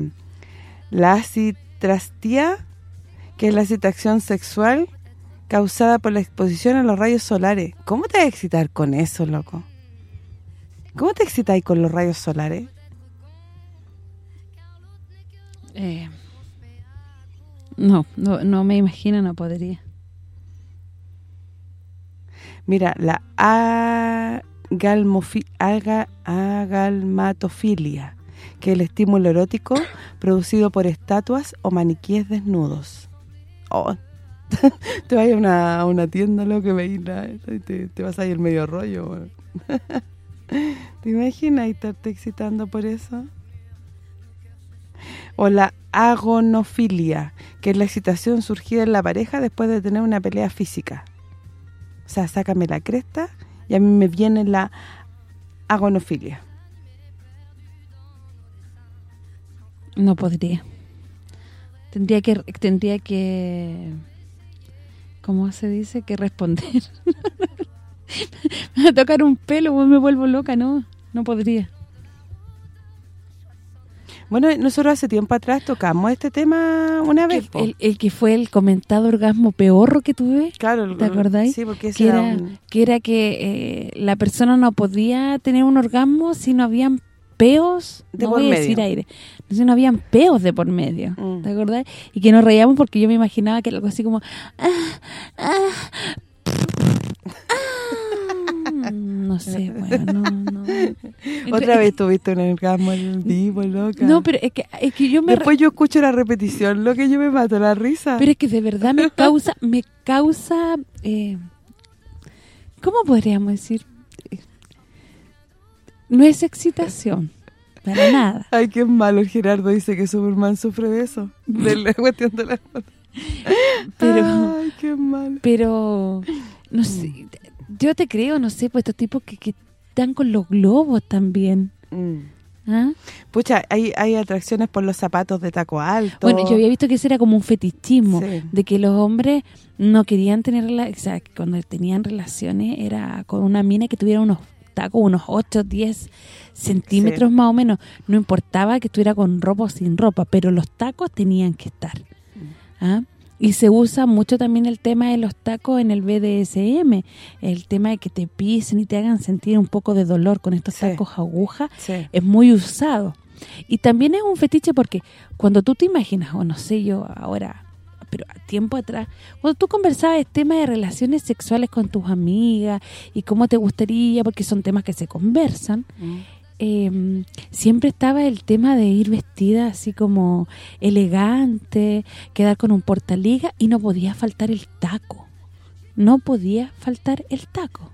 Speaker 2: la que es la excitación sexual causada por la exposición a los rayos solares. ¿Cómo te vas a excitar con eso, loco? ¿Cómo te excitáis con los rayos solares?
Speaker 3: Eh, no, no, no me imagino, no podría.
Speaker 2: Mira, la agalmatofilia, que es el estímulo erótico producido por estatuas o maniquíes desnudos. Oh, te vas a una, una tienda, lo que y te, te, vas a ir medio rollo. ¿Te imaginas estarte excitando por eso? O la agonofilia, que es la excitación surgida en la pareja después de tener una pelea física. O sea, sácame la cresta y a mí me viene la agonofilia.
Speaker 3: No podría. Tendría que tendría que ¿cómo se dice? que responder. me va a tocar un pelo, me vuelvo loca, no, no podría.
Speaker 2: Bueno, nosotros hace tiempo atrás tocamos este tema una vez.
Speaker 3: El, que fue el comentado orgasmo peor que tuve,
Speaker 2: claro,
Speaker 3: ¿te acordáis?
Speaker 2: Sí, porque
Speaker 3: que era, que era que eh, la persona no podía tener un orgasmo si no habían peos, de no por voy a decir aire, si no habían peos de por medio, mm. ¿te acordás? Y que nos reíamos porque yo me imaginaba que algo así como... Ah, ah, no sé, bueno, no, no.
Speaker 2: Otra vez tuviste un orgasmo en vivo, loca.
Speaker 3: No, pero es que, es que yo me...
Speaker 2: Después yo escucho la repetición, lo que yo me mato la risa.
Speaker 3: Pero es que de verdad me causa, me causa, eh, ¿cómo podríamos decir? No es excitación, para nada.
Speaker 2: Ay, qué malo, Gerardo dice que Superman sufre de eso, de la cuestión de la...
Speaker 3: Pero,
Speaker 2: Ay, qué mal.
Speaker 3: Pero, no sé, yo te creo, no sé, pues estos tipos que, que están con los globos también. Mm.
Speaker 2: ¿Ah? Pucha, hay, hay atracciones por los zapatos de taco alto.
Speaker 3: Bueno, yo había visto que ese era como un fetichismo, de que los hombres no querían tener, o sea, cuando tenían relaciones era con una mina que tuviera unos tacos, unos 8, 10 centímetros más o menos. No importaba que estuviera con ropa o sin ropa, pero los tacos tenían que estar. Mm. ¿Ah? Y se usa mucho también el tema de los tacos en el BDSM, el tema de que te pisen y te hagan sentir un poco de dolor con estos tacos aguja, es muy usado. Y también es un fetiche porque cuando tú te imaginas, o no sé yo ahora, pero a tiempo atrás, cuando tú conversabas el tema de relaciones sexuales con tus amigas y cómo te gustaría, porque son temas que se conversan, mm. Em, siempre estaba el tema de ir vestida así como elegante, quedar con un portaliga y no podía faltar el taco. No podía faltar el taco.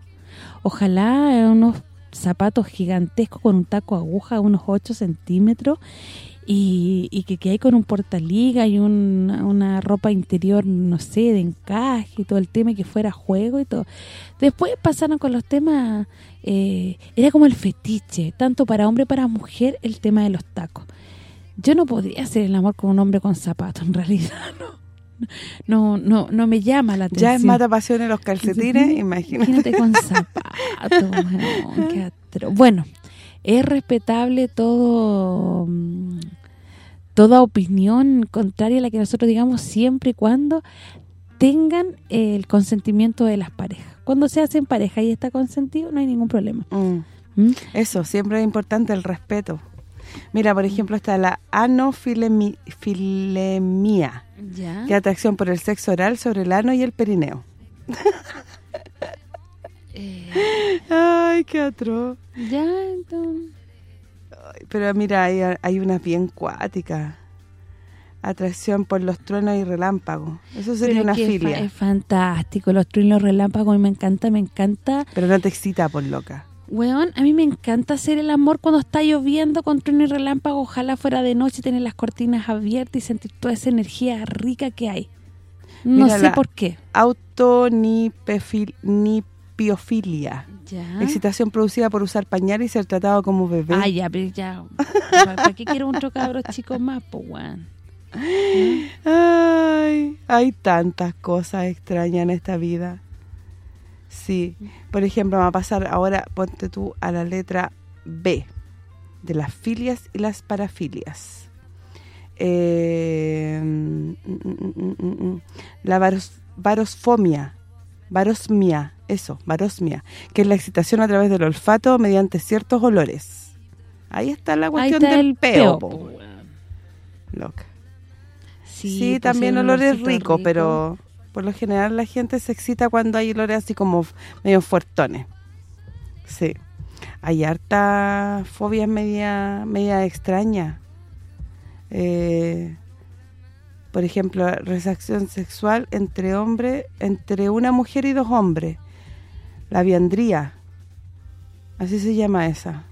Speaker 3: Ojalá unos zapatos gigantescos con un taco aguja, unos 8 centímetros y, y que, hay con un portaliga y una ropa interior, no sé, de encaje y todo el tema, y que fuera juego y todo. Después pasaron con los temas, eh, era como el fetiche, tanto para hombre para mujer, el tema de los tacos. Yo no podría hacer el amor con un hombre con zapatos, en realidad, no. No, no, no me llama la atención.
Speaker 2: Ya es mata pasión en los calcetines, imagínate.
Speaker 3: Imagínate con zapatos, Bueno, es respetable todo mm, toda opinión contraria a la que nosotros digamos siempre y cuando tengan el consentimiento de las parejas. Cuando se hacen pareja y está consentido, no hay ningún problema. Mm.
Speaker 2: ¿Mm? Eso, siempre es importante el respeto. Mira, por ejemplo, está la anofilemia, que es atracción por el sexo oral sobre el ano y el perineo. Eh. Ay, qué atroz.
Speaker 3: Ya, entonces...
Speaker 2: Pero mira, hay, hay unas bien cuáticas. Atracción por los truenos y relámpagos. Eso sería una filia.
Speaker 3: Es fantástico, los truenos y relámpagos, me encanta, me encanta.
Speaker 2: Pero no te excita por loca.
Speaker 3: Weón, a mí me encanta hacer el amor cuando está lloviendo con trueno y relámpago. Ojalá fuera de noche, tener las cortinas abiertas y sentir toda esa energía rica que hay. No sé por qué.
Speaker 2: Autonipiofilia. Excitación producida por usar pañal y ser tratado como bebé.
Speaker 3: Ah, ya, pero ya. ¿Para qué quiero un cabros chicos más, po,
Speaker 2: Ay, hay tantas cosas extrañas en esta vida. Sí. Por ejemplo, va a pasar ahora, ponte tú a la letra B, de las filias y las parafilias. Eh, mm, mm, mm, la varosfomia, varosmia, eso, varosmia, que es la excitación a través del olfato mediante ciertos olores. Ahí está la cuestión del peo. Loca. Sí, pues también olores ricos, pero por lo general la gente se excita cuando hay olores así como medio fuertones. Sí. Hay harta fobias media media extraña. Eh, por ejemplo, resacción sexual entre hombre, entre una mujer y dos hombres. La viandría. Así se llama esa.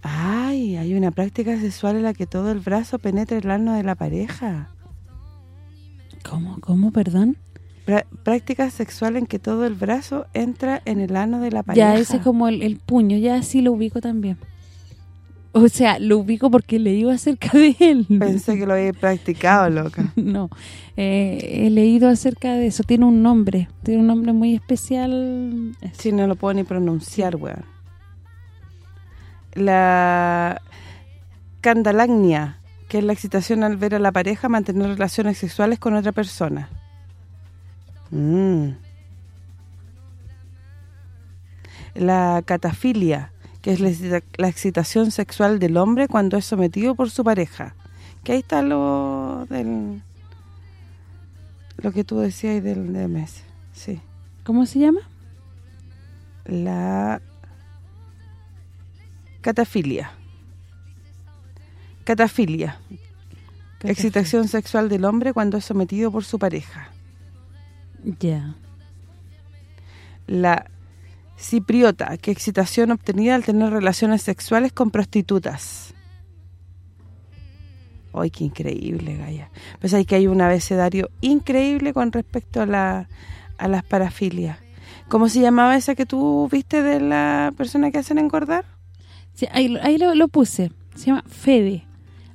Speaker 2: Ay, hay una práctica sexual en la que todo el brazo penetra el ano de la pareja.
Speaker 3: ¿Cómo? ¿Cómo, perdón?
Speaker 2: práctica sexual en que todo el brazo entra en el ano de la pareja.
Speaker 3: Ya, ese es como el, el puño, ya sí lo ubico también. O sea, lo ubico porque he leído acerca de él.
Speaker 2: Pensé que lo había practicado, loca.
Speaker 3: no, eh, he leído acerca de eso. Tiene un nombre, tiene un nombre muy especial.
Speaker 2: Sí, no lo puedo ni pronunciar, weón. La candalagnia, que es la excitación al ver a la pareja mantener relaciones sexuales con otra persona. Mm. La catafilia, que es la, excitación sexual del hombre cuando es sometido por su pareja. Que ahí está lo del lo que tú decías del DMS. Sí.
Speaker 3: ¿Cómo se llama?
Speaker 2: La catafilia. Catafilia. Excitación sexual del hombre cuando es sometido por su pareja.
Speaker 3: Ya.
Speaker 2: La Cipriota, que excitación obtenida al tener relaciones sexuales con prostitutas. ¡Ay, qué increíble, Gaya! Pues hay que hay un abecedario increíble con respecto a, la, a las parafilias. ¿Cómo se llamaba esa que tú viste de la persona que hacen engordar?
Speaker 3: Sí, ahí, lo, puse. Se llama Fede.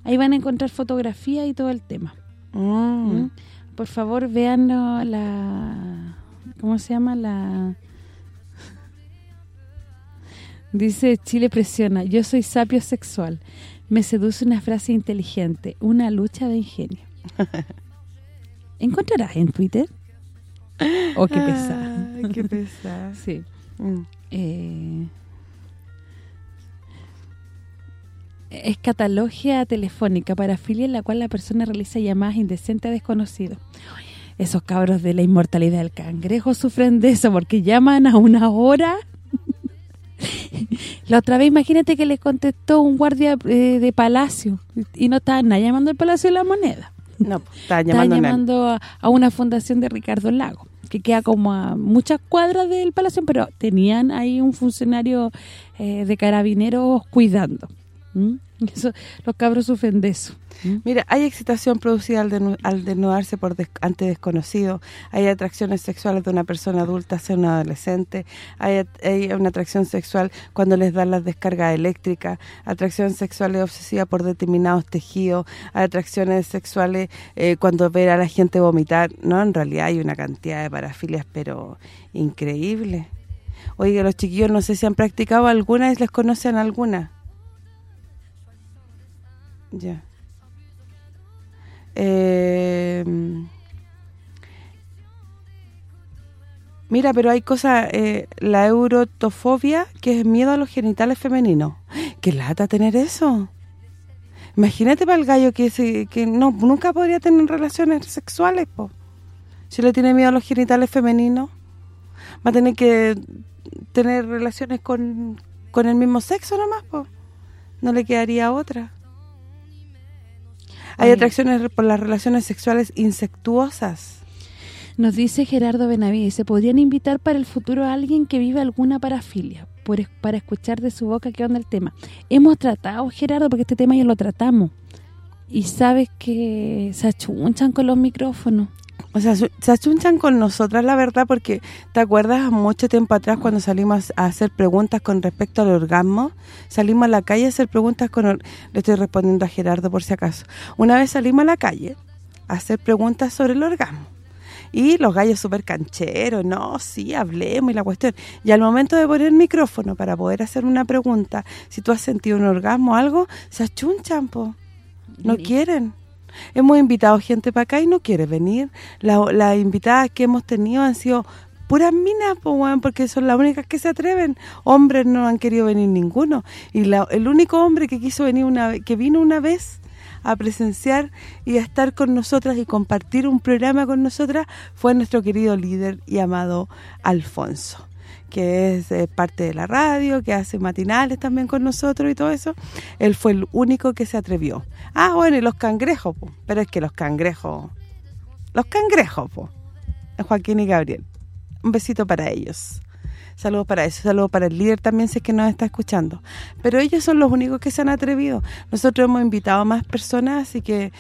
Speaker 3: Ahí van a encontrar fotografía y todo el tema. Mm. ¿Mm? Por favor, vean la... ¿Cómo se llama? La Dice Chile presiona, yo soy sapio sexual. Me seduce una frase inteligente, una lucha de ingenio. ¿Encontrarás en Twitter? Oh, qué pesada.
Speaker 2: qué pesada.
Speaker 3: sí. Mm. Eh, es catalogia telefónica, para parafilia en la cual la persona realiza llamadas indecentes a desconocidos. Esos cabros de la inmortalidad del cangrejo sufren de eso porque llaman a una hora La otra vez, imagínate que le contestó un guardia eh, de palacio y no estaba nada llamando al Palacio de la Moneda.
Speaker 2: No, estaba llamando,
Speaker 3: llamando a, una fundación de Ricardo Lago, que queda como a muchas cuadras del palacio, pero tenían ahí un funcionario eh, de carabineros cuidando. los cabros sufren de eso.
Speaker 2: Mira, hay excitación producida al, desnudarse por ante desconocido, hay atracciones sexuales de una persona adulta hacia un adolescente, hay, una atracción sexual cuando les dan las descargas eléctricas, atracciones sexuales obsesivas por determinados tejidos, hay atracciones sexuales eh, cuando ver a la gente vomitar, no, en realidad hay una cantidad de parafilias, pero increíble. Oye, los chiquillos no sé si han practicado alguna les conocen alguna. Ya. Eh, mira, pero hay cosas, eh, la eurotofobia, que es miedo a los genitales femeninos. ¡Qué lata tener eso! Imagínate para el gallo que se, que no nunca podría tener relaciones sexuales, po. Si le tiene miedo a los genitales femeninos, va a tener que tener relaciones con, con el mismo sexo nomás, po. No le quedaría otra. Hay atracciones por las relaciones sexuales insectuosas.
Speaker 3: Nos dice Gerardo Benavides, ¿se podrían invitar para el futuro a alguien que vive alguna parafilia? para escuchar de su boca qué onda el tema. Hemos tratado, Gerardo, porque este tema ya lo tratamos. Y sabes que se achunchan con los micrófonos.
Speaker 2: O sea, se achunchan con nosotras, la verdad, porque ¿te acuerdas mucho tiempo atrás cuando salimos a hacer preguntas con respecto al orgasmo? Salimos a la calle a hacer preguntas con... Le estoy respondiendo a Gerardo por si acaso. Una vez salimos a la calle a hacer preguntas sobre el orgasmo. Y los gallos súper cancheros, no, sí, hablemos y la cuestión. Y al momento de poner el micrófono para poder hacer una pregunta, si tú has sentido un orgasmo o algo, se achunchan, po. No quieren. Hemos invitado gente para acá y no quiere venir. Las invitadas que hemos tenido han sido puras minas, porque son las únicas que se atreven. Hombres no han querido venir ninguno. Y el único hombre que quiso venir una que vino una vez a presenciar y a estar con nosotras y compartir un programa con nosotras fue nuestro querido líder llamado Alfonso que es eh, parte de la radio, que hace matinales también con nosotros y todo eso, él fue el único que se atrevió. Ah, bueno, y los cangrejos, pero es que los cangrejos, los cangrejos, po, Joaquín y Gabriel. Un besito para ellos. Saludos para eso, saludos para el líder también, sé que nos está escuchando. Pero ellos son los únicos que se han atrevido. Nosotros hemos invitado a más personas, así que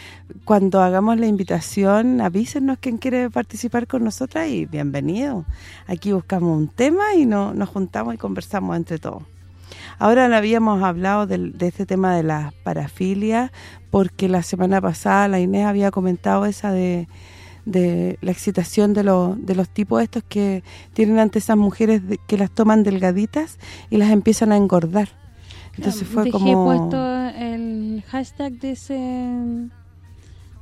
Speaker 2: cuando hagamos la invitación, avísenos quién quiere participar con nosotras y bienvenido. Aquí buscamos un tema y no, nos juntamos y conversamos entre todos. Ahora habíamos hablado de, de, este tema de las parafilias, porque la semana pasada la Inés había comentado esa de de la excitación de, de los tipos estos que tienen ante esas mujeres que las toman delgaditas y las empiezan a engordar. Entonces fue
Speaker 3: dejé
Speaker 2: como...
Speaker 3: puesto el hashtag de ese...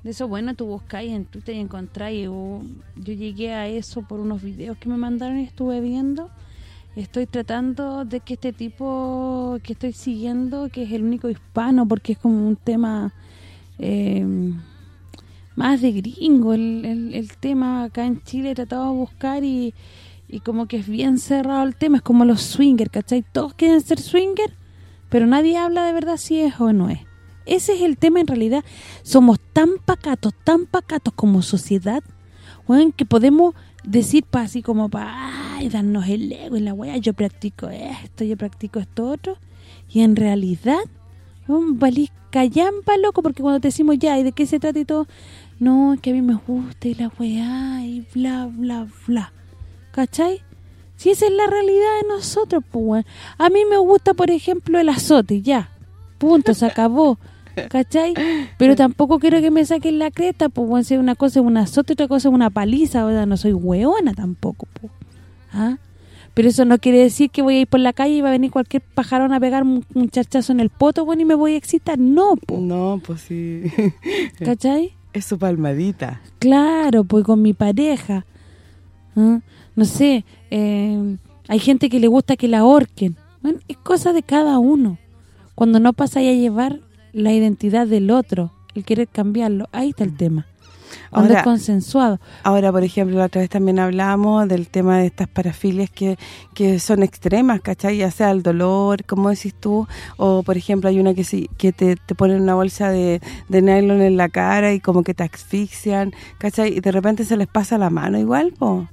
Speaker 3: De eso, bueno, tú buscáis en Twitter y encontráis. Yo, yo llegué a eso por unos videos que me mandaron y estuve viendo. Estoy tratando de que este tipo que estoy siguiendo, que es el único hispano, porque es como un tema... Eh, más de gringo el, el, tema acá en Chile he tratado de buscar y, y como que es bien cerrado el tema, es como los swingers, ¿cachai? Todos quieren ser swinger, pero nadie habla de verdad si es o no es. Ese es el tema en realidad. Somos tan pacatos, tan pacatos como sociedad, bueno, que podemos decir para así como para ay, darnos el ego y la wea, yo practico esto, yo practico esto otro, y en realidad, un valís callampa, loco, porque cuando te decimos ya, ¿y de qué se trata y todo? No, que a mí me gusta y la weá y bla, bla, bla. ¿Cachai? Si esa es la realidad de nosotros, pues, A mí me gusta, por ejemplo, el azote, ya. Punto, se acabó. ¿Cachai? Pero tampoco quiero que me saquen la creta, pues, si una cosa es un azote, otra cosa es una paliza, ¿verdad? No soy weona tampoco, pues. ¿Ah? Pero eso no quiere decir que voy a ir por la calle y va a venir cualquier pajarón a pegar un, chachazo en el poto, bueno, y me voy a excitar. No, pues.
Speaker 2: No, pues sí.
Speaker 3: ¿Cachai?
Speaker 2: Es su palmadita.
Speaker 3: Claro, pues con mi pareja. ¿ah? No sé, eh, hay gente que le gusta que la ahorquen. Bueno, es cosa de cada uno. Cuando no pasa a llevar la identidad del otro, el querer cambiarlo, ahí está el tema ahora, consensuado.
Speaker 2: Ahora, por ejemplo, la otra vez también hablamos del tema de estas parafilias que, que son extremas, ¿cachai? Ya sea el dolor, como decís tú, o por ejemplo hay una que sí, que te, te ponen una bolsa de, de nylon en la cara y como que te asfixian, ¿cachai? Y de repente se les pasa la mano igual, po.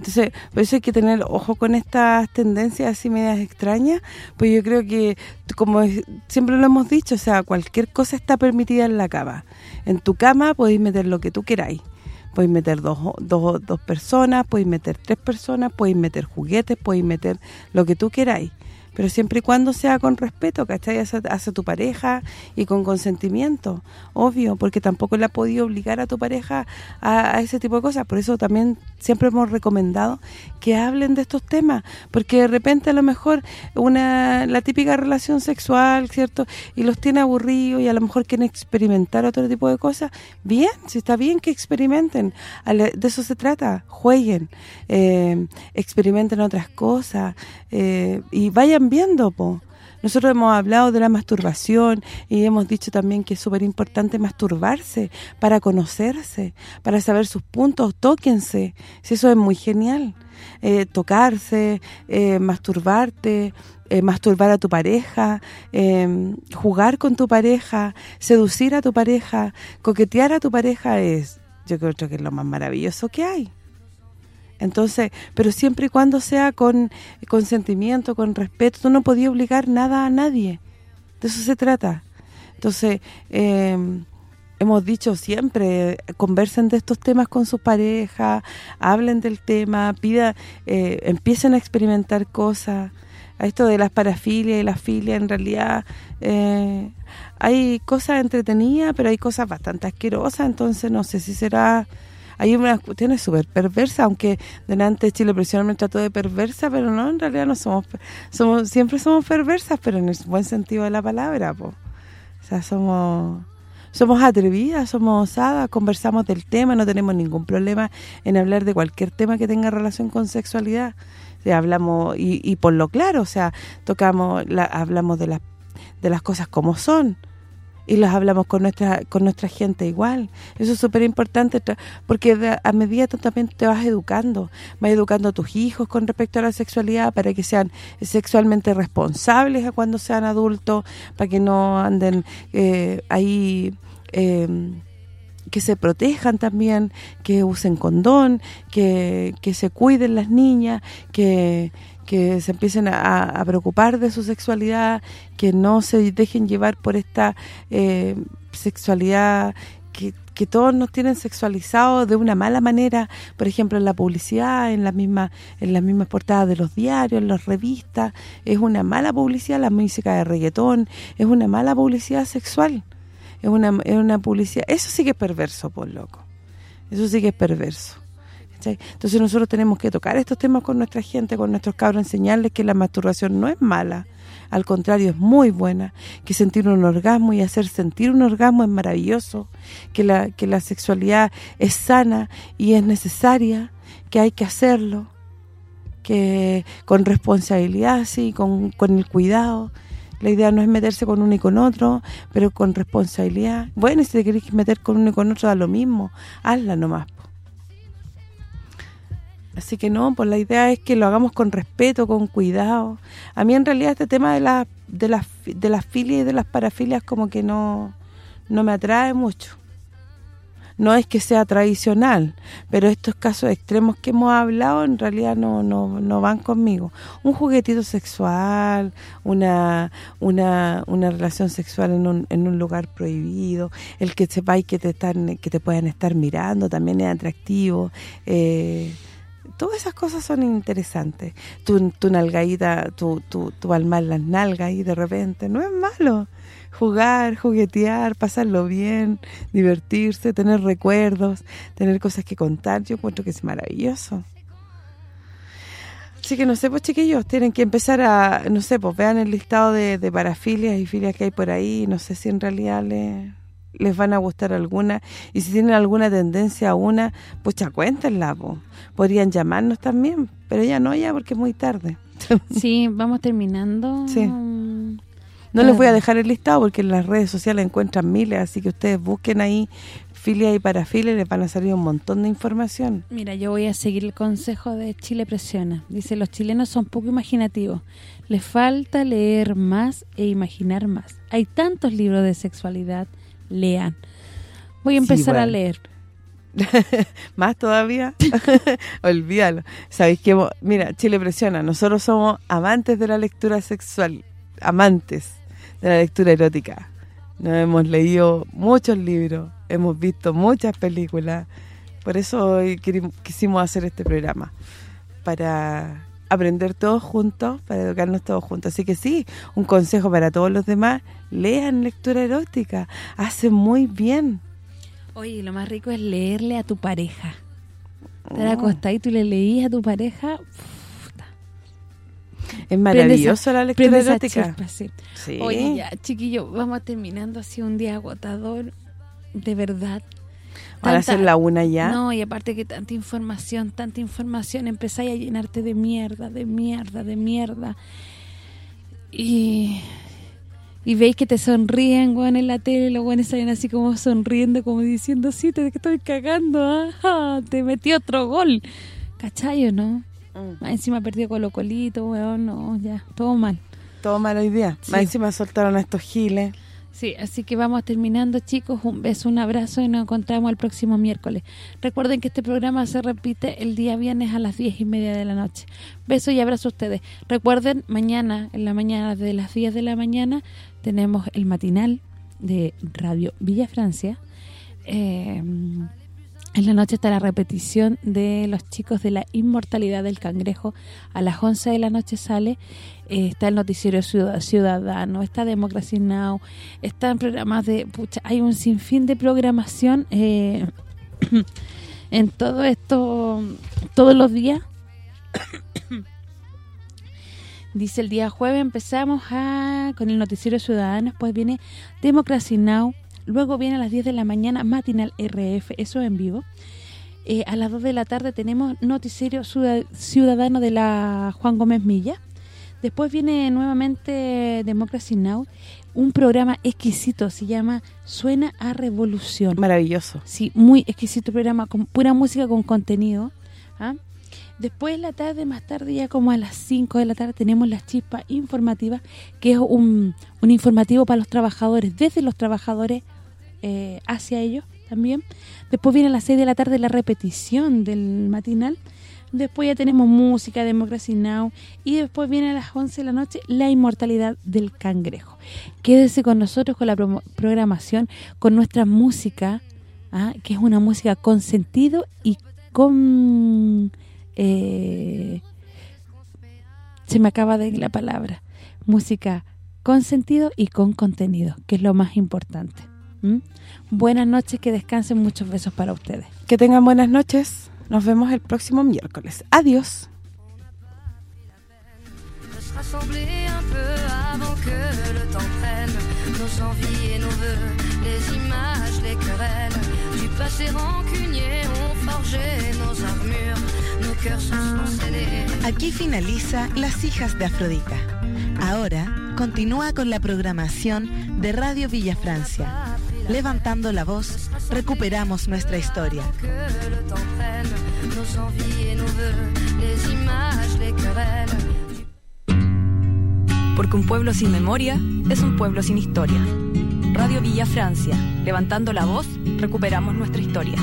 Speaker 2: Entonces, por eso hay que tener ojo con estas tendencias así medias extrañas, pues yo creo que, como siempre lo hemos dicho, o sea, cualquier cosa está permitida en la cama. En tu cama podéis meter lo que tú queráis. Podéis meter dos, dos, dos personas, podéis meter tres personas, podéis meter juguetes, podéis meter lo que tú queráis pero siempre y cuando sea con respeto, ¿cachai? Hacia, tu pareja y con consentimiento, obvio, porque tampoco le ha podido obligar a tu pareja a, ese tipo de cosas, por eso también siempre hemos recomendado que hablen de estos temas, porque de repente a lo mejor una la típica relación sexual, ¿cierto? Y los tiene aburridos y a lo mejor quieren experimentar otro tipo de cosas, bien, si está bien que experimenten, de eso se trata, jueguen, eh, experimenten otras cosas eh, y vayan viendo, po. Nosotros hemos hablado de la masturbación y hemos dicho también que es súper importante masturbarse para conocerse, para saber sus puntos, tóquense, si eso es muy genial. Eh, tocarse, eh, masturbarte, eh, masturbar a tu pareja, jugar con tu pareja, seducir a tu pareja, coquetear a tu pareja es, yo creo que es lo más maravilloso que hay. Entonces, pero siempre y cuando sea con consentimiento, con respeto, tú no podías obligar nada a nadie. De eso se trata. Entonces, em, hemos dicho siempre, conversen de estos temas con sus parejas, hablen del tema, pida, eh, empiecen a experimentar cosas. Esto de las parafilias y las filias, en realidad, eh, hay cosas entretenidas, pero hay cosas bastante asquerosas, entonces no sé si será hay unas cuestiones súper perversas, aunque delante Chile Presión me trató de perversa, pero no, en realidad no somos, somos siempre somos perversas, pero en el buen sentido de la palabra, po. O sea, somos somos atrevidas, somos osadas, conversamos del tema, no tenemos ningún problema en hablar de cualquier tema que tenga relación con sexualidad. hablamos y, por lo claro, o sea, tocamos hablamos de las de las cosas como son y las hablamos con nuestra con nuestra gente igual. Eso es súper importante porque a medida también te vas educando, vas educando a tus hijos con respecto a la sexualidad para que sean sexualmente responsables a cuando sean adultos, para que no anden eh, ahí... Em, que se protejan también, que usen condón, que, que se cuiden las niñas, que, que se empiecen a, preocupar de su sexualidad, que no se dejen llevar por esta eh, sexualidad que, todos nos tienen sexualizados de una mala manera, por ejemplo en la publicidad, en las mismas en las mismas portadas de los diarios, en las revistas, es una mala publicidad la música de reggaetón, es una mala publicidad sexual, es una, es una publicidad, eso sí que es perverso, por loco, eso sí que es perverso. Entonces nosotros tenemos que tocar estos temas con nuestra gente, con nuestros cabros, enseñarles que la masturbación no es mala, al contrario, es muy buena, que sentir un orgasmo y hacer sentir un orgasmo es maravilloso, que la, que la sexualidad es sana y es necesaria, que hay que hacerlo, que con responsabilidad, sí, con, con el cuidado, la idea no es meterse con uno y con otro, pero con responsabilidad. Bueno, si te querés meter con uno y con otro, da lo mismo, hazla nomás. Así que no, pues la idea es que lo hagamos con respeto, con cuidado. A mí en realidad este tema de las de las de las filias y de las parafilias como que no no me atrae mucho. No es que sea tradicional, pero estos casos extremos que hemos hablado en realidad no, no, no van conmigo. Un juguetito sexual, una una, una relación sexual en un, en un lugar prohibido, el que sepáis que te están que te puedan estar mirando también es atractivo. Eh, todas esas cosas son interesantes. Tu, tu nalgaída, tu, tu, tu alma en las nalgas y de repente, no es malo. Jugar, juguetear, pasarlo bien, divertirse, tener recuerdos, tener cosas que contar, yo encuentro que es maravilloso. Así que no sé, pues chiquillos, tienen que empezar a, no sé, pues vean el listado de, de parafilias y filias que hay por ahí, no sé si en realidad le les van a gustar alguna y si tienen alguna tendencia a una, pues ya cuéntenla, podrían llamarnos también, pero ya no ya porque es muy tarde.
Speaker 3: Sí, vamos terminando.
Speaker 2: Sí. No les voy a dejar el listado porque en las redes sociales encuentran miles, así que ustedes busquen ahí filia y parafilia y les van a salir un montón de información.
Speaker 3: Mira, yo voy a seguir el consejo de Chile Presiona. Dice, los chilenos son poco imaginativos. Les falta leer más e imaginar más. Hay tantos libros de sexualidad, lean. Voy a empezar a leer.
Speaker 2: ¿Más todavía? Olvídalo. ¿Sabéis qué? Mira, Chile presiona. Nosotros somos amantes de la lectura sexual. Amantes de la lectura erótica. Nos hemos leído muchos libros. Hemos visto muchas películas. Por eso hoy quisimos hacer este programa. Para aprender todos juntos, para educarnos todos juntos. Así que sí, un consejo para todos los demás, lean lectura erótica, hace muy bien.
Speaker 3: Oye, lo más rico es leerle a tu pareja. Te la oh. y tú le leís a tu pareja,
Speaker 2: es maravilloso la lectura erótica.
Speaker 3: Oye, ya, chiquillo, vamos terminando así un día agotador, de verdad.
Speaker 2: Para hacer la una ya.
Speaker 3: No, y aparte que tanta información, tanta información, empezáis a llenarte de mierda, de mierda, de mierda. Y, y veis que te sonríen, weón, en la tele, los weones salen así como sonriendo, como diciendo, sí, te estoy cagando, te metí otro gol. ¿Cachayo, no? Mm. encima perdió Colo Colito, weón, no, ya, todo mal.
Speaker 2: Todo mal hoy día. encima soltaron a estos giles.
Speaker 3: Sí, así que vamos terminando, chicos. Un beso, un abrazo y nos encontramos el próximo miércoles. Recuerden que este programa se repite el día viernes a las diez y media de la noche. Beso y abrazo a ustedes. Recuerden, mañana, en la mañana, de las 10 de la mañana, tenemos el matinal de Radio Villa Francia. Eh, en la noche está la repetición de los chicos de la inmortalidad del cangrejo. A las 11 de la noche sale, eh, está el noticiero ciudadano, está Democracy Now, están programas de... Pucha, hay un sinfín de programación eh, en todo esto, todos los días. Dice el día jueves empezamos a, con el noticiero ciudadano, después viene Democracy Now, Luego viene a las 10 de la mañana Matinal RF, eso en vivo. Eh, a las 2 de la tarde tenemos Noticiero Ciudadano de la Juan Gómez Milla. Después viene nuevamente Democracy Now! Un programa exquisito, se llama Suena a Revolución.
Speaker 2: Maravilloso.
Speaker 3: Sí, muy exquisito programa, con pura música con contenido. ¿ah? Después de la tarde, más tarde, ya como a las 5 de la tarde, tenemos la chispa informativa, que es un, informativo para los trabajadores, desde los trabajadores eh, hacia ellos también. Después viene a las 6 de la tarde la repetición del matinal. Después ya tenemos música, Democracy Now! Y después viene a las 11 de la noche La Inmortalidad del Cangrejo. Quédese con nosotros con la programación, con nuestra música, ¿ah? que es una música con sentido y con eh, se me acaba de ir la palabra, música con sentido y con contenido, que es lo más importante. Buenas noches, que descansen, muchos besos para ustedes.
Speaker 2: Que tengan buenas noches, nos vemos el próximo miércoles. Adiós.
Speaker 1: Aquí finaliza Las hijas de Afrodita. Ahora continúa con la programación de Radio Villa Francia. Levantando la voz, recuperamos nuestra historia.
Speaker 7: Porque un pueblo sin memoria es un pueblo sin historia. Radio Villa Francia. Levantando la voz, recuperamos nuestra historia.